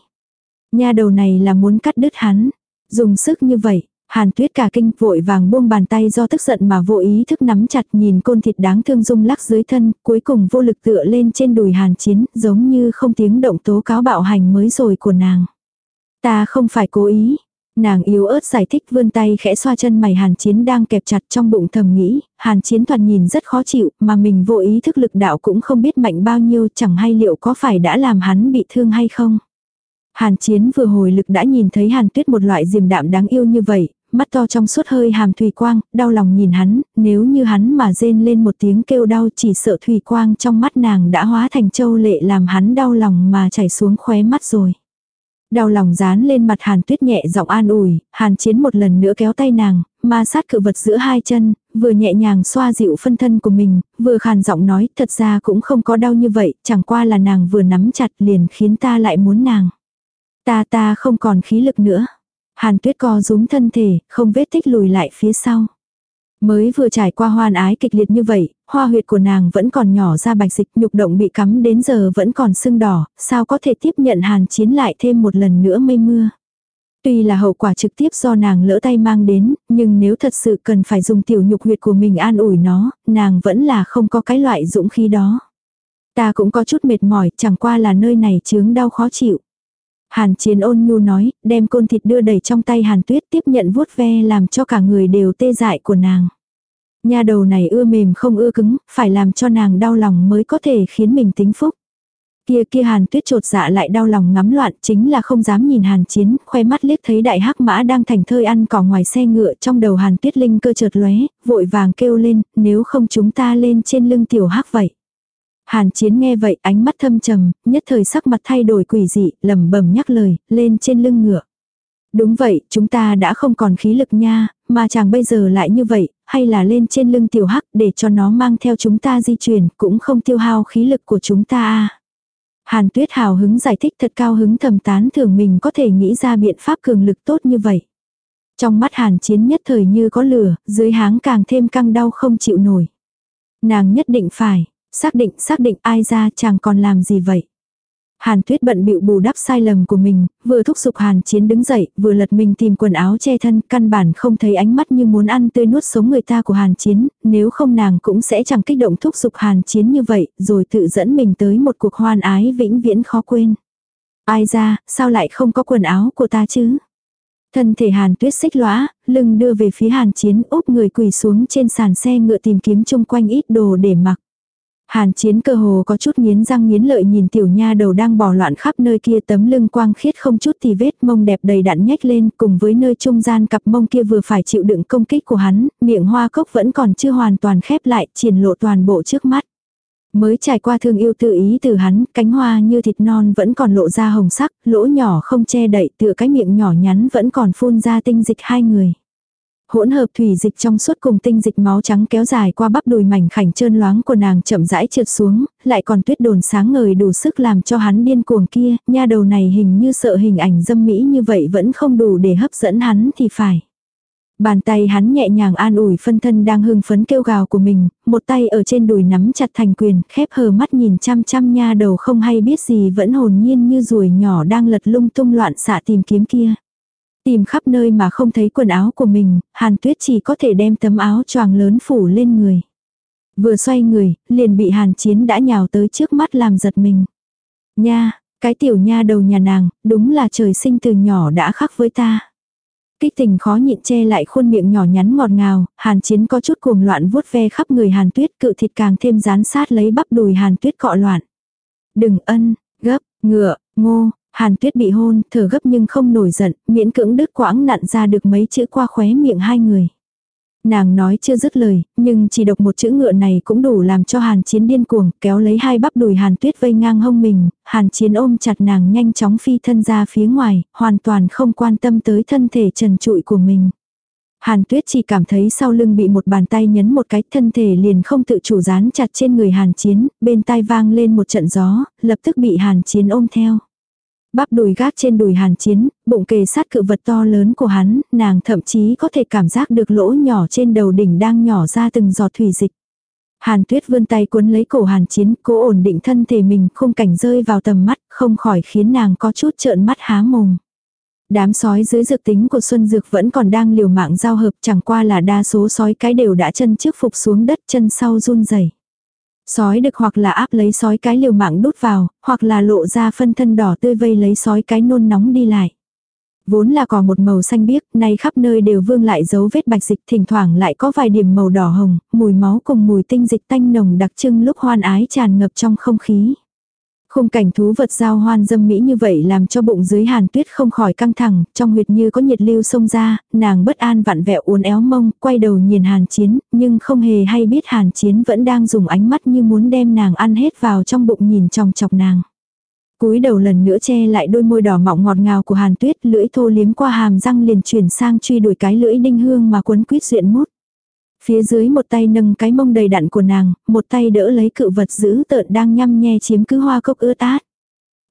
Nha đầu này là muốn cắt đứt hắn. Dùng sức như vậy, hàn tuyết cả kinh vội vàng buông bàn tay do tức giận mà vô ý thức nắm chặt nhìn côn thịt đáng thương rung lắc dưới thân, cuối cùng vô lực tựa lên trên đùi hàn chiến, giống như không tiếng động tố cáo bạo hành mới rồi của nàng. Ta không phải cố ý, Nàng yếu ớt giải thích vươn tay khẽ xoa chân mày hàn chiến đang kẹp chặt trong bụng thầm nghĩ, hàn chiến thoạt nhìn rất khó chịu, mà mình vô ý thức lực đạo cũng không biết mạnh bao nhiêu chẳng hay liệu có phải đã làm hắn bị thương hay không. Hàn chiến vừa hồi lực đã nhìn thấy hàn tuyết một loại diềm đạm đáng yêu như vậy, mắt to trong suốt hơi hàm thủy quang, đau lòng nhìn hắn, nếu như hắn mà rên lên một tiếng kêu đau chỉ sợ thủy quang trong mắt nàng đã hóa thành châu lệ làm hắn đau lòng mà chảy xuống khóe mắt rồi. Đau lòng dán lên mặt hàn tuyết nhẹ giọng an ủi, hàn chiến một lần nữa kéo tay nàng, ma sát cự vật giữa hai chân, vừa nhẹ nhàng xoa dịu phân thân của mình, vừa khàn giọng nói thật ra cũng không có đau như vậy, chẳng qua là nàng vừa nắm chặt liền khiến ta lại muốn nàng. Ta ta không còn khí lực nữa. Hàn tuyết co rúm thân thể, không vết tích lùi lại phía sau. Mới vừa trải qua hoan ái kịch liệt như vậy, hoa huyệt của nàng vẫn còn nhỏ ra bạch dịch nhục động bị cắm đến giờ vẫn còn sưng đỏ, sao có thể tiếp nhận hàn chiến lại thêm một lần nữa mây mưa. Tuy là hậu quả trực tiếp do nàng lỡ tay mang đến, nhưng nếu thật sự cần phải dùng tiểu nhục huyệt của mình an ủi nó, nàng vẫn là không có cái loại dũng khí đó. Ta cũng có chút mệt mỏi, chẳng qua là nơi này chướng đau khó chịu. Hàn chiến ôn nhu nói, đem côn thịt đưa đẩy trong tay hàn tuyết tiếp nhận vuốt ve làm cho cả người đều tê dại của nàng. Nha đầu này ưa mềm không ưa cứng, phải làm cho nàng đau lòng mới có thể khiến mình tính phúc. Kia kia hàn tuyết trột dạ lại đau lòng ngắm loạn chính là không dám nhìn hàn chiến, khoe mắt liếc thấy đại hắc mã đang thành thơi ăn cỏ ngoài xe ngựa trong đầu hàn tuyết linh cơ chợt lóe, vội vàng kêu lên, nếu không chúng ta lên trên lưng tiểu hắc vậy. Hàn chiến nghe vậy ánh mắt thâm trầm, nhất thời sắc mặt thay đổi quỷ dị, lẩm bẩm nhắc lời, lên trên lưng ngựa. Đúng vậy, chúng ta đã không còn khí lực nha, mà chàng bây giờ lại như vậy, hay là lên trên lưng tiểu hắc để cho nó mang theo chúng ta di chuyển, cũng không tiêu hao khí lực của chúng ta à. Hàn tuyết hào hứng giải thích thật cao hứng thầm tán thường mình có thể nghĩ ra biện pháp cường lực tốt như vậy. Trong mắt hàn chiến nhất thời như có lửa, dưới háng càng thêm căng đau không chịu nổi. Nàng nhất định phải, Xác định, xác định ai ra chàng còn làm gì vậy? Hàn Tuyết bận bịu bù đắp sai lầm của mình, vừa thúc giục Hàn Chiến đứng dậy, vừa lật mình tìm quần áo che thân, căn bản không thấy ánh mắt như muốn ăn tươi nuốt sống người ta của Hàn Chiến, nếu không nàng cũng sẽ chẳng kích động thúc giục Hàn Chiến như vậy, rồi tự dẫn mình tới một cuộc hoan ái vĩnh viễn khó quên. Ai ra, sao lại không có quần áo của ta chứ? Thân thể Hàn Tuyết xích lõa, lưng đưa về phía Hàn Chiến úp người quỳ xuống trên sàn xe ngựa tìm kiếm chung quanh ít đồ để mặc. Hàn chiến cơ hồ có chút nghiến răng nghiến lợi nhìn tiểu nha đầu đang bỏ loạn khắp nơi kia tấm lưng quang khiết không chút thì vết mông đẹp đầy đặn nhếch lên cùng với nơi trung gian cặp mông kia vừa phải chịu đựng công kích của hắn, miệng hoa cốc vẫn còn chưa hoàn toàn khép lại triển lộ toàn bộ trước mắt. Mới trải qua thương yêu tự ý từ hắn, cánh hoa như thịt non vẫn còn lộ ra hồng sắc, lỗ nhỏ không che đậy tựa cái miệng nhỏ nhắn vẫn còn phun ra tinh dịch hai người. Hỗn hợp thủy dịch trong suốt cùng tinh dịch máu trắng kéo dài qua bắp đùi mảnh khảnh trơn loáng của nàng chậm rãi trượt xuống, lại còn tuyết đồn sáng ngời đủ sức làm cho hắn điên cuồng kia, nha đầu này hình như sợ hình ảnh dâm mỹ như vậy vẫn không đủ để hấp dẫn hắn thì phải. Bàn tay hắn nhẹ nhàng an ủi phân thân đang hưng phấn kêu gào của mình, một tay ở trên đùi nắm chặt thành quyền, khép hờ mắt nhìn chăm chăm nha đầu không hay biết gì vẫn hồn nhiên như ruồi nhỏ đang lật lung tung loạn xạ tìm kiếm kia. Tìm khắp nơi mà không thấy quần áo của mình, Hàn Tuyết chỉ có thể đem tấm áo choàng lớn phủ lên người. Vừa xoay người, liền bị Hàn Chiến đã nhào tới trước mắt làm giật mình. Nha, cái tiểu nha đầu nhà nàng, đúng là trời sinh từ nhỏ đã khắc với ta. Kích tình khó nhịn che lại khuôn miệng nhỏ nhắn ngọt ngào, hàn chiến có chút cuồng loạn vuốt ve khắp người hàn tuyết cự thịt càng thêm dán sát lấy bắp đùi hàn tuyết cọ loạn. Đừng ân, gấp, ngựa, ngô, hàn tuyết bị hôn, thở gấp nhưng không nổi giận, miễn cưỡng đứt quãng nặn ra được mấy chữ qua khóe miệng hai người. Nàng nói chưa dứt lời, nhưng chỉ đọc một chữ ngựa này cũng đủ làm cho hàn chiến điên cuồng, kéo lấy hai bắp đùi hàn tuyết vây ngang hông mình, hàn chiến ôm chặt nàng nhanh chóng phi thân ra phía ngoài, hoàn toàn không quan tâm tới thân thể trần trụi của mình. Hàn tuyết chỉ cảm thấy sau lưng bị một bàn tay nhấn một cái thân thể liền không tự chủ dán chặt trên người hàn chiến, bên tai vang lên một trận gió, lập tức bị hàn chiến ôm theo. Bắp đùi gác trên đùi hàn chiến, bụng kề sát cự vật to lớn của hắn, nàng thậm chí có thể cảm giác được lỗ nhỏ trên đầu đỉnh đang nhỏ ra từng giọt thủy dịch. Hàn tuyết vươn tay cuốn lấy cổ hàn chiến, cố ổn định thân thể mình, không cảnh rơi vào tầm mắt, không khỏi khiến nàng có chút trợn mắt há mồm. Đám sói dưới dược tính của Xuân Dược vẫn còn đang liều mạng giao hợp chẳng qua là đa số sói cái đều đã chân trước phục xuống đất chân sau run rẩy Sói được hoặc là áp lấy sói cái liều mạng đút vào, hoặc là lộ ra phân thân đỏ tươi vây lấy sói cái nôn nóng đi lại. Vốn là có một màu xanh biếc, nay khắp nơi đều vương lại dấu vết bạch dịch, thỉnh thoảng lại có vài điểm màu đỏ hồng, mùi máu cùng mùi tinh dịch tanh nồng đặc trưng lúc hoan ái tràn ngập trong không khí. Khung cảnh thú vật giao hoan dâm mỹ như vậy làm cho bụng dưới hàn tuyết không khỏi căng thẳng, trong huyệt như có nhiệt lưu xông ra, nàng bất an vặn vẹo uốn éo mông, quay đầu nhìn hàn chiến, nhưng không hề hay biết hàn chiến vẫn đang dùng ánh mắt như muốn đem nàng ăn hết vào trong bụng nhìn trong chọc nàng. cúi đầu lần nữa che lại đôi môi đỏ mọng ngọt ngào của hàn tuyết, lưỡi thô liếm qua hàm răng liền chuyển sang truy đuổi cái lưỡi đinh hương mà quấn quýt duyện mút. Phía dưới một tay nâng cái mông đầy đặn của nàng, một tay đỡ lấy cự vật giữ tợn đang nhăm nhe chiếm cứ hoa cốc ưa tát.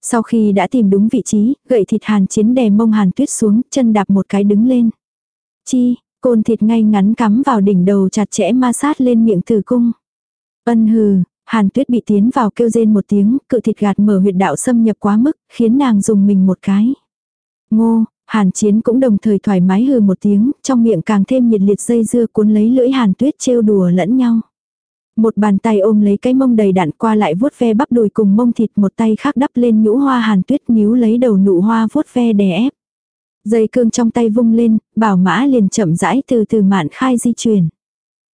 Sau khi đã tìm đúng vị trí, gậy thịt hàn chiến đè mông hàn tuyết xuống, chân đạp một cái đứng lên. Chi, côn thịt ngay ngắn cắm vào đỉnh đầu chặt chẽ ma sát lên miệng tử cung. Ân hừ, hàn tuyết bị tiến vào kêu rên một tiếng, cự thịt gạt mở huyệt đạo xâm nhập quá mức, khiến nàng dùng mình một cái. Ngô, Hàn Chiến cũng đồng thời thoải mái hừ một tiếng, trong miệng càng thêm nhiệt liệt dây dưa cuốn lấy lưỡi Hàn Tuyết trêu đùa lẫn nhau. Một bàn tay ôm lấy cái mông đầy đặn qua lại vuốt ve bắp đùi cùng mông thịt một tay khác đắp lên nhũ hoa Hàn Tuyết níu lấy đầu nụ hoa vuốt ve đè ép. Dây cương trong tay vung lên, bảo mã liền chậm rãi từ từ mạn khai di chuyển.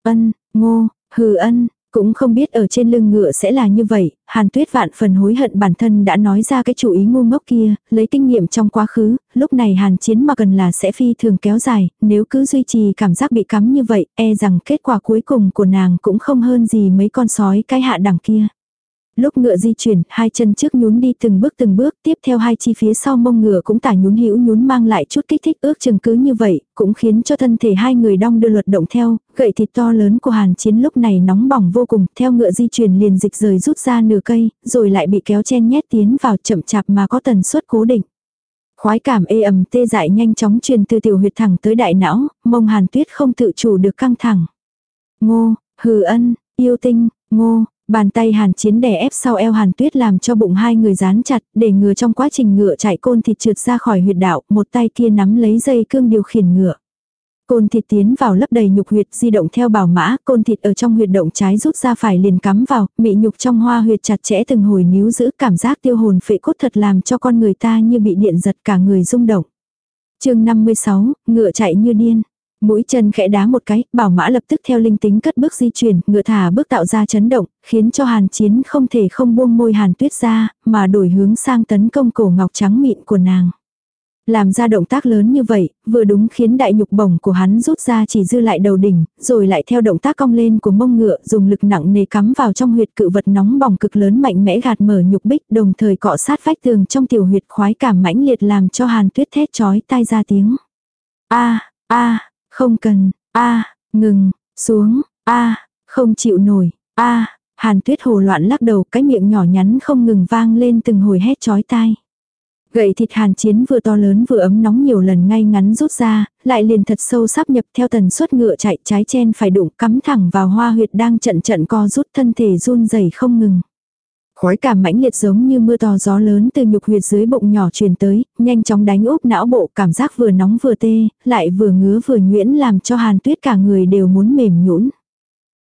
Ân, ngô, hừ ân, cũng không biết ở trên lưng ngựa sẽ là như vậy, Hàn Tuyết vạn phần hối hận bản thân đã nói ra cái chủ ý ngu ngốc kia, lấy kinh nghiệm trong quá khứ, lúc này Hàn Chiến mà cần là sẽ phi thường kéo dài, nếu cứ duy trì cảm giác bị cắm như vậy, e rằng kết quả cuối cùng của nàng cũng không hơn gì mấy con sói cái hạ đẳng kia. Lúc ngựa di chuyển, hai chân trước nhún đi từng bước từng bước, tiếp theo hai chi phía sau mông ngựa cũng tả nhún hữu nhún mang lại chút kích thích ước chừng cứ như vậy, cũng khiến cho thân thể hai người đong đưa luật động theo, gậy thịt to lớn của hàn chiến lúc này nóng bỏng vô cùng, theo ngựa di chuyển liền dịch rời rút ra nửa cây, rồi lại bị kéo chen nhét tiến vào chậm chạp mà có tần suất cố định. Khoái cảm ê ẩm tê dại nhanh chóng truyền từ tiểu huyệt thẳng tới đại não, mông hàn tuyết không tự chủ được căng thẳng. Ngô, hừ ân, yêu tinh, ngô, Bàn tay hàn chiến đè ép sau eo hàn tuyết làm cho bụng hai người dán chặt, để ngừa trong quá trình ngựa chạy côn thịt trượt ra khỏi huyệt đạo, một tay kia nắm lấy dây cương điều khiển ngựa. Côn thịt tiến vào lấp đầy nhục huyệt di động theo bảo mã, côn thịt ở trong huyệt động trái rút ra phải liền cắm vào, mị nhục trong hoa huyệt chặt chẽ từng hồi níu giữ cảm giác tiêu hồn phệ cốt thật làm cho con người ta như bị điện giật cả người rung động. chương 56, ngựa chạy như điên. Mũi chân khẽ đá một cái, bảo mã lập tức theo linh tính cất bước di chuyển, ngựa thả bước tạo ra chấn động, khiến cho hàn chiến không thể không buông môi hàn tuyết ra, mà đổi hướng sang tấn công cổ ngọc trắng mịn của nàng. Làm ra động tác lớn như vậy, vừa đúng khiến đại nhục bổng của hắn rút ra chỉ dư lại đầu đỉnh, rồi lại theo động tác cong lên của mông ngựa dùng lực nặng nề cắm vào trong huyệt cự vật nóng bỏng cực lớn mạnh mẽ gạt mở nhục bích đồng thời cọ sát vách tường trong tiểu huyệt khoái cảm mãnh liệt làm cho hàn tuyết thét chói tai ra tiếng. a a không cần, a ngừng, xuống, a không chịu nổi, a Hàn tuyết hồ loạn lắc đầu cái miệng nhỏ nhắn không ngừng vang lên từng hồi hét chói tai. Gậy thịt hàn chiến vừa to lớn vừa ấm nóng nhiều lần ngay ngắn rút ra, lại liền thật sâu sắp nhập theo tần suất ngựa chạy trái chen phải đụng cắm thẳng vào hoa huyệt đang trận trận co rút thân thể run rẩy không ngừng. Khói cảm mãnh liệt giống như mưa to gió lớn từ nhục huyệt dưới bụng nhỏ truyền tới, nhanh chóng đánh úp não bộ cảm giác vừa nóng vừa tê, lại vừa ngứa vừa nhuyễn làm cho hàn tuyết cả người đều muốn mềm nhũn.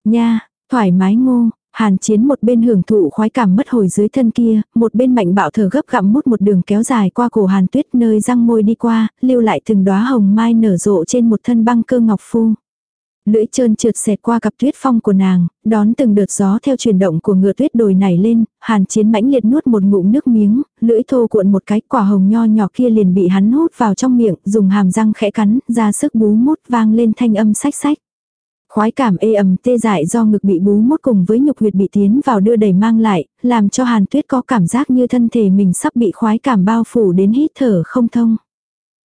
Nha, thoải mái ngô, hàn chiến một bên hưởng thụ khoái cảm mất hồi dưới thân kia, một bên mạnh bạo thở gấp gặm mút một đường kéo dài qua cổ hàn tuyết nơi răng môi đi qua, lưu lại từng đóa hồng mai nở rộ trên một thân băng cơ ngọc phu lưỡi trơn trượt xẹt qua cặp tuyết phong của nàng, đón từng đợt gió theo chuyển động của ngựa tuyết đồi này lên, hàn chiến mãnh liệt nuốt một ngụm nước miếng, lưỡi thô cuộn một cái quả hồng nho nhỏ kia liền bị hắn hút vào trong miệng, dùng hàm răng khẽ cắn, ra sức bú mút vang lên thanh âm sách sách. Khoái cảm ê ẩm tê dại do ngực bị bú mút cùng với nhục huyệt bị tiến vào đưa đẩy mang lại, làm cho hàn tuyết có cảm giác như thân thể mình sắp bị khoái cảm bao phủ đến hít thở không thông.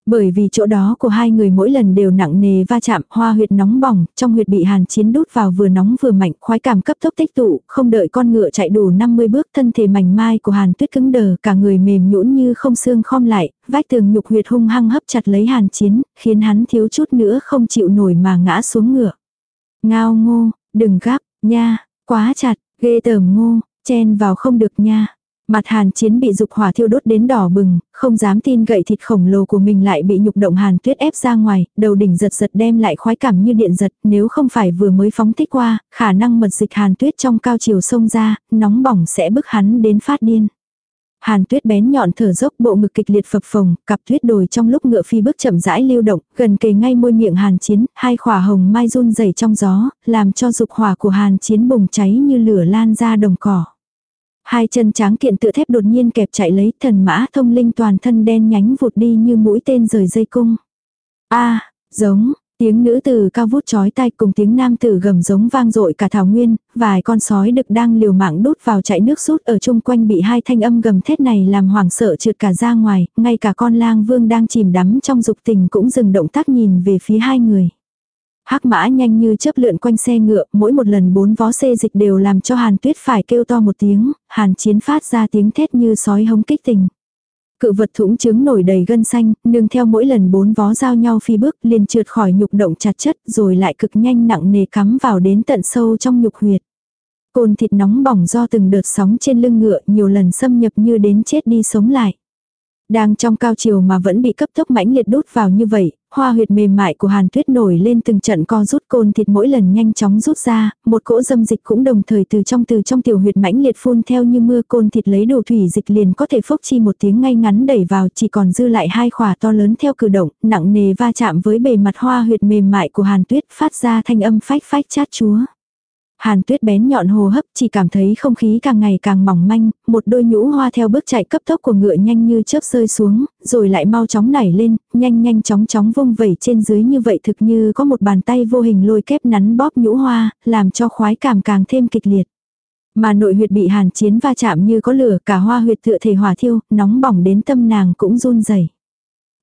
Bởi vì chỗ đó của hai người mỗi lần đều nặng nề va chạm, hoa huyệt nóng bỏng, trong huyệt bị hàn chiến đút vào vừa nóng vừa mạnh, khoái cảm cấp tốc tích tụ, không đợi con ngựa chạy đủ 50 bước, thân thể mảnh mai của hàn tuyết cứng đờ, cả người mềm nhũn như không xương khom lại, vách tường nhục huyệt hung hăng hấp chặt lấy hàn chiến, khiến hắn thiếu chút nữa không chịu nổi mà ngã xuống ngựa. Ngao ngô, đừng gấp, nha, quá chặt, ghê tởm ngô, chen vào không được nha. Mặt hàn chiến bị dục hỏa thiêu đốt đến đỏ bừng, không dám tin gậy thịt khổng lồ của mình lại bị nhục động hàn tuyết ép ra ngoài, đầu đỉnh giật giật đem lại khoái cảm như điện giật, nếu không phải vừa mới phóng thích qua, khả năng mật dịch hàn tuyết trong cao chiều sông ra, nóng bỏng sẽ bức hắn đến phát điên. Hàn tuyết bén nhọn thở dốc bộ ngực kịch liệt phập phồng, cặp tuyết đồi trong lúc ngựa phi bước chậm rãi lưu động, gần kề ngay môi miệng hàn chiến, hai khỏa hồng mai run rẩy trong gió, làm cho dục hỏa của hàn chiến bùng cháy như lửa lan ra đồng cỏ. Hai chân tráng kiện tựa thép đột nhiên kẹp chạy lấy thần mã thông linh toàn thân đen nhánh vụt đi như mũi tên rời dây cung. a giống, tiếng nữ tử cao vút chói tai cùng tiếng nam tử gầm giống vang dội cả thảo nguyên, vài con sói đực đang liều mạng đốt vào chạy nước sút ở chung quanh bị hai thanh âm gầm thét này làm hoảng sợ trượt cả ra ngoài, ngay cả con lang vương đang chìm đắm trong dục tình cũng dừng động tác nhìn về phía hai người hắc mã nhanh như chớp lượn quanh xe ngựa, mỗi một lần bốn vó xê dịch đều làm cho Hàn Tuyết phải kêu to một tiếng, Hàn Chiến phát ra tiếng thét như sói hống kích tình. Cự vật thủng trứng nổi đầy gân xanh, nương theo mỗi lần bốn vó giao nhau phi bước liền trượt khỏi nhục động chặt chất rồi lại cực nhanh nặng nề cắm vào đến tận sâu trong nhục huyệt. Côn thịt nóng bỏng do từng đợt sóng trên lưng ngựa nhiều lần xâm nhập như đến chết đi sống lại. Đang trong cao chiều mà vẫn bị cấp tốc mãnh liệt đốt vào như vậy, hoa huyệt mềm mại của hàn tuyết nổi lên từng trận co rút côn thịt mỗi lần nhanh chóng rút ra, một cỗ dâm dịch cũng đồng thời từ trong từ trong tiểu huyệt mãnh liệt phun theo như mưa côn thịt lấy đồ thủy dịch liền có thể phốc chi một tiếng ngay ngắn đẩy vào chỉ còn dư lại hai khỏa to lớn theo cử động, nặng nề va chạm với bề mặt hoa huyệt mềm mại của hàn tuyết phát ra thanh âm phách phách chát chúa. Hàn tuyết bén nhọn hồ hấp chỉ cảm thấy không khí càng ngày càng mỏng manh, một đôi nhũ hoa theo bước chạy cấp tốc của ngựa nhanh như chớp rơi xuống, rồi lại mau chóng nảy lên, nhanh nhanh chóng chóng vung vẩy trên dưới như vậy thực như có một bàn tay vô hình lôi kép nắn bóp nhũ hoa, làm cho khoái cảm càng thêm kịch liệt. Mà nội huyệt bị hàn chiến va chạm như có lửa cả hoa huyệt tựa thể hỏa thiêu, nóng bỏng đến tâm nàng cũng run rẩy.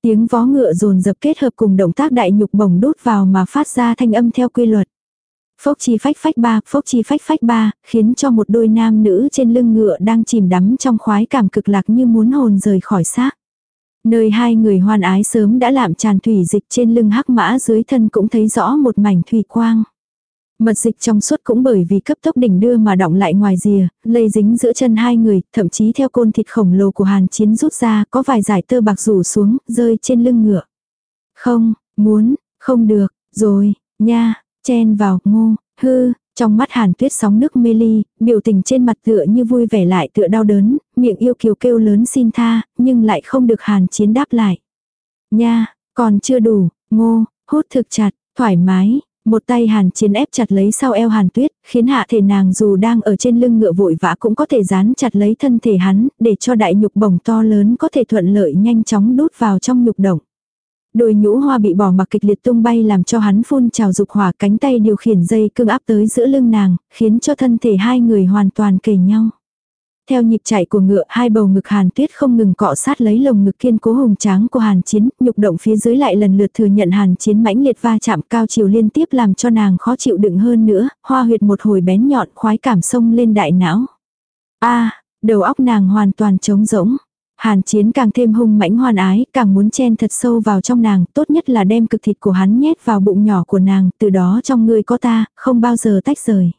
Tiếng vó ngựa dồn dập kết hợp cùng động tác đại nhục bổng đốt vào mà phát ra thanh âm theo quy luật. Phốc chi phách phách ba, phốc chi phách phách ba, khiến cho một đôi nam nữ trên lưng ngựa đang chìm đắm trong khoái cảm cực lạc như muốn hồn rời khỏi xác. Nơi hai người hoan ái sớm đã làm tràn thủy dịch trên lưng hắc mã dưới thân cũng thấy rõ một mảnh thủy quang. Mật dịch trong suốt cũng bởi vì cấp tốc đỉnh đưa mà động lại ngoài rìa, lây dính giữa chân hai người, thậm chí theo côn thịt khổng lồ của hàn chiến rút ra, có vài giải tơ bạc rủ xuống, rơi trên lưng ngựa. Không, muốn, không được, rồi, nha, chen vào, ngô, hư, trong mắt hàn tuyết sóng nước mê ly, biểu tình trên mặt tựa như vui vẻ lại tựa đau đớn, miệng yêu kiều kêu lớn xin tha, nhưng lại không được hàn chiến đáp lại. Nha, còn chưa đủ, ngô, hút thực chặt, thoải mái, một tay hàn chiến ép chặt lấy sau eo hàn tuyết, khiến hạ thể nàng dù đang ở trên lưng ngựa vội vã cũng có thể dán chặt lấy thân thể hắn, để cho đại nhục bổng to lớn có thể thuận lợi nhanh chóng đút vào trong nhục động. Đôi nhũ hoa bị bỏ mặc kịch liệt tung bay làm cho hắn phun trào dục hỏa cánh tay điều khiển dây cương áp tới giữa lưng nàng, khiến cho thân thể hai người hoàn toàn kề nhau. Theo nhịp chạy của ngựa, hai bầu ngực Hàn Tuyết không ngừng cọ sát lấy lồng ngực kiên cố hùng tráng của Hàn Chiến, nhục động phía dưới lại lần lượt thừa nhận Hàn Chiến mãnh liệt va chạm cao chiều liên tiếp làm cho nàng khó chịu đựng hơn nữa, hoa huyệt một hồi bén nhọn khoái cảm sông lên đại não. A, đầu óc nàng hoàn toàn trống rỗng. Hàn chiến càng thêm hung mãnh hoan ái, càng muốn chen thật sâu vào trong nàng, tốt nhất là đem cực thịt của hắn nhét vào bụng nhỏ của nàng, từ đó trong người có ta, không bao giờ tách rời.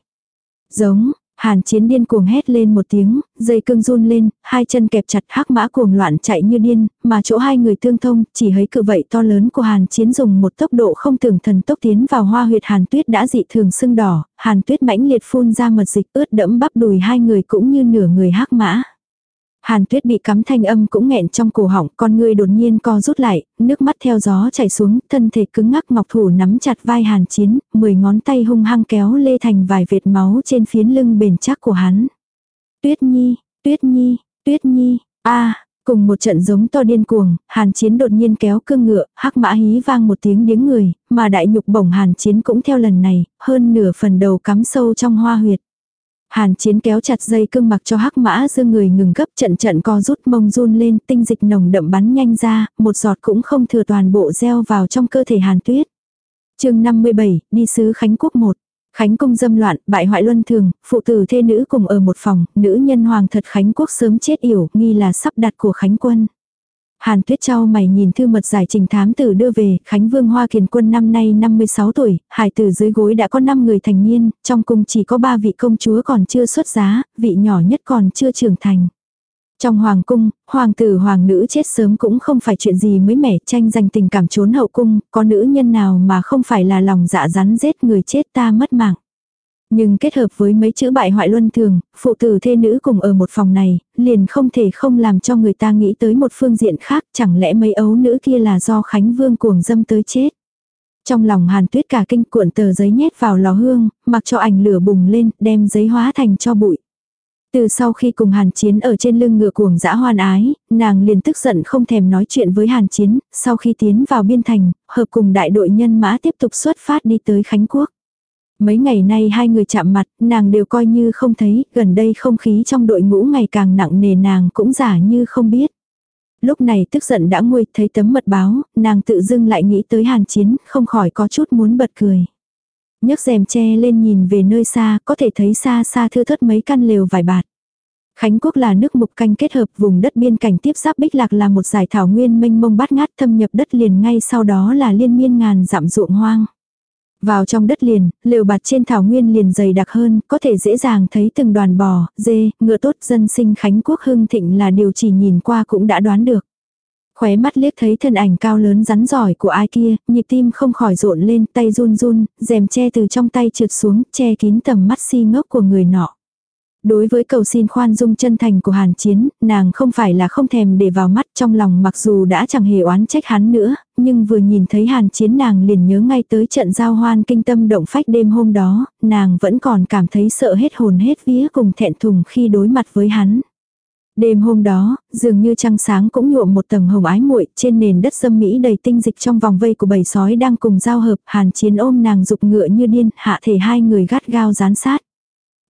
Giống, Hàn chiến điên cuồng hét lên một tiếng, dây cương run lên, hai chân kẹp chặt hắc mã cuồng loạn chạy như điên, mà chỗ hai người tương thông, chỉ thấy cự vậy to lớn của hàn chiến dùng một tốc độ không tưởng thần tốc tiến vào hoa huyệt hàn tuyết đã dị thường sưng đỏ, hàn tuyết mãnh liệt phun ra mật dịch ướt đẫm bắp đùi hai người cũng như nửa người hắc mã. Hàn tuyết bị cắm thanh âm cũng nghẹn trong cổ họng, con người đột nhiên co rút lại, nước mắt theo gió chảy xuống, thân thể cứng ngắc ngọc thủ nắm chặt vai hàn chiến, mười ngón tay hung hăng kéo lê thành vài vệt máu trên phiến lưng bền chắc của hắn. Tuyết nhi, tuyết nhi, tuyết nhi, a cùng một trận giống to điên cuồng, hàn chiến đột nhiên kéo cương ngựa, hắc mã hí vang một tiếng điếng người, mà đại nhục bổng hàn chiến cũng theo lần này, hơn nửa phần đầu cắm sâu trong hoa huyệt. Hàn chiến kéo chặt dây cương mặc cho hắc mã dương người ngừng gấp trận trận co rút mông run lên tinh dịch nồng đậm bắn nhanh ra, một giọt cũng không thừa toàn bộ gieo vào trong cơ thể hàn tuyết. chương 57, đi sứ Khánh Quốc 1. Khánh cung dâm loạn, bại hoại luân thường, phụ tử thê nữ cùng ở một phòng, nữ nhân hoàng thật Khánh Quốc sớm chết yểu, nghi là sắp đặt của Khánh quân. Hàn Tuyết Châu mày nhìn thư mật giải trình thám tử đưa về, Khánh Vương Hoa Kiền Quân năm nay 56 tuổi, hải tử dưới gối đã có 5 người thành niên, trong cung chỉ có 3 vị công chúa còn chưa xuất giá, vị nhỏ nhất còn chưa trưởng thành. Trong hoàng cung, hoàng tử hoàng nữ chết sớm cũng không phải chuyện gì mới mẻ, tranh giành tình cảm trốn hậu cung, có nữ nhân nào mà không phải là lòng dạ rắn giết người chết ta mất mạng. Nhưng kết hợp với mấy chữ bại hoại luân thường, phụ tử thê nữ cùng ở một phòng này, liền không thể không làm cho người ta nghĩ tới một phương diện khác, chẳng lẽ mấy ấu nữ kia là do Khánh Vương cuồng dâm tới chết. Trong lòng hàn tuyết cả kinh cuộn tờ giấy nhét vào lò hương, mặc cho ảnh lửa bùng lên, đem giấy hóa thành cho bụi. Từ sau khi cùng Hàn Chiến ở trên lưng ngựa cuồng dã hoan ái, nàng liền tức giận không thèm nói chuyện với Hàn Chiến, sau khi tiến vào biên thành, hợp cùng đại đội nhân mã tiếp tục xuất phát đi tới Khánh Quốc. Mấy ngày nay hai người chạm mặt, nàng đều coi như không thấy, gần đây không khí trong đội ngũ ngày càng nặng nề nàng cũng giả như không biết. Lúc này tức giận đã nguôi, thấy tấm mật báo, nàng tự dưng lại nghĩ tới hàn chiến, không khỏi có chút muốn bật cười. nhấc rèm che lên nhìn về nơi xa, có thể thấy xa xa thưa thớt mấy căn lều vài bạt. Khánh Quốc là nước mục canh kết hợp vùng đất biên cảnh tiếp giáp Bích Lạc là một giải thảo nguyên mênh mông bát ngát thâm nhập đất liền ngay sau đó là liên miên ngàn dặm ruộng hoang. Vào trong đất liền, lều bạt trên thảo nguyên liền dày đặc hơn, có thể dễ dàng thấy từng đoàn bò, dê, ngựa tốt dân sinh Khánh Quốc hưng thịnh là điều chỉ nhìn qua cũng đã đoán được. Khóe mắt liếc thấy thân ảnh cao lớn rắn giỏi của ai kia, nhịp tim không khỏi rộn lên, tay run run, rèm che từ trong tay trượt xuống, che kín tầm mắt si ngốc của người nọ. Đối với cầu xin khoan dung chân thành của Hàn Chiến, nàng không phải là không thèm để vào mắt trong lòng mặc dù đã chẳng hề oán trách hắn nữa, nhưng vừa nhìn thấy Hàn Chiến nàng liền nhớ ngay tới trận giao hoan kinh tâm động phách đêm hôm đó, nàng vẫn còn cảm thấy sợ hết hồn hết vía cùng thẹn thùng khi đối mặt với hắn. Đêm hôm đó, dường như trăng sáng cũng nhuộm một tầng hồng ái muội trên nền đất dâm mỹ đầy tinh dịch trong vòng vây của bầy sói đang cùng giao hợp, hàn chiến ôm nàng dục ngựa như điên, hạ thể hai người gắt gao dán sát.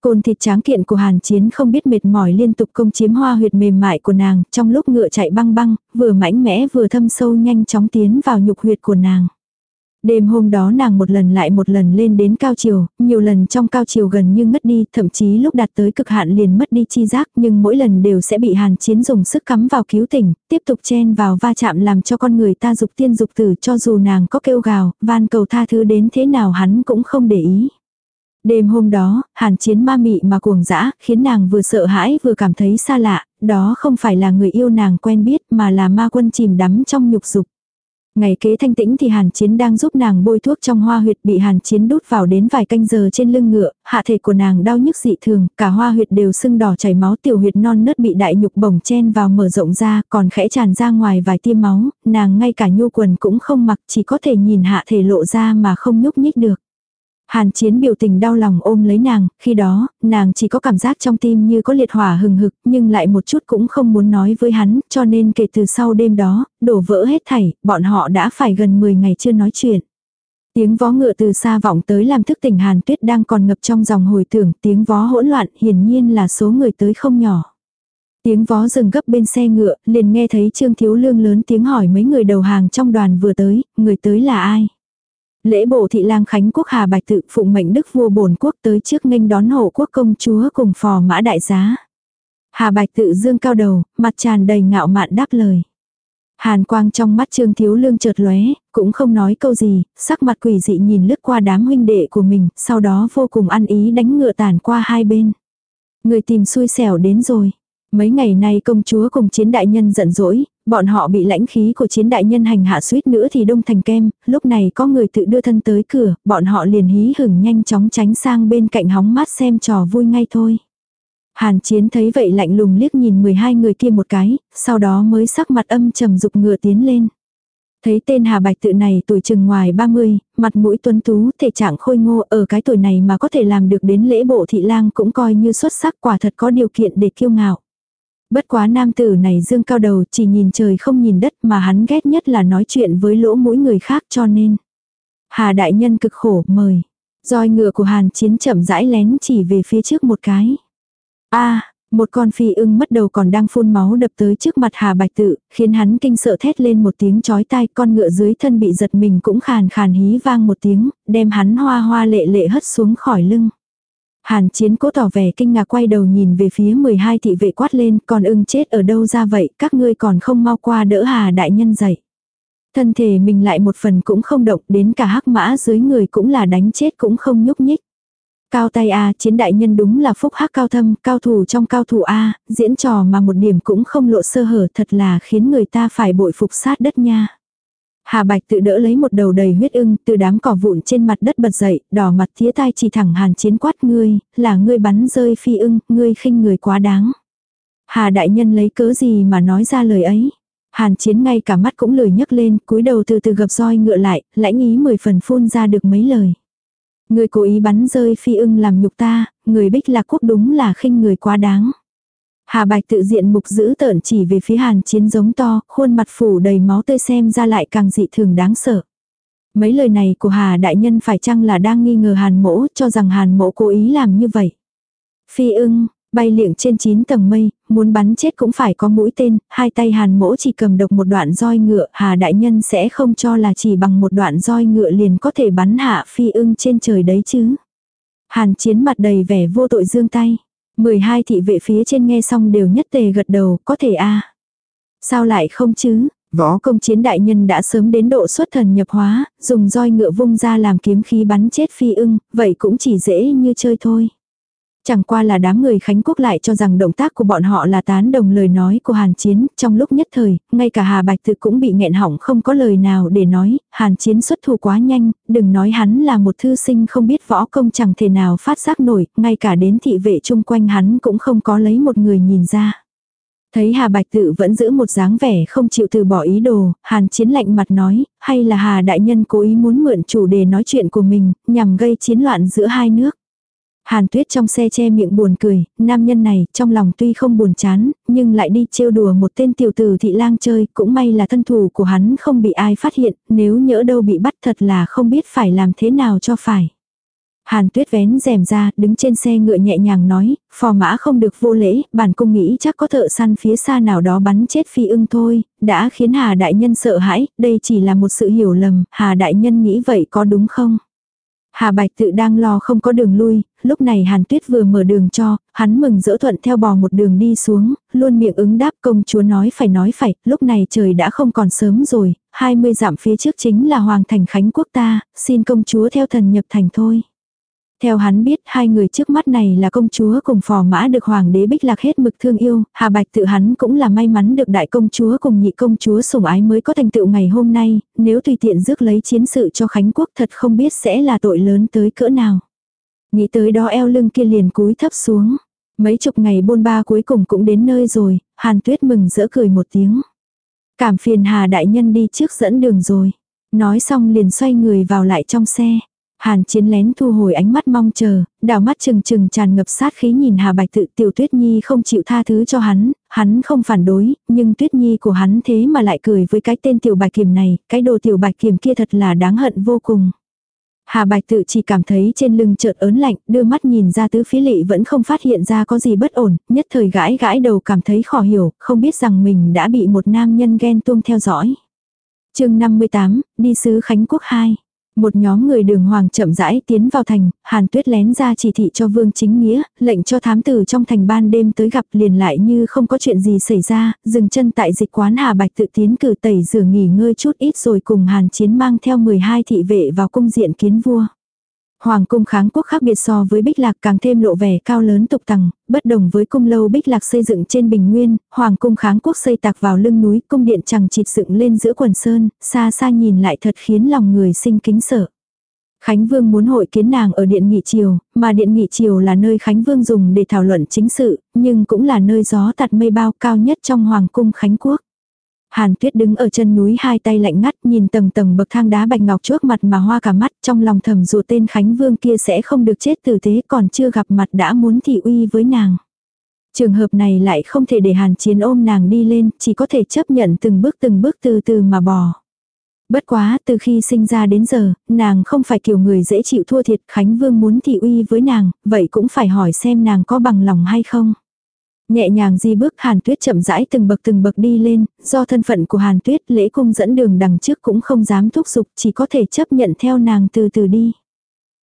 Côn thịt tráng kiện của Hàn Chiến không biết mệt mỏi liên tục công chiếm hoa huyệt mềm mại của nàng, trong lúc ngựa chạy băng băng, vừa mãnh mẽ vừa thâm sâu nhanh chóng tiến vào nhục huyệt của nàng. Đêm hôm đó nàng một lần lại một lần lên đến cao chiều, nhiều lần trong cao chiều gần như ngất đi, thậm chí lúc đạt tới cực hạn liền mất đi chi giác, nhưng mỗi lần đều sẽ bị hàn chiến dùng sức cắm vào cứu tỉnh, tiếp tục chen vào va chạm làm cho con người ta dục tiên dục tử cho dù nàng có kêu gào, van cầu tha thứ đến thế nào hắn cũng không để ý. Đêm hôm đó, hàn chiến ma mị mà cuồng dã, khiến nàng vừa sợ hãi vừa cảm thấy xa lạ, đó không phải là người yêu nàng quen biết mà là ma quân chìm đắm trong nhục dục. Ngày kế thanh tĩnh thì hàn chiến đang giúp nàng bôi thuốc trong hoa huyệt bị hàn chiến đút vào đến vài canh giờ trên lưng ngựa, hạ thể của nàng đau nhức dị thường, cả hoa huyệt đều sưng đỏ chảy máu tiểu huyệt non nớt bị đại nhục bổng chen vào mở rộng ra, còn khẽ tràn ra ngoài vài tiêm máu, nàng ngay cả nhu quần cũng không mặc chỉ có thể nhìn hạ thể lộ ra mà không nhúc nhích được. Hàn chiến biểu tình đau lòng ôm lấy nàng, khi đó, nàng chỉ có cảm giác trong tim như có liệt hỏa hừng hực, nhưng lại một chút cũng không muốn nói với hắn, cho nên kể từ sau đêm đó, đổ vỡ hết thảy, bọn họ đã phải gần 10 ngày chưa nói chuyện. Tiếng vó ngựa từ xa vọng tới làm thức tỉnh Hàn Tuyết đang còn ngập trong dòng hồi tưởng, tiếng vó hỗn loạn, hiển nhiên là số người tới không nhỏ. Tiếng vó dừng gấp bên xe ngựa, liền nghe thấy Trương Thiếu Lương lớn tiếng hỏi mấy người đầu hàng trong đoàn vừa tới, người tới là ai? Lễ bộ thị lang Khánh Quốc Hà Bạch tự phụng mệnh đức vua bổn quốc tới trước nghênh đón hộ quốc công chúa cùng phò mã đại giá. Hà Bạch tự dương cao đầu, mặt tràn đầy ngạo mạn đáp lời. Hàn quang trong mắt Trương Thiếu Lương chợt lóe, cũng không nói câu gì, sắc mặt quỷ dị nhìn lướt qua đám huynh đệ của mình, sau đó vô cùng ăn ý đánh ngựa tàn qua hai bên. Người tìm xui xẻo đến rồi. Mấy ngày nay công chúa cùng chiến đại nhân giận dỗi, bọn họ bị lãnh khí của chiến đại nhân hành hạ suýt nữa thì đông thành kem, lúc này có người tự đưa thân tới cửa, bọn họ liền hí hửng nhanh chóng tránh sang bên cạnh hóng mát xem trò vui ngay thôi. Hàn chiến thấy vậy lạnh lùng liếc nhìn 12 người kia một cái, sau đó mới sắc mặt âm trầm dục ngựa tiến lên. Thấy tên Hà Bạch tự này tuổi chừng ngoài 30, mặt mũi tuấn tú, thể trạng khôi ngô ở cái tuổi này mà có thể làm được đến lễ bộ thị lang cũng coi như xuất sắc quả thật có điều kiện để kiêu ngạo. Bất quá nam tử này dương cao đầu chỉ nhìn trời không nhìn đất mà hắn ghét nhất là nói chuyện với lỗ mũi người khác cho nên. Hà đại nhân cực khổ mời. roi ngựa của hàn chiến chậm rãi lén chỉ về phía trước một cái. a một con phi ưng mất đầu còn đang phun máu đập tới trước mặt Hà Bạch Tự, khiến hắn kinh sợ thét lên một tiếng chói tai, con ngựa dưới thân bị giật mình cũng khàn khàn hí vang một tiếng, đem hắn hoa hoa lệ lệ hất xuống khỏi lưng. Hàn chiến cố tỏ vẻ kinh ngạc quay đầu nhìn về phía 12 thị vệ quát lên, còn ưng chết ở đâu ra vậy, các ngươi còn không mau qua đỡ Hà đại nhân dậy. Thân thể mình lại một phần cũng không động, đến cả hắc mã dưới người cũng là đánh chết cũng không nhúc nhích. Cao tay A, chiến đại nhân đúng là phúc hắc cao thâm, cao thủ trong cao thủ A, diễn trò mà một điểm cũng không lộ sơ hở thật là khiến người ta phải bội phục sát đất nha. Hà Bạch tự đỡ lấy một đầu đầy huyết ưng, từ đám cỏ vụn trên mặt đất bật dậy, đỏ mặt thía tai chỉ thẳng hàn chiến quát ngươi, là ngươi bắn rơi phi ưng, ngươi khinh người quá đáng. Hà đại nhân lấy cớ gì mà nói ra lời ấy. Hàn chiến ngay cả mắt cũng lười nhấc lên, cúi đầu từ từ gập roi ngựa lại, lãnh ý mười phần phun ra được mấy lời. Người cố ý bắn rơi phi ưng làm nhục ta, người bích lạc quốc đúng là khinh người quá đáng. Hà Bạch tự diện mục giữ tợn chỉ về phía hàn chiến giống to, khuôn mặt phủ đầy máu tươi xem ra lại càng dị thường đáng sợ. Mấy lời này của Hà Đại Nhân phải chăng là đang nghi ngờ hàn mỗ cho rằng hàn mỗ cố ý làm như vậy. Phi ưng, bay liệng trên 9 tầng mây, muốn bắn chết cũng phải có mũi tên, hai tay hàn mỗ chỉ cầm độc một đoạn roi ngựa, Hà Đại Nhân sẽ không cho là chỉ bằng một đoạn roi ngựa liền có thể bắn hạ phi ưng trên trời đấy chứ. Hàn chiến mặt đầy vẻ vô tội dương tay. 12 thị vệ phía trên nghe xong đều nhất tề gật đầu, có thể a Sao lại không chứ? Võ công chiến đại nhân đã sớm đến độ xuất thần nhập hóa, dùng roi ngựa vung ra làm kiếm khí bắn chết phi ưng, vậy cũng chỉ dễ như chơi thôi. Chẳng qua là đám người Khánh Quốc lại cho rằng động tác của bọn họ là tán đồng lời nói của Hàn Chiến, trong lúc nhất thời, ngay cả Hà Bạch Tự cũng bị nghẹn hỏng không có lời nào để nói, Hàn Chiến xuất thủ quá nhanh, đừng nói hắn là một thư sinh không biết võ công chẳng thể nào phát giác nổi, ngay cả đến thị vệ chung quanh hắn cũng không có lấy một người nhìn ra. Thấy Hà Bạch Tự vẫn giữ một dáng vẻ không chịu từ bỏ ý đồ, Hàn Chiến lạnh mặt nói, hay là Hà Đại Nhân cố ý muốn mượn chủ đề nói chuyện của mình, nhằm gây chiến loạn giữa hai nước. Hàn tuyết trong xe che miệng buồn cười, nam nhân này trong lòng tuy không buồn chán, nhưng lại đi trêu đùa một tên tiểu tử thị lang chơi, cũng may là thân thủ của hắn không bị ai phát hiện, nếu nhỡ đâu bị bắt thật là không biết phải làm thế nào cho phải. Hàn tuyết vén rèm ra, đứng trên xe ngựa nhẹ nhàng nói, phò mã không được vô lễ, bản cung nghĩ chắc có thợ săn phía xa nào đó bắn chết phi ưng thôi, đã khiến Hà Đại Nhân sợ hãi, đây chỉ là một sự hiểu lầm, Hà Đại Nhân nghĩ vậy có đúng không? Hà Bạch tự đang lo không có đường lui, lúc này Hàn Tuyết vừa mở đường cho, hắn mừng dỡ thuận theo bò một đường đi xuống, luôn miệng ứng đáp công chúa nói phải nói phải, lúc này trời đã không còn sớm rồi, 20 dặm phía trước chính là Hoàng thành Khánh quốc ta, xin công chúa theo thần nhập thành thôi. Theo hắn biết hai người trước mắt này là công chúa cùng phò mã được hoàng đế bích lạc hết mực thương yêu, Hà Bạch tự hắn cũng là may mắn được đại công chúa cùng nhị công chúa sủng ái mới có thành tựu ngày hôm nay, nếu tùy tiện rước lấy chiến sự cho Khánh Quốc thật không biết sẽ là tội lớn tới cỡ nào. Nghĩ tới đó eo lưng kia liền cúi thấp xuống. Mấy chục ngày bôn ba cuối cùng cũng đến nơi rồi, Hàn Tuyết mừng rỡ cười một tiếng. Cảm phiền Hà đại nhân đi trước dẫn đường rồi. Nói xong liền xoay người vào lại trong xe. Hàn chiến lén thu hồi ánh mắt mong chờ, đảo mắt trừng trừng tràn ngập sát khí nhìn Hà Bạch tự tiểu Tuyết Nhi không chịu tha thứ cho hắn, hắn không phản đối, nhưng Tuyết Nhi của hắn thế mà lại cười với cái tên tiểu bạch kiềm này, cái đồ tiểu bạch kiềm kia thật là đáng hận vô cùng. Hà Bạch tự chỉ cảm thấy trên lưng chợt ớn lạnh, đưa mắt nhìn ra tứ phía lị vẫn không phát hiện ra có gì bất ổn, nhất thời gãi gãi đầu cảm thấy khó hiểu, không biết rằng mình đã bị một nam nhân ghen tuông theo dõi. chương 58, đi sứ Khánh Quốc 2 một nhóm người đường hoàng chậm rãi tiến vào thành, Hàn Tuyết lén ra chỉ thị cho Vương Chính Nghĩa, lệnh cho thám tử trong thành ban đêm tới gặp liền lại như không có chuyện gì xảy ra, dừng chân tại dịch quán Hà Bạch tự tiến cử tẩy rửa nghỉ ngơi chút ít rồi cùng Hàn Chiến mang theo 12 thị vệ vào cung diện kiến vua. Hoàng cung kháng quốc khác biệt so với Bích Lạc càng thêm lộ vẻ cao lớn tục tằng, bất đồng với cung lâu Bích Lạc xây dựng trên bình nguyên, Hoàng cung kháng quốc xây tạc vào lưng núi, cung điện chẳng chịt dựng lên giữa quần sơn, xa xa nhìn lại thật khiến lòng người sinh kính sợ. Khánh Vương muốn hội kiến nàng ở Điện Nghị Triều, mà Điện Nghị Triều là nơi Khánh Vương dùng để thảo luận chính sự, nhưng cũng là nơi gió tạt mây bao cao nhất trong Hoàng cung Khánh Quốc. Hàn Tuyết đứng ở chân núi hai tay lạnh ngắt nhìn tầng tầng bậc thang đá bạch ngọc trước mặt mà hoa cả mắt trong lòng thầm dù tên Khánh Vương kia sẽ không được chết tử tế còn chưa gặp mặt đã muốn thị uy với nàng. Trường hợp này lại không thể để Hàn Chiến ôm nàng đi lên, chỉ có thể chấp nhận từng bước từng bước từ từ mà bò. Bất quá, từ khi sinh ra đến giờ, nàng không phải kiểu người dễ chịu thua thiệt, Khánh Vương muốn thị uy với nàng, vậy cũng phải hỏi xem nàng có bằng lòng hay không. Nhẹ nhàng di bước Hàn Tuyết chậm rãi từng bậc từng bậc đi lên, do thân phận của Hàn Tuyết lễ cung dẫn đường đằng trước cũng không dám thúc giục, chỉ có thể chấp nhận theo nàng từ từ đi.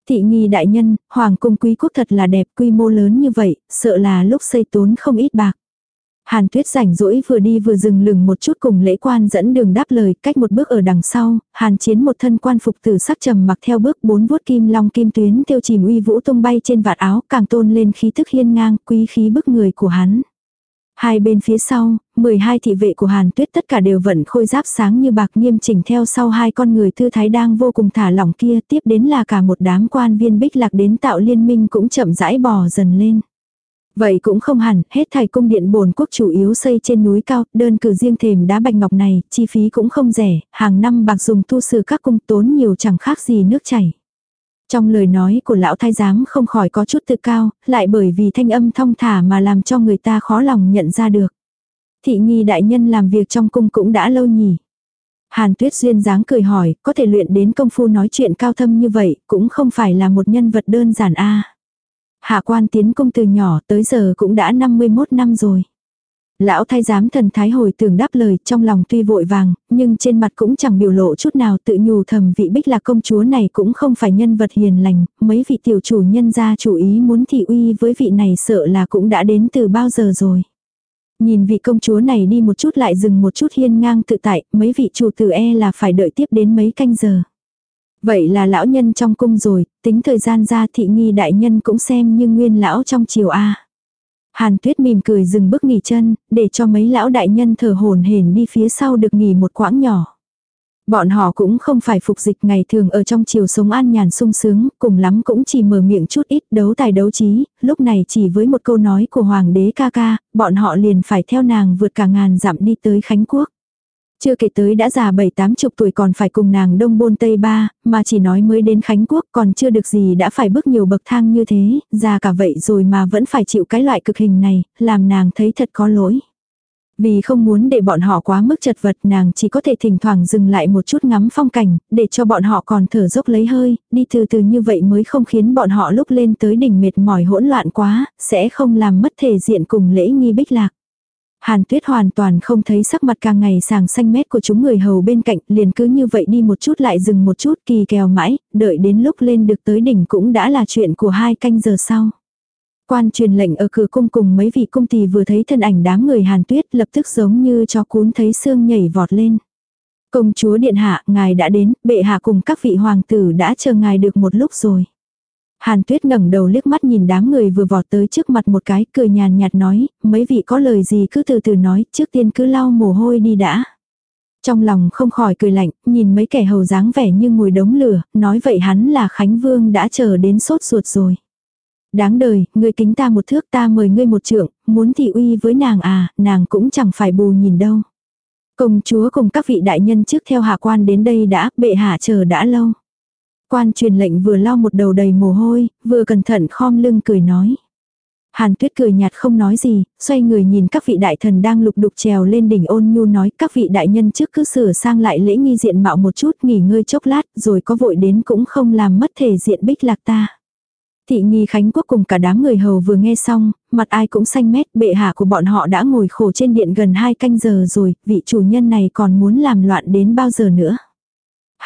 Thị nghi đại nhân, hoàng cung quý quốc thật là đẹp quy mô lớn như vậy, sợ là lúc xây tốn không ít bạc. Hàn tuyết rảnh rỗi vừa đi vừa dừng lừng một chút cùng lễ quan dẫn đường đáp lời cách một bước ở đằng sau, hàn chiến một thân quan phục tử sắc trầm mặc theo bước bốn vuốt kim long kim tuyến tiêu chìm uy vũ tung bay trên vạt áo càng tôn lên khí thức hiên ngang quý khí bức người của hắn. Hai bên phía sau, 12 thị vệ của Hàn Tuyết tất cả đều vận khôi giáp sáng như bạc nghiêm chỉnh theo sau hai con người thư thái đang vô cùng thả lỏng kia tiếp đến là cả một đám quan viên bích lạc đến tạo liên minh cũng chậm rãi bò dần lên. Vậy cũng không hẳn, hết thảy cung điện bồn quốc chủ yếu xây trên núi cao, đơn cử riêng thềm đá bạch ngọc này, chi phí cũng không rẻ, hàng năm bạc dùng tu sửa các cung tốn nhiều chẳng khác gì nước chảy. Trong lời nói của lão thái giám không khỏi có chút tự cao, lại bởi vì thanh âm thong thả mà làm cho người ta khó lòng nhận ra được. Thị nghi đại nhân làm việc trong cung cũng đã lâu nhỉ. Hàn tuyết duyên dáng cười hỏi, có thể luyện đến công phu nói chuyện cao thâm như vậy, cũng không phải là một nhân vật đơn giản a Hạ quan tiến công từ nhỏ tới giờ cũng đã 51 năm rồi. Lão thái giám thần thái hồi tưởng đáp lời trong lòng tuy vội vàng, nhưng trên mặt cũng chẳng biểu lộ chút nào tự nhủ thầm vị bích là công chúa này cũng không phải nhân vật hiền lành, mấy vị tiểu chủ nhân gia chủ ý muốn thị uy với vị này sợ là cũng đã đến từ bao giờ rồi. Nhìn vị công chúa này đi một chút lại dừng một chút hiên ngang tự tại, mấy vị chủ tử e là phải đợi tiếp đến mấy canh giờ. Vậy là lão nhân trong cung rồi, tính thời gian ra thị nghi đại nhân cũng xem như nguyên lão trong triều A. Hàn tuyết mỉm cười dừng bước nghỉ chân, để cho mấy lão đại nhân thở hồn hển đi phía sau được nghỉ một quãng nhỏ. Bọn họ cũng không phải phục dịch ngày thường ở trong chiều sống an nhàn sung sướng, cùng lắm cũng chỉ mở miệng chút ít đấu tài đấu trí, lúc này chỉ với một câu nói của hoàng đế ca ca, bọn họ liền phải theo nàng vượt cả ngàn dặm đi tới Khánh Quốc. Chưa kể tới đã già bảy tám chục tuổi còn phải cùng nàng đông bôn tây ba, mà chỉ nói mới đến Khánh Quốc còn chưa được gì đã phải bước nhiều bậc thang như thế, già cả vậy rồi mà vẫn phải chịu cái loại cực hình này, làm nàng thấy thật có lỗi. Vì không muốn để bọn họ quá mức chật vật nàng chỉ có thể thỉnh thoảng dừng lại một chút ngắm phong cảnh, để cho bọn họ còn thở dốc lấy hơi, đi từ từ như vậy mới không khiến bọn họ lúc lên tới đỉnh mệt mỏi hỗn loạn quá, sẽ không làm mất thể diện cùng lễ nghi bích lạc. Hàn tuyết hoàn toàn không thấy sắc mặt càng ngày sàng xanh mét của chúng người hầu bên cạnh, liền cứ như vậy đi một chút lại dừng một chút kỳ kèo mãi, đợi đến lúc lên được tới đỉnh cũng đã là chuyện của hai canh giờ sau. Quan truyền lệnh ở cửa cung cùng mấy vị cung tỳ vừa thấy thân ảnh đám người hàn tuyết lập tức giống như cho cún thấy xương nhảy vọt lên. Công chúa điện hạ, ngài đã đến, bệ hạ cùng các vị hoàng tử đã chờ ngài được một lúc rồi. Hàn tuyết ngẩng đầu liếc mắt nhìn đám người vừa vọt tới trước mặt một cái cười nhàn nhạt nói, mấy vị có lời gì cứ từ từ nói, trước tiên cứ lau mồ hôi đi đã. Trong lòng không khỏi cười lạnh, nhìn mấy kẻ hầu dáng vẻ như ngồi đống lửa, nói vậy hắn là Khánh Vương đã chờ đến sốt ruột rồi. Đáng đời, ngươi kính ta một thước ta mời ngươi một trượng, muốn thị uy với nàng à, nàng cũng chẳng phải bù nhìn đâu. Công chúa cùng các vị đại nhân trước theo hạ quan đến đây đã, bệ hạ chờ đã lâu. Quan truyền lệnh vừa lau một đầu đầy mồ hôi, vừa cẩn thận khom lưng cười nói. Hàn tuyết cười nhạt không nói gì, xoay người nhìn các vị đại thần đang lục đục trèo lên đỉnh ôn nhu nói các vị đại nhân trước cứ sửa sang lại lễ nghi diện mạo một chút nghỉ ngơi chốc lát rồi có vội đến cũng không làm mất thể diện bích lạc ta. Thị nghi Khánh Quốc cùng cả đám người hầu vừa nghe xong, mặt ai cũng xanh mét, bệ hạ của bọn họ đã ngồi khổ trên điện gần hai canh giờ rồi, vị chủ nhân này còn muốn làm loạn đến bao giờ nữa.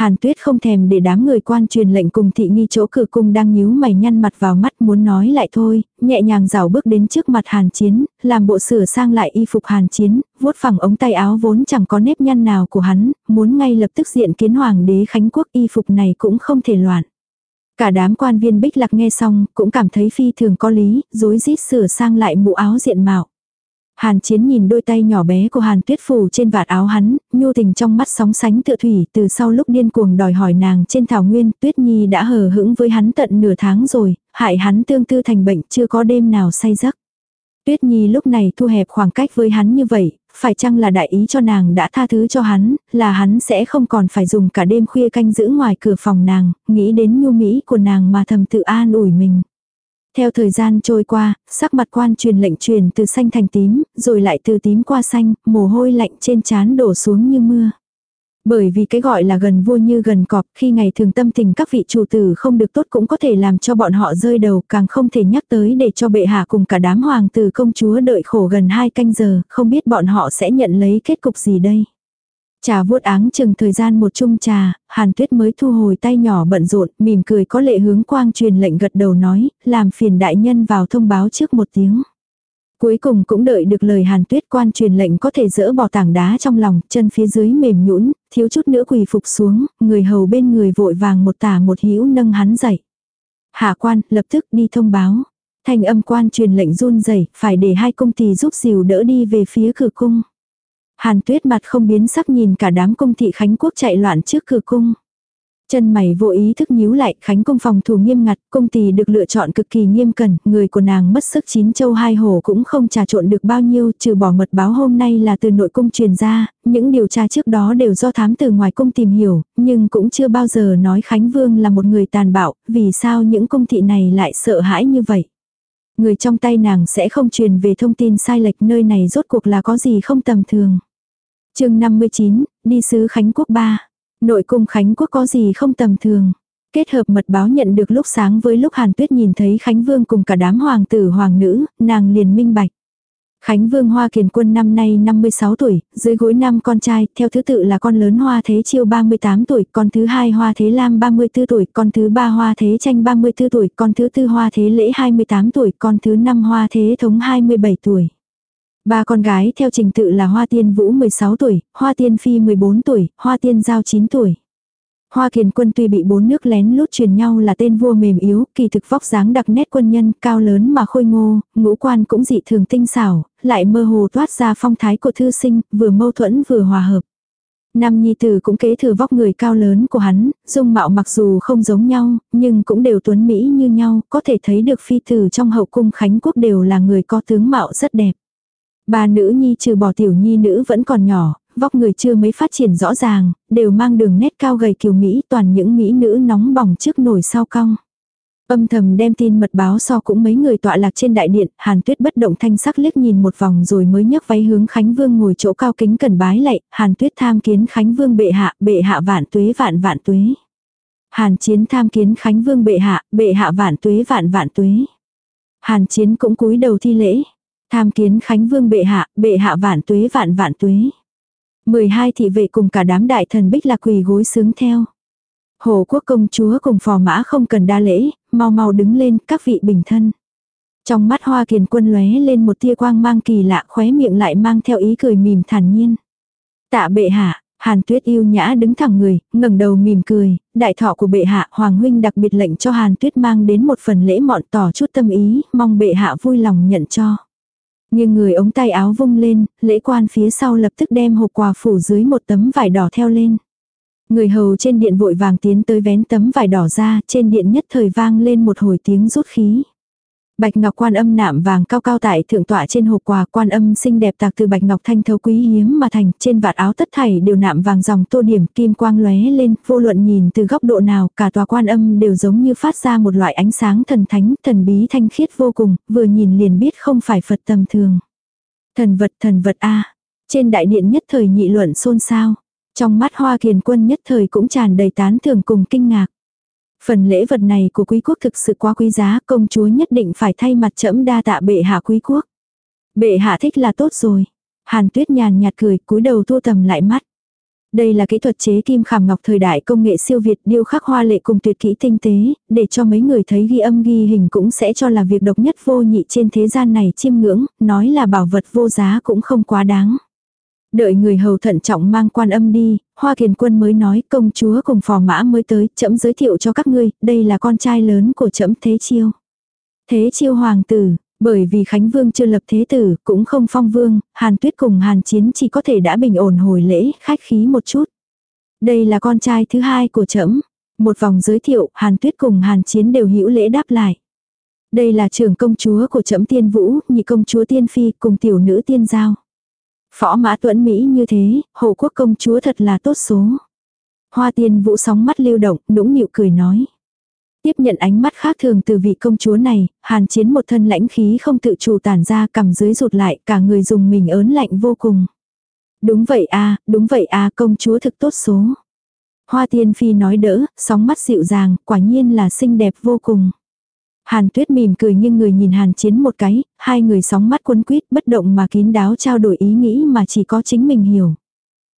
Hàn tuyết không thèm để đám người quan truyền lệnh cùng thị nghi chỗ cửa cung đang nhíu mày nhăn mặt vào mắt muốn nói lại thôi, nhẹ nhàng rào bước đến trước mặt hàn chiến, làm bộ sửa sang lại y phục hàn chiến, vuốt phẳng ống tay áo vốn chẳng có nếp nhăn nào của hắn, muốn ngay lập tức diện kiến hoàng đế Khánh Quốc y phục này cũng không thể loạn. Cả đám quan viên bích lạc nghe xong, cũng cảm thấy phi thường có lý, rối rít sửa sang lại mũ áo diện mạo. Hàn Chiến nhìn đôi tay nhỏ bé của Hàn Tuyết phủ trên vạt áo hắn, nhu tình trong mắt sóng sánh tựa thủy, từ sau lúc điên cuồng đòi hỏi nàng trên thảo nguyên, Tuyết Nhi đã hờ hững với hắn tận nửa tháng rồi, hại hắn tương tư thành bệnh, chưa có đêm nào say giấc. Tuyết Nhi lúc này thu hẹp khoảng cách với hắn như vậy, phải chăng là đại ý cho nàng đã tha thứ cho hắn, là hắn sẽ không còn phải dùng cả đêm khuya canh giữ ngoài cửa phòng nàng, nghĩ đến nhu mỹ của nàng mà thầm tự an ủi mình. Theo thời gian trôi qua, sắc mặt quan truyền lệnh truyền từ xanh thành tím, rồi lại từ tím qua xanh, mồ hôi lạnh trên trán đổ xuống như mưa. Bởi vì cái gọi là gần vua như gần cọp, khi ngày thường tâm tình các vị chủ tử không được tốt cũng có thể làm cho bọn họ rơi đầu, càng không thể nhắc tới để cho bệ hạ cùng cả đám hoàng tử công chúa đợi khổ gần hai canh giờ, không biết bọn họ sẽ nhận lấy kết cục gì đây. Trà vuốt áng chừng thời gian một chung trà, hàn tuyết mới thu hồi tay nhỏ bận rộn, mỉm cười có lệ hướng quang truyền lệnh gật đầu nói, làm phiền đại nhân vào thông báo trước một tiếng. Cuối cùng cũng đợi được lời hàn tuyết quan truyền lệnh có thể dỡ bỏ tảng đá trong lòng, chân phía dưới mềm nhũn thiếu chút nữa quỳ phục xuống, người hầu bên người vội vàng một tả một hữu nâng hắn dậy. Hạ quan, lập tức đi thông báo. thành âm quan truyền lệnh run rẩy phải để hai công tỳ giúp dìu đỡ đi về phía cửa cung. Hàn tuyết mặt không biến sắc nhìn cả đám công thị Khánh Quốc chạy loạn trước cửa cung. Chân mày vô ý thức nhíu lại, Khánh công phòng thủ nghiêm ngặt, công tỳ được lựa chọn cực kỳ nghiêm cẩn, người của nàng mất sức chín châu hai hổ cũng không trà trộn được bao nhiêu, trừ bỏ mật báo hôm nay là từ nội cung truyền ra, những điều tra trước đó đều do thám từ ngoài cung tìm hiểu, nhưng cũng chưa bao giờ nói Khánh Vương là một người tàn bạo, vì sao những công thị này lại sợ hãi như vậy. Người trong tay nàng sẽ không truyền về thông tin sai lệch nơi này rốt cuộc là có gì không tầm thường chương 59, đi sứ Khánh Quốc 3. Nội cung Khánh Quốc có gì không tầm thường. Kết hợp mật báo nhận được lúc sáng với lúc Hàn Tuyết nhìn thấy Khánh Vương cùng cả đám hoàng tử hoàng nữ, nàng liền minh bạch. Khánh Vương Hoa Kiền Quân năm nay 56 tuổi, dưới gối năm con trai, theo thứ tự là con lớn Hoa Thế Chiêu 38 tuổi, con thứ hai Hoa Thế Lam 34 tuổi, con thứ ba Hoa Thế Tranh 34 tuổi, con thứ tư Hoa Thế Lễ 28 tuổi, con thứ năm Hoa Thế Thống 27 tuổi. Ba con gái theo trình tự là Hoa Tiên Vũ 16 tuổi, Hoa Tiên Phi 14 tuổi, Hoa Tiên Giao 9 tuổi. Hoa Kiền Quân tuy bị bốn nước lén lút truyền nhau là tên vua mềm yếu, kỳ thực vóc dáng đặc nét quân nhân, cao lớn mà khôi ngô, ngũ quan cũng dị thường tinh xảo, lại mơ hồ toát ra phong thái của thư sinh, vừa mâu thuẫn vừa hòa hợp. Nam nhi tử cũng kế thừa vóc người cao lớn của hắn, dung mạo mặc dù không giống nhau, nhưng cũng đều tuấn mỹ như nhau, có thể thấy được phi tử trong hậu cung Khánh Quốc đều là người có tướng mạo rất đẹp. Ba nữ nhi trừ bỏ tiểu nhi nữ vẫn còn nhỏ, vóc người chưa mấy phát triển rõ ràng, đều mang đường nét cao gầy kiều Mỹ toàn những Mỹ nữ nóng bỏng trước nổi sau cong. Âm thầm đem tin mật báo so cũng mấy người tọa lạc trên đại điện, Hàn Tuyết bất động thanh sắc liếc nhìn một vòng rồi mới nhấc váy hướng Khánh Vương ngồi chỗ cao kính cần bái lạy, Hàn Tuyết tham kiến Khánh Vương bệ hạ, bệ hạ vạn tuế vạn vạn tuế. Hàn Chiến tham kiến Khánh Vương bệ hạ, bệ hạ vạn tuế vạn vạn tuế. Hàn Chiến cũng cúi đầu thi lễ. Tham kiến Khánh Vương bệ hạ, bệ hạ vạn tuế vạn vạn tuế. 12 thị vệ cùng cả đám đại thần bích lạc quỳ gối sướng theo. Hồ quốc công chúa cùng phò mã không cần đa lễ, mau mau đứng lên các vị bình thân. Trong mắt hoa kiền quân lóe lên một tia quang mang kỳ lạ khóe miệng lại mang theo ý cười mỉm thản nhiên. Tạ bệ hạ, Hàn Tuyết yêu nhã đứng thẳng người, ngẩng đầu mỉm cười, đại thọ của bệ hạ Hoàng huynh đặc biệt lệnh cho Hàn Tuyết mang đến một phần lễ mọn tỏ chút tâm ý, mong bệ hạ vui lòng nhận cho. Nhưng người ống tay áo vung lên, lễ quan phía sau lập tức đem hộp quà phủ dưới một tấm vải đỏ theo lên. Người hầu trên điện vội vàng tiến tới vén tấm vải đỏ ra, trên điện nhất thời vang lên một hồi tiếng rút khí. Bạch ngọc quan âm nạm vàng cao cao tại thượng tọa trên hộp quà quan âm xinh đẹp tạc từ bạch ngọc thanh thấu quý hiếm mà thành, trên vạt áo tất thảy đều nạm vàng dòng tô điểm kim quang lóe lên, vô luận nhìn từ góc độ nào, cả tòa quan âm đều giống như phát ra một loại ánh sáng thần thánh, thần bí thanh khiết vô cùng, vừa nhìn liền biết không phải Phật tầm thường. Thần vật thần vật a Trên đại điện nhất thời nhị luận xôn xao. Trong mắt hoa kiền quân nhất thời cũng tràn đầy tán thưởng cùng kinh ngạc. Phần lễ vật này của quý quốc thực sự quá quý giá, công chúa nhất định phải thay mặt trẫm đa tạ bệ hạ quý quốc. Bệ hạ thích là tốt rồi. Hàn tuyết nhàn nhạt cười, cúi đầu thu tầm lại mắt. Đây là kỹ thuật chế kim khảm ngọc thời đại công nghệ siêu việt điêu khắc hoa lệ cùng tuyệt kỹ tinh tế, để cho mấy người thấy ghi âm ghi hình cũng sẽ cho là việc độc nhất vô nhị trên thế gian này chiêm ngưỡng, nói là bảo vật vô giá cũng không quá đáng. Đợi người hầu thận trọng mang quan âm đi, Hoa Kiền Quân mới nói công chúa cùng phò mã mới tới, chậm giới thiệu cho các ngươi, đây là con trai lớn của chậm Thế Chiêu. Thế Chiêu Hoàng tử, bởi vì Khánh Vương chưa lập thế tử, cũng không phong vương, Hàn Tuyết cùng Hàn Chiến chỉ có thể đã bình ổn hồi lễ, khách khí một chút. Đây là con trai thứ hai của trẫm Một vòng giới thiệu, Hàn Tuyết cùng Hàn Chiến đều hữu lễ đáp lại. Đây là trưởng công chúa của trẫm tiên vũ, nhị công chúa tiên phi cùng tiểu nữ tiên giao. Phó mã tuẫn Mỹ như thế, hộ quốc công chúa thật là tốt số. Hoa tiên vũ sóng mắt lưu động, nũng nịu cười nói. Tiếp nhận ánh mắt khác thường từ vị công chúa này, hàn chiến một thân lãnh khí không tự chủ tản ra cầm dưới rụt lại cả người dùng mình ớn lạnh vô cùng. Đúng vậy a đúng vậy a công chúa thực tốt số. Hoa tiên phi nói đỡ, sóng mắt dịu dàng, quả nhiên là xinh đẹp vô cùng. Hàn tuyết mỉm cười nhưng người nhìn hàn chiến một cái, hai người sóng mắt quấn quýt bất động mà kín đáo trao đổi ý nghĩ mà chỉ có chính mình hiểu.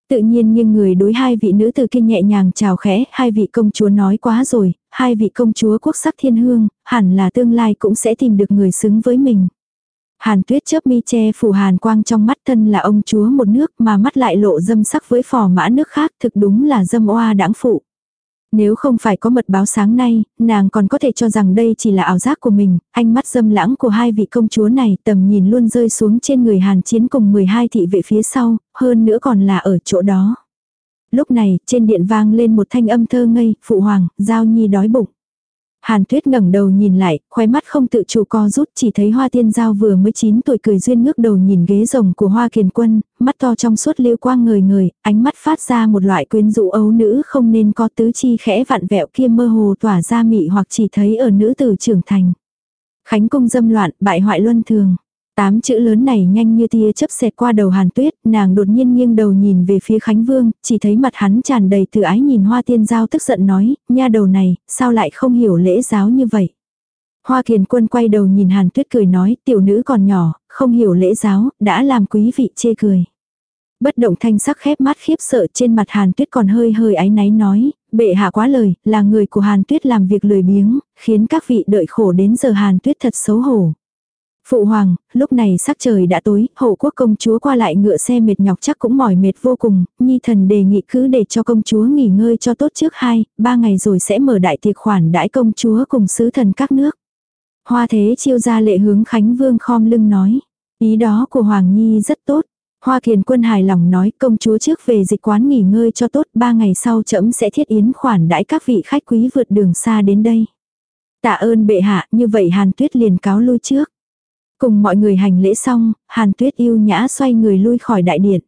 Tự nhiên nhưng người đối hai vị nữ từ kia nhẹ nhàng chào khẽ, hai vị công chúa nói quá rồi, hai vị công chúa quốc sắc thiên hương, hẳn là tương lai cũng sẽ tìm được người xứng với mình. Hàn tuyết chớp mi che phủ hàn quang trong mắt thân là ông chúa một nước mà mắt lại lộ dâm sắc với phò mã nước khác thực đúng là dâm oa đãng phụ. Nếu không phải có mật báo sáng nay, nàng còn có thể cho rằng đây chỉ là ảo giác của mình, ánh mắt dâm lãng của hai vị công chúa này tầm nhìn luôn rơi xuống trên người hàn chiến cùng 12 thị vệ phía sau, hơn nữa còn là ở chỗ đó. Lúc này, trên điện vang lên một thanh âm thơ ngây, phụ hoàng, giao nhi đói bụng. Hàn tuyết ngẩng đầu nhìn lại, khóe mắt không tự chủ co rút chỉ thấy hoa tiên giao vừa mới 9 tuổi cười duyên ngước đầu nhìn ghế rồng của hoa kiền quân, mắt to trong suốt liêu quang ngời ngời, ánh mắt phát ra một loại quyến rũ ấu nữ không nên có tứ chi khẽ vặn vẹo kia mơ hồ tỏa ra mị hoặc chỉ thấy ở nữ tử trưởng thành. Khánh cung dâm loạn, bại hoại luân thường. Tám chữ lớn này nhanh như tia chớp xẹt qua đầu hàn tuyết, nàng đột nhiên nghiêng đầu nhìn về phía Khánh Vương, chỉ thấy mặt hắn tràn đầy từ ái nhìn hoa tiên giao tức giận nói, nha đầu này, sao lại không hiểu lễ giáo như vậy. Hoa kiền quân quay đầu nhìn hàn tuyết cười nói, tiểu nữ còn nhỏ, không hiểu lễ giáo, đã làm quý vị chê cười. Bất động thanh sắc khép mắt khiếp sợ trên mặt hàn tuyết còn hơi hơi áy náy nói, bệ hạ quá lời, là người của hàn tuyết làm việc lười biếng, khiến các vị đợi khổ đến giờ hàn tuyết thật xấu hổ. Phụ hoàng, lúc này sắc trời đã tối, hộ quốc công chúa qua lại ngựa xe mệt nhọc chắc cũng mỏi mệt vô cùng, nhi thần đề nghị cứ để cho công chúa nghỉ ngơi cho tốt trước hai, ba ngày rồi sẽ mở đại tiệc khoản đãi công chúa cùng sứ thần các nước. Hoa thế chiêu ra lệ hướng Khánh Vương khom lưng nói, ý đó của Hoàng Nhi rất tốt. Hoa kiền quân hài lòng nói công chúa trước về dịch quán nghỉ ngơi cho tốt, ba ngày sau trẫm sẽ thiết yến khoản đãi các vị khách quý vượt đường xa đến đây. Tạ ơn bệ hạ, như vậy Hàn Tuyết liền cáo lui trước. Cùng mọi người hành lễ xong, Hàn Tuyết yêu nhã xoay người lui khỏi đại điện.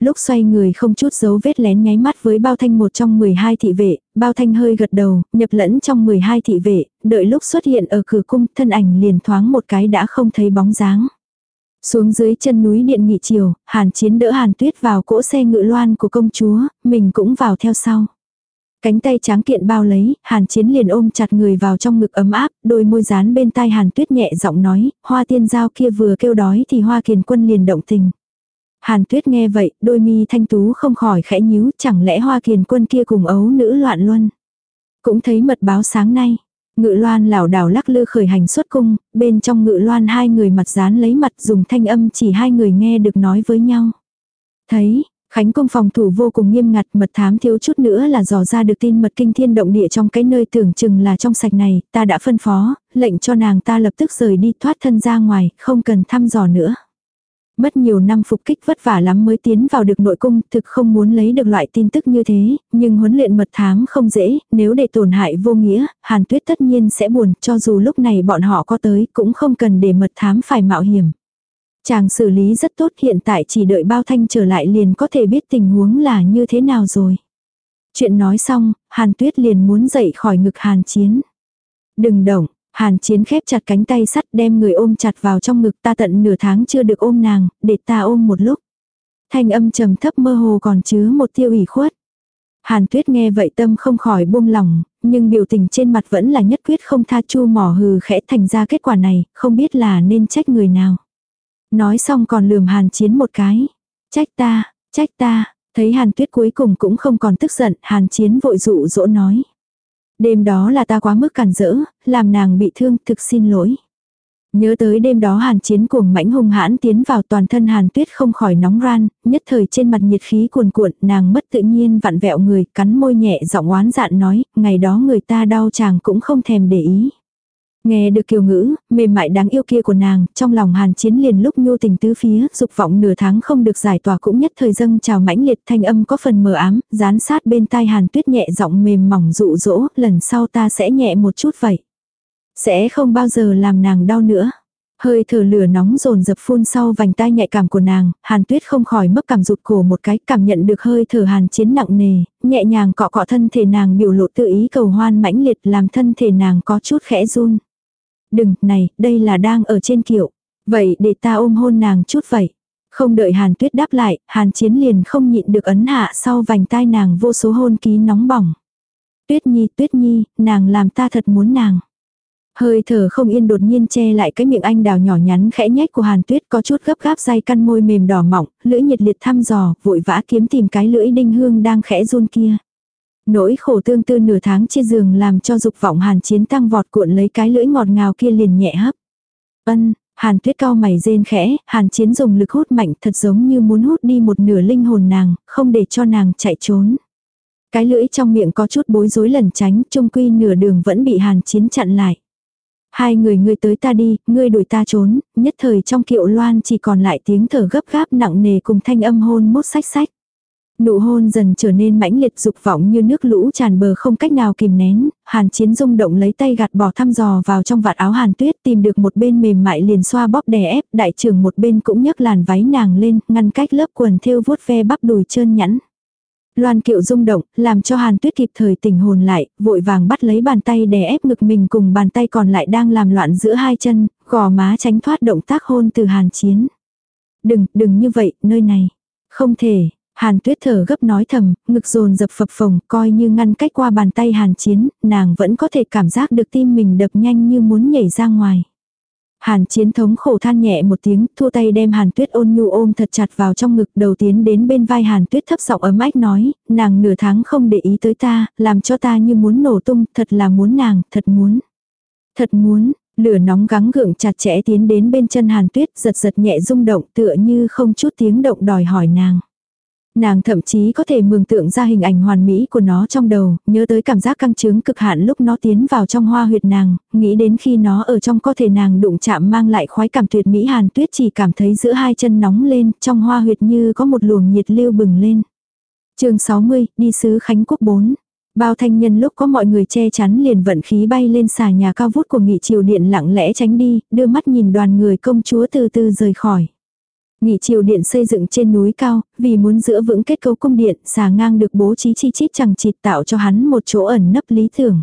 Lúc xoay người không chút dấu vết lén nháy mắt với bao thanh một trong 12 thị vệ, bao thanh hơi gật đầu, nhập lẫn trong 12 thị vệ, đợi lúc xuất hiện ở cửa cung, thân ảnh liền thoáng một cái đã không thấy bóng dáng. Xuống dưới chân núi điện nghị chiều, Hàn Chiến đỡ Hàn Tuyết vào cỗ xe ngự loan của công chúa, mình cũng vào theo sau. Cánh tay tráng kiện bao lấy, hàn chiến liền ôm chặt người vào trong ngực ấm áp, đôi môi dán bên tai hàn tuyết nhẹ giọng nói, hoa tiên giao kia vừa kêu đói thì hoa kiền quân liền động tình. Hàn tuyết nghe vậy, đôi mi thanh tú không khỏi khẽ nhíu, chẳng lẽ hoa kiền quân kia cùng ấu nữ loạn luân. Cũng thấy mật báo sáng nay, ngự loan lảo đảo lắc lư khởi hành xuất cung, bên trong ngự loan hai người mặt dán lấy mặt dùng thanh âm chỉ hai người nghe được nói với nhau. Thấy, Khánh công phòng thủ vô cùng nghiêm ngặt mật thám thiếu chút nữa là dò ra được tin mật kinh thiên động địa trong cái nơi tưởng chừng là trong sạch này, ta đã phân phó, lệnh cho nàng ta lập tức rời đi thoát thân ra ngoài, không cần thăm dò nữa. Mất nhiều năm phục kích vất vả lắm mới tiến vào được nội cung, thực không muốn lấy được loại tin tức như thế, nhưng huấn luyện mật thám không dễ, nếu để tổn hại vô nghĩa, hàn tuyết tất nhiên sẽ buồn, cho dù lúc này bọn họ có tới, cũng không cần để mật thám phải mạo hiểm. Chàng xử lý rất tốt hiện tại chỉ đợi bao thanh trở lại liền có thể biết tình huống là như thế nào rồi. Chuyện nói xong, Hàn Tuyết liền muốn dậy khỏi ngực Hàn Chiến. Đừng động, Hàn Chiến khép chặt cánh tay sắt đem người ôm chặt vào trong ngực ta tận nửa tháng chưa được ôm nàng, để ta ôm một lúc. Thanh âm trầm thấp mơ hồ còn chứa một tiêu ủy khuất. Hàn Tuyết nghe vậy tâm không khỏi buông lòng, nhưng biểu tình trên mặt vẫn là nhất quyết không tha chu mỏ hừ khẽ thành ra kết quả này, không biết là nên trách người nào. Nói xong còn lườm hàn chiến một cái. Trách ta, trách ta, thấy hàn tuyết cuối cùng cũng không còn tức giận, hàn chiến vội dụ dỗ nói. Đêm đó là ta quá mức cản rỡ, làm nàng bị thương thực xin lỗi. Nhớ tới đêm đó hàn chiến cuồng mãnh hung hãn tiến vào toàn thân hàn tuyết không khỏi nóng ran, nhất thời trên mặt nhiệt khí cuồn cuộn, nàng mất tự nhiên vặn vẹo người, cắn môi nhẹ giọng oán dạn nói, ngày đó người ta đau chàng cũng không thèm để ý. Nghe được kiều ngữ, mềm mại đáng yêu kia của nàng, trong lòng hàn chiến liền lúc nhu tình tứ phía, dục vọng nửa tháng không được giải tỏa cũng nhất thời dâng trào mãnh liệt thanh âm có phần mờ ám, dán sát bên tai hàn tuyết nhẹ giọng mềm mỏng dụ dỗ, lần sau ta sẽ nhẹ một chút vậy. Sẽ không bao giờ làm nàng đau nữa. Hơi thở lửa nóng rồn dập phun sau vành tai nhạy cảm của nàng, hàn tuyết không khỏi mất cảm rụt cổ một cái, cảm nhận được hơi thở hàn chiến nặng nề, nhẹ nhàng cọ cọ thân thể nàng biểu lộ tự ý cầu hoan mãnh liệt làm thân thể nàng có chút khẽ run. Đừng, này, đây là đang ở trên kiệu. Vậy để ta ôm hôn nàng chút vậy. Không đợi hàn tuyết đáp lại, hàn chiến liền không nhịn được ấn hạ sau vành tai nàng vô số hôn ký nóng bỏng. Tuyết nhi, tuyết nhi, nàng làm ta thật muốn nàng. Hơi thở không yên đột nhiên che lại cái miệng anh đào nhỏ nhắn khẽ nhách của Hàn Tuyết có chút gấp gáp dai căn môi mềm đỏ mỏng, lưỡi nhiệt liệt thăm dò, vội vã kiếm tìm cái lưỡi đinh hương đang khẽ run kia. Nỗi khổ tương tư nửa tháng trên giường làm cho dục vọng Hàn Chiến tăng vọt cuộn lấy cái lưỡi ngọt ngào kia liền nhẹ hấp. Ân, Hàn Tuyết cao mày rên khẽ, Hàn Chiến dùng lực hút mạnh thật giống như muốn hút đi một nửa linh hồn nàng, không để cho nàng chạy trốn. Cái lưỡi trong miệng có chút bối rối lần tránh, trung quy nửa đường vẫn bị Hàn Chiến chặn lại. Hai người ngươi tới ta đi, ngươi đuổi ta trốn, nhất thời trong kiệu loan chỉ còn lại tiếng thở gấp gáp nặng nề cùng thanh âm hôn mốt sách sách. Nụ hôn dần trở nên mãnh liệt dục vọng như nước lũ tràn bờ không cách nào kìm nén, hàn chiến rung động lấy tay gạt bỏ thăm dò vào trong vạt áo hàn tuyết tìm được một bên mềm mại liền xoa bóp đè ép, đại trưởng một bên cũng nhấc làn váy nàng lên, ngăn cách lớp quần thêu vuốt ve bắp đùi trơn nhẵn. Loan kiệu rung động, làm cho Hàn Tuyết kịp thời tỉnh hồn lại, vội vàng bắt lấy bàn tay đè ép ngực mình cùng bàn tay còn lại đang làm loạn giữa hai chân, gò má tránh thoát động tác hôn từ Hàn Chiến. Đừng, đừng như vậy, nơi này. Không thể, Hàn Tuyết thở gấp nói thầm, ngực dồn dập phập phồng, coi như ngăn cách qua bàn tay Hàn Chiến, nàng vẫn có thể cảm giác được tim mình đập nhanh như muốn nhảy ra ngoài. Hàn chiến thống khổ than nhẹ một tiếng, thua tay đem hàn tuyết ôn nhu ôm thật chặt vào trong ngực đầu tiến đến bên vai hàn tuyết thấp giọng ấm ách nói, nàng nửa tháng không để ý tới ta, làm cho ta như muốn nổ tung, thật là muốn nàng, thật muốn. Thật muốn, lửa nóng gắng gượng chặt chẽ tiến đến bên chân hàn tuyết giật giật nhẹ rung động tựa như không chút tiếng động đòi hỏi nàng. Nàng thậm chí có thể mường tượng ra hình ảnh hoàn mỹ của nó trong đầu, nhớ tới cảm giác căng trướng cực hạn lúc nó tiến vào trong hoa huyệt nàng, nghĩ đến khi nó ở trong có thể nàng đụng chạm mang lại khoái cảm tuyệt mỹ hàn tuyết chỉ cảm thấy giữa hai chân nóng lên, trong hoa huyệt như có một luồng nhiệt lưu bừng lên. chương 60, đi sứ Khánh Quốc 4. Bao thanh nhân lúc có mọi người che chắn liền vận khí bay lên xà nhà cao vút của nghị triều điện lặng lẽ tránh đi, đưa mắt nhìn đoàn người công chúa từ từ rời khỏi nghỉ triều điện xây dựng trên núi cao, vì muốn giữ vững kết cấu cung điện, xà ngang được bố trí chi chít chẳng chịt tạo cho hắn một chỗ ẩn nấp lý tưởng.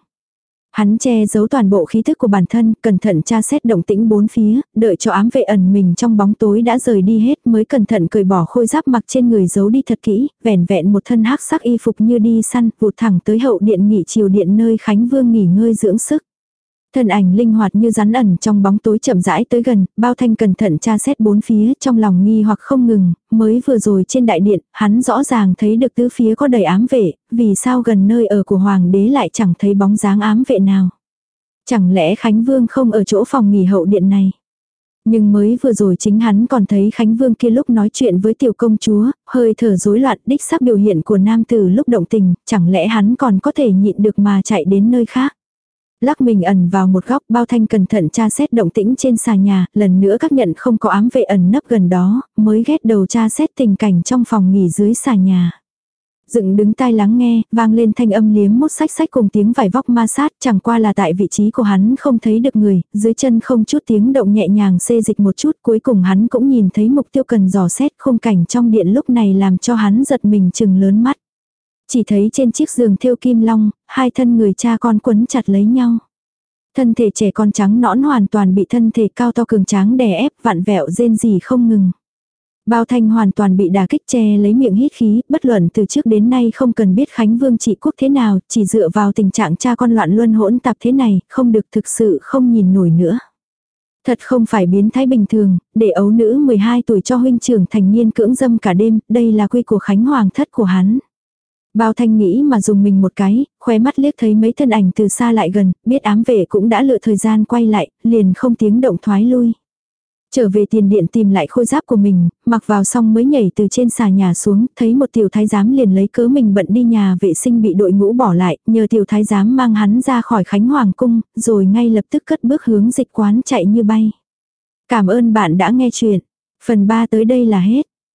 Hắn che giấu toàn bộ khí thức của bản thân, cẩn thận tra xét động tĩnh bốn phía, đợi cho ám vệ ẩn mình trong bóng tối đã rời đi hết mới cẩn thận cởi bỏ khôi giáp mặc trên người giấu đi thật kỹ, vẻn vẹn một thân hắc sắc y phục như đi săn, vụt thẳng tới hậu điện nghỉ triều điện nơi Khánh Vương nghỉ ngơi dưỡng sức. Thân ảnh linh hoạt như rắn ẩn trong bóng tối chậm rãi tới gần, bao thanh cẩn thận tra xét bốn phía trong lòng nghi hoặc không ngừng, mới vừa rồi trên đại điện, hắn rõ ràng thấy được tứ phía có đầy ám vệ, vì sao gần nơi ở của hoàng đế lại chẳng thấy bóng dáng ám vệ nào. Chẳng lẽ Khánh Vương không ở chỗ phòng nghỉ hậu điện này? Nhưng mới vừa rồi chính hắn còn thấy Khánh Vương kia lúc nói chuyện với tiểu công chúa, hơi thở rối loạn đích xác biểu hiện của nam tử lúc động tình, chẳng lẽ hắn còn có thể nhịn được mà chạy đến nơi khác. Lắc mình ẩn vào một góc bao thanh cẩn thận tra xét động tĩnh trên xà nhà, lần nữa các nhận không có ám vệ ẩn nấp gần đó, mới ghét đầu tra xét tình cảnh trong phòng nghỉ dưới xà nhà. Dựng đứng tai lắng nghe, vang lên thanh âm liếm mốt sách sách cùng tiếng vải vóc ma sát, chẳng qua là tại vị trí của hắn không thấy được người, dưới chân không chút tiếng động nhẹ nhàng xê dịch một chút, cuối cùng hắn cũng nhìn thấy mục tiêu cần dò xét khung cảnh trong điện lúc này làm cho hắn giật mình chừng lớn mắt. Chỉ thấy trên chiếc giường thêu kim long, hai thân người cha con quấn chặt lấy nhau. Thân thể trẻ con trắng nõn hoàn toàn bị thân thể cao to cường tráng đè ép vặn vẹo rên gì không ngừng. Bao thanh hoàn toàn bị đà kích che lấy miệng hít khí, bất luận từ trước đến nay không cần biết Khánh Vương trị quốc thế nào, chỉ dựa vào tình trạng cha con loạn luân hỗn tạp thế này, không được thực sự không nhìn nổi nữa. Thật không phải biến thái bình thường, để ấu nữ 12 tuổi cho huynh trưởng thành niên cưỡng dâm cả đêm, đây là quy của Khánh Hoàng thất của hắn. Bao thanh nghĩ mà dùng mình một cái, khóe mắt liếc thấy mấy thân ảnh từ xa lại gần, biết ám vệ cũng đã lựa thời gian quay lại, liền không tiếng động thoái lui. Trở về tiền điện tìm lại khôi giáp của mình, mặc vào xong mới nhảy từ trên xà nhà xuống, thấy một tiểu thái giám liền lấy cớ mình bận đi nhà vệ sinh bị đội ngũ bỏ lại, nhờ tiểu thái giám mang hắn ra khỏi Khánh Hoàng Cung, rồi ngay lập tức cất bước hướng dịch quán chạy như bay. Cảm ơn bạn đã nghe chuyện. Phần 3 tới đây là hết.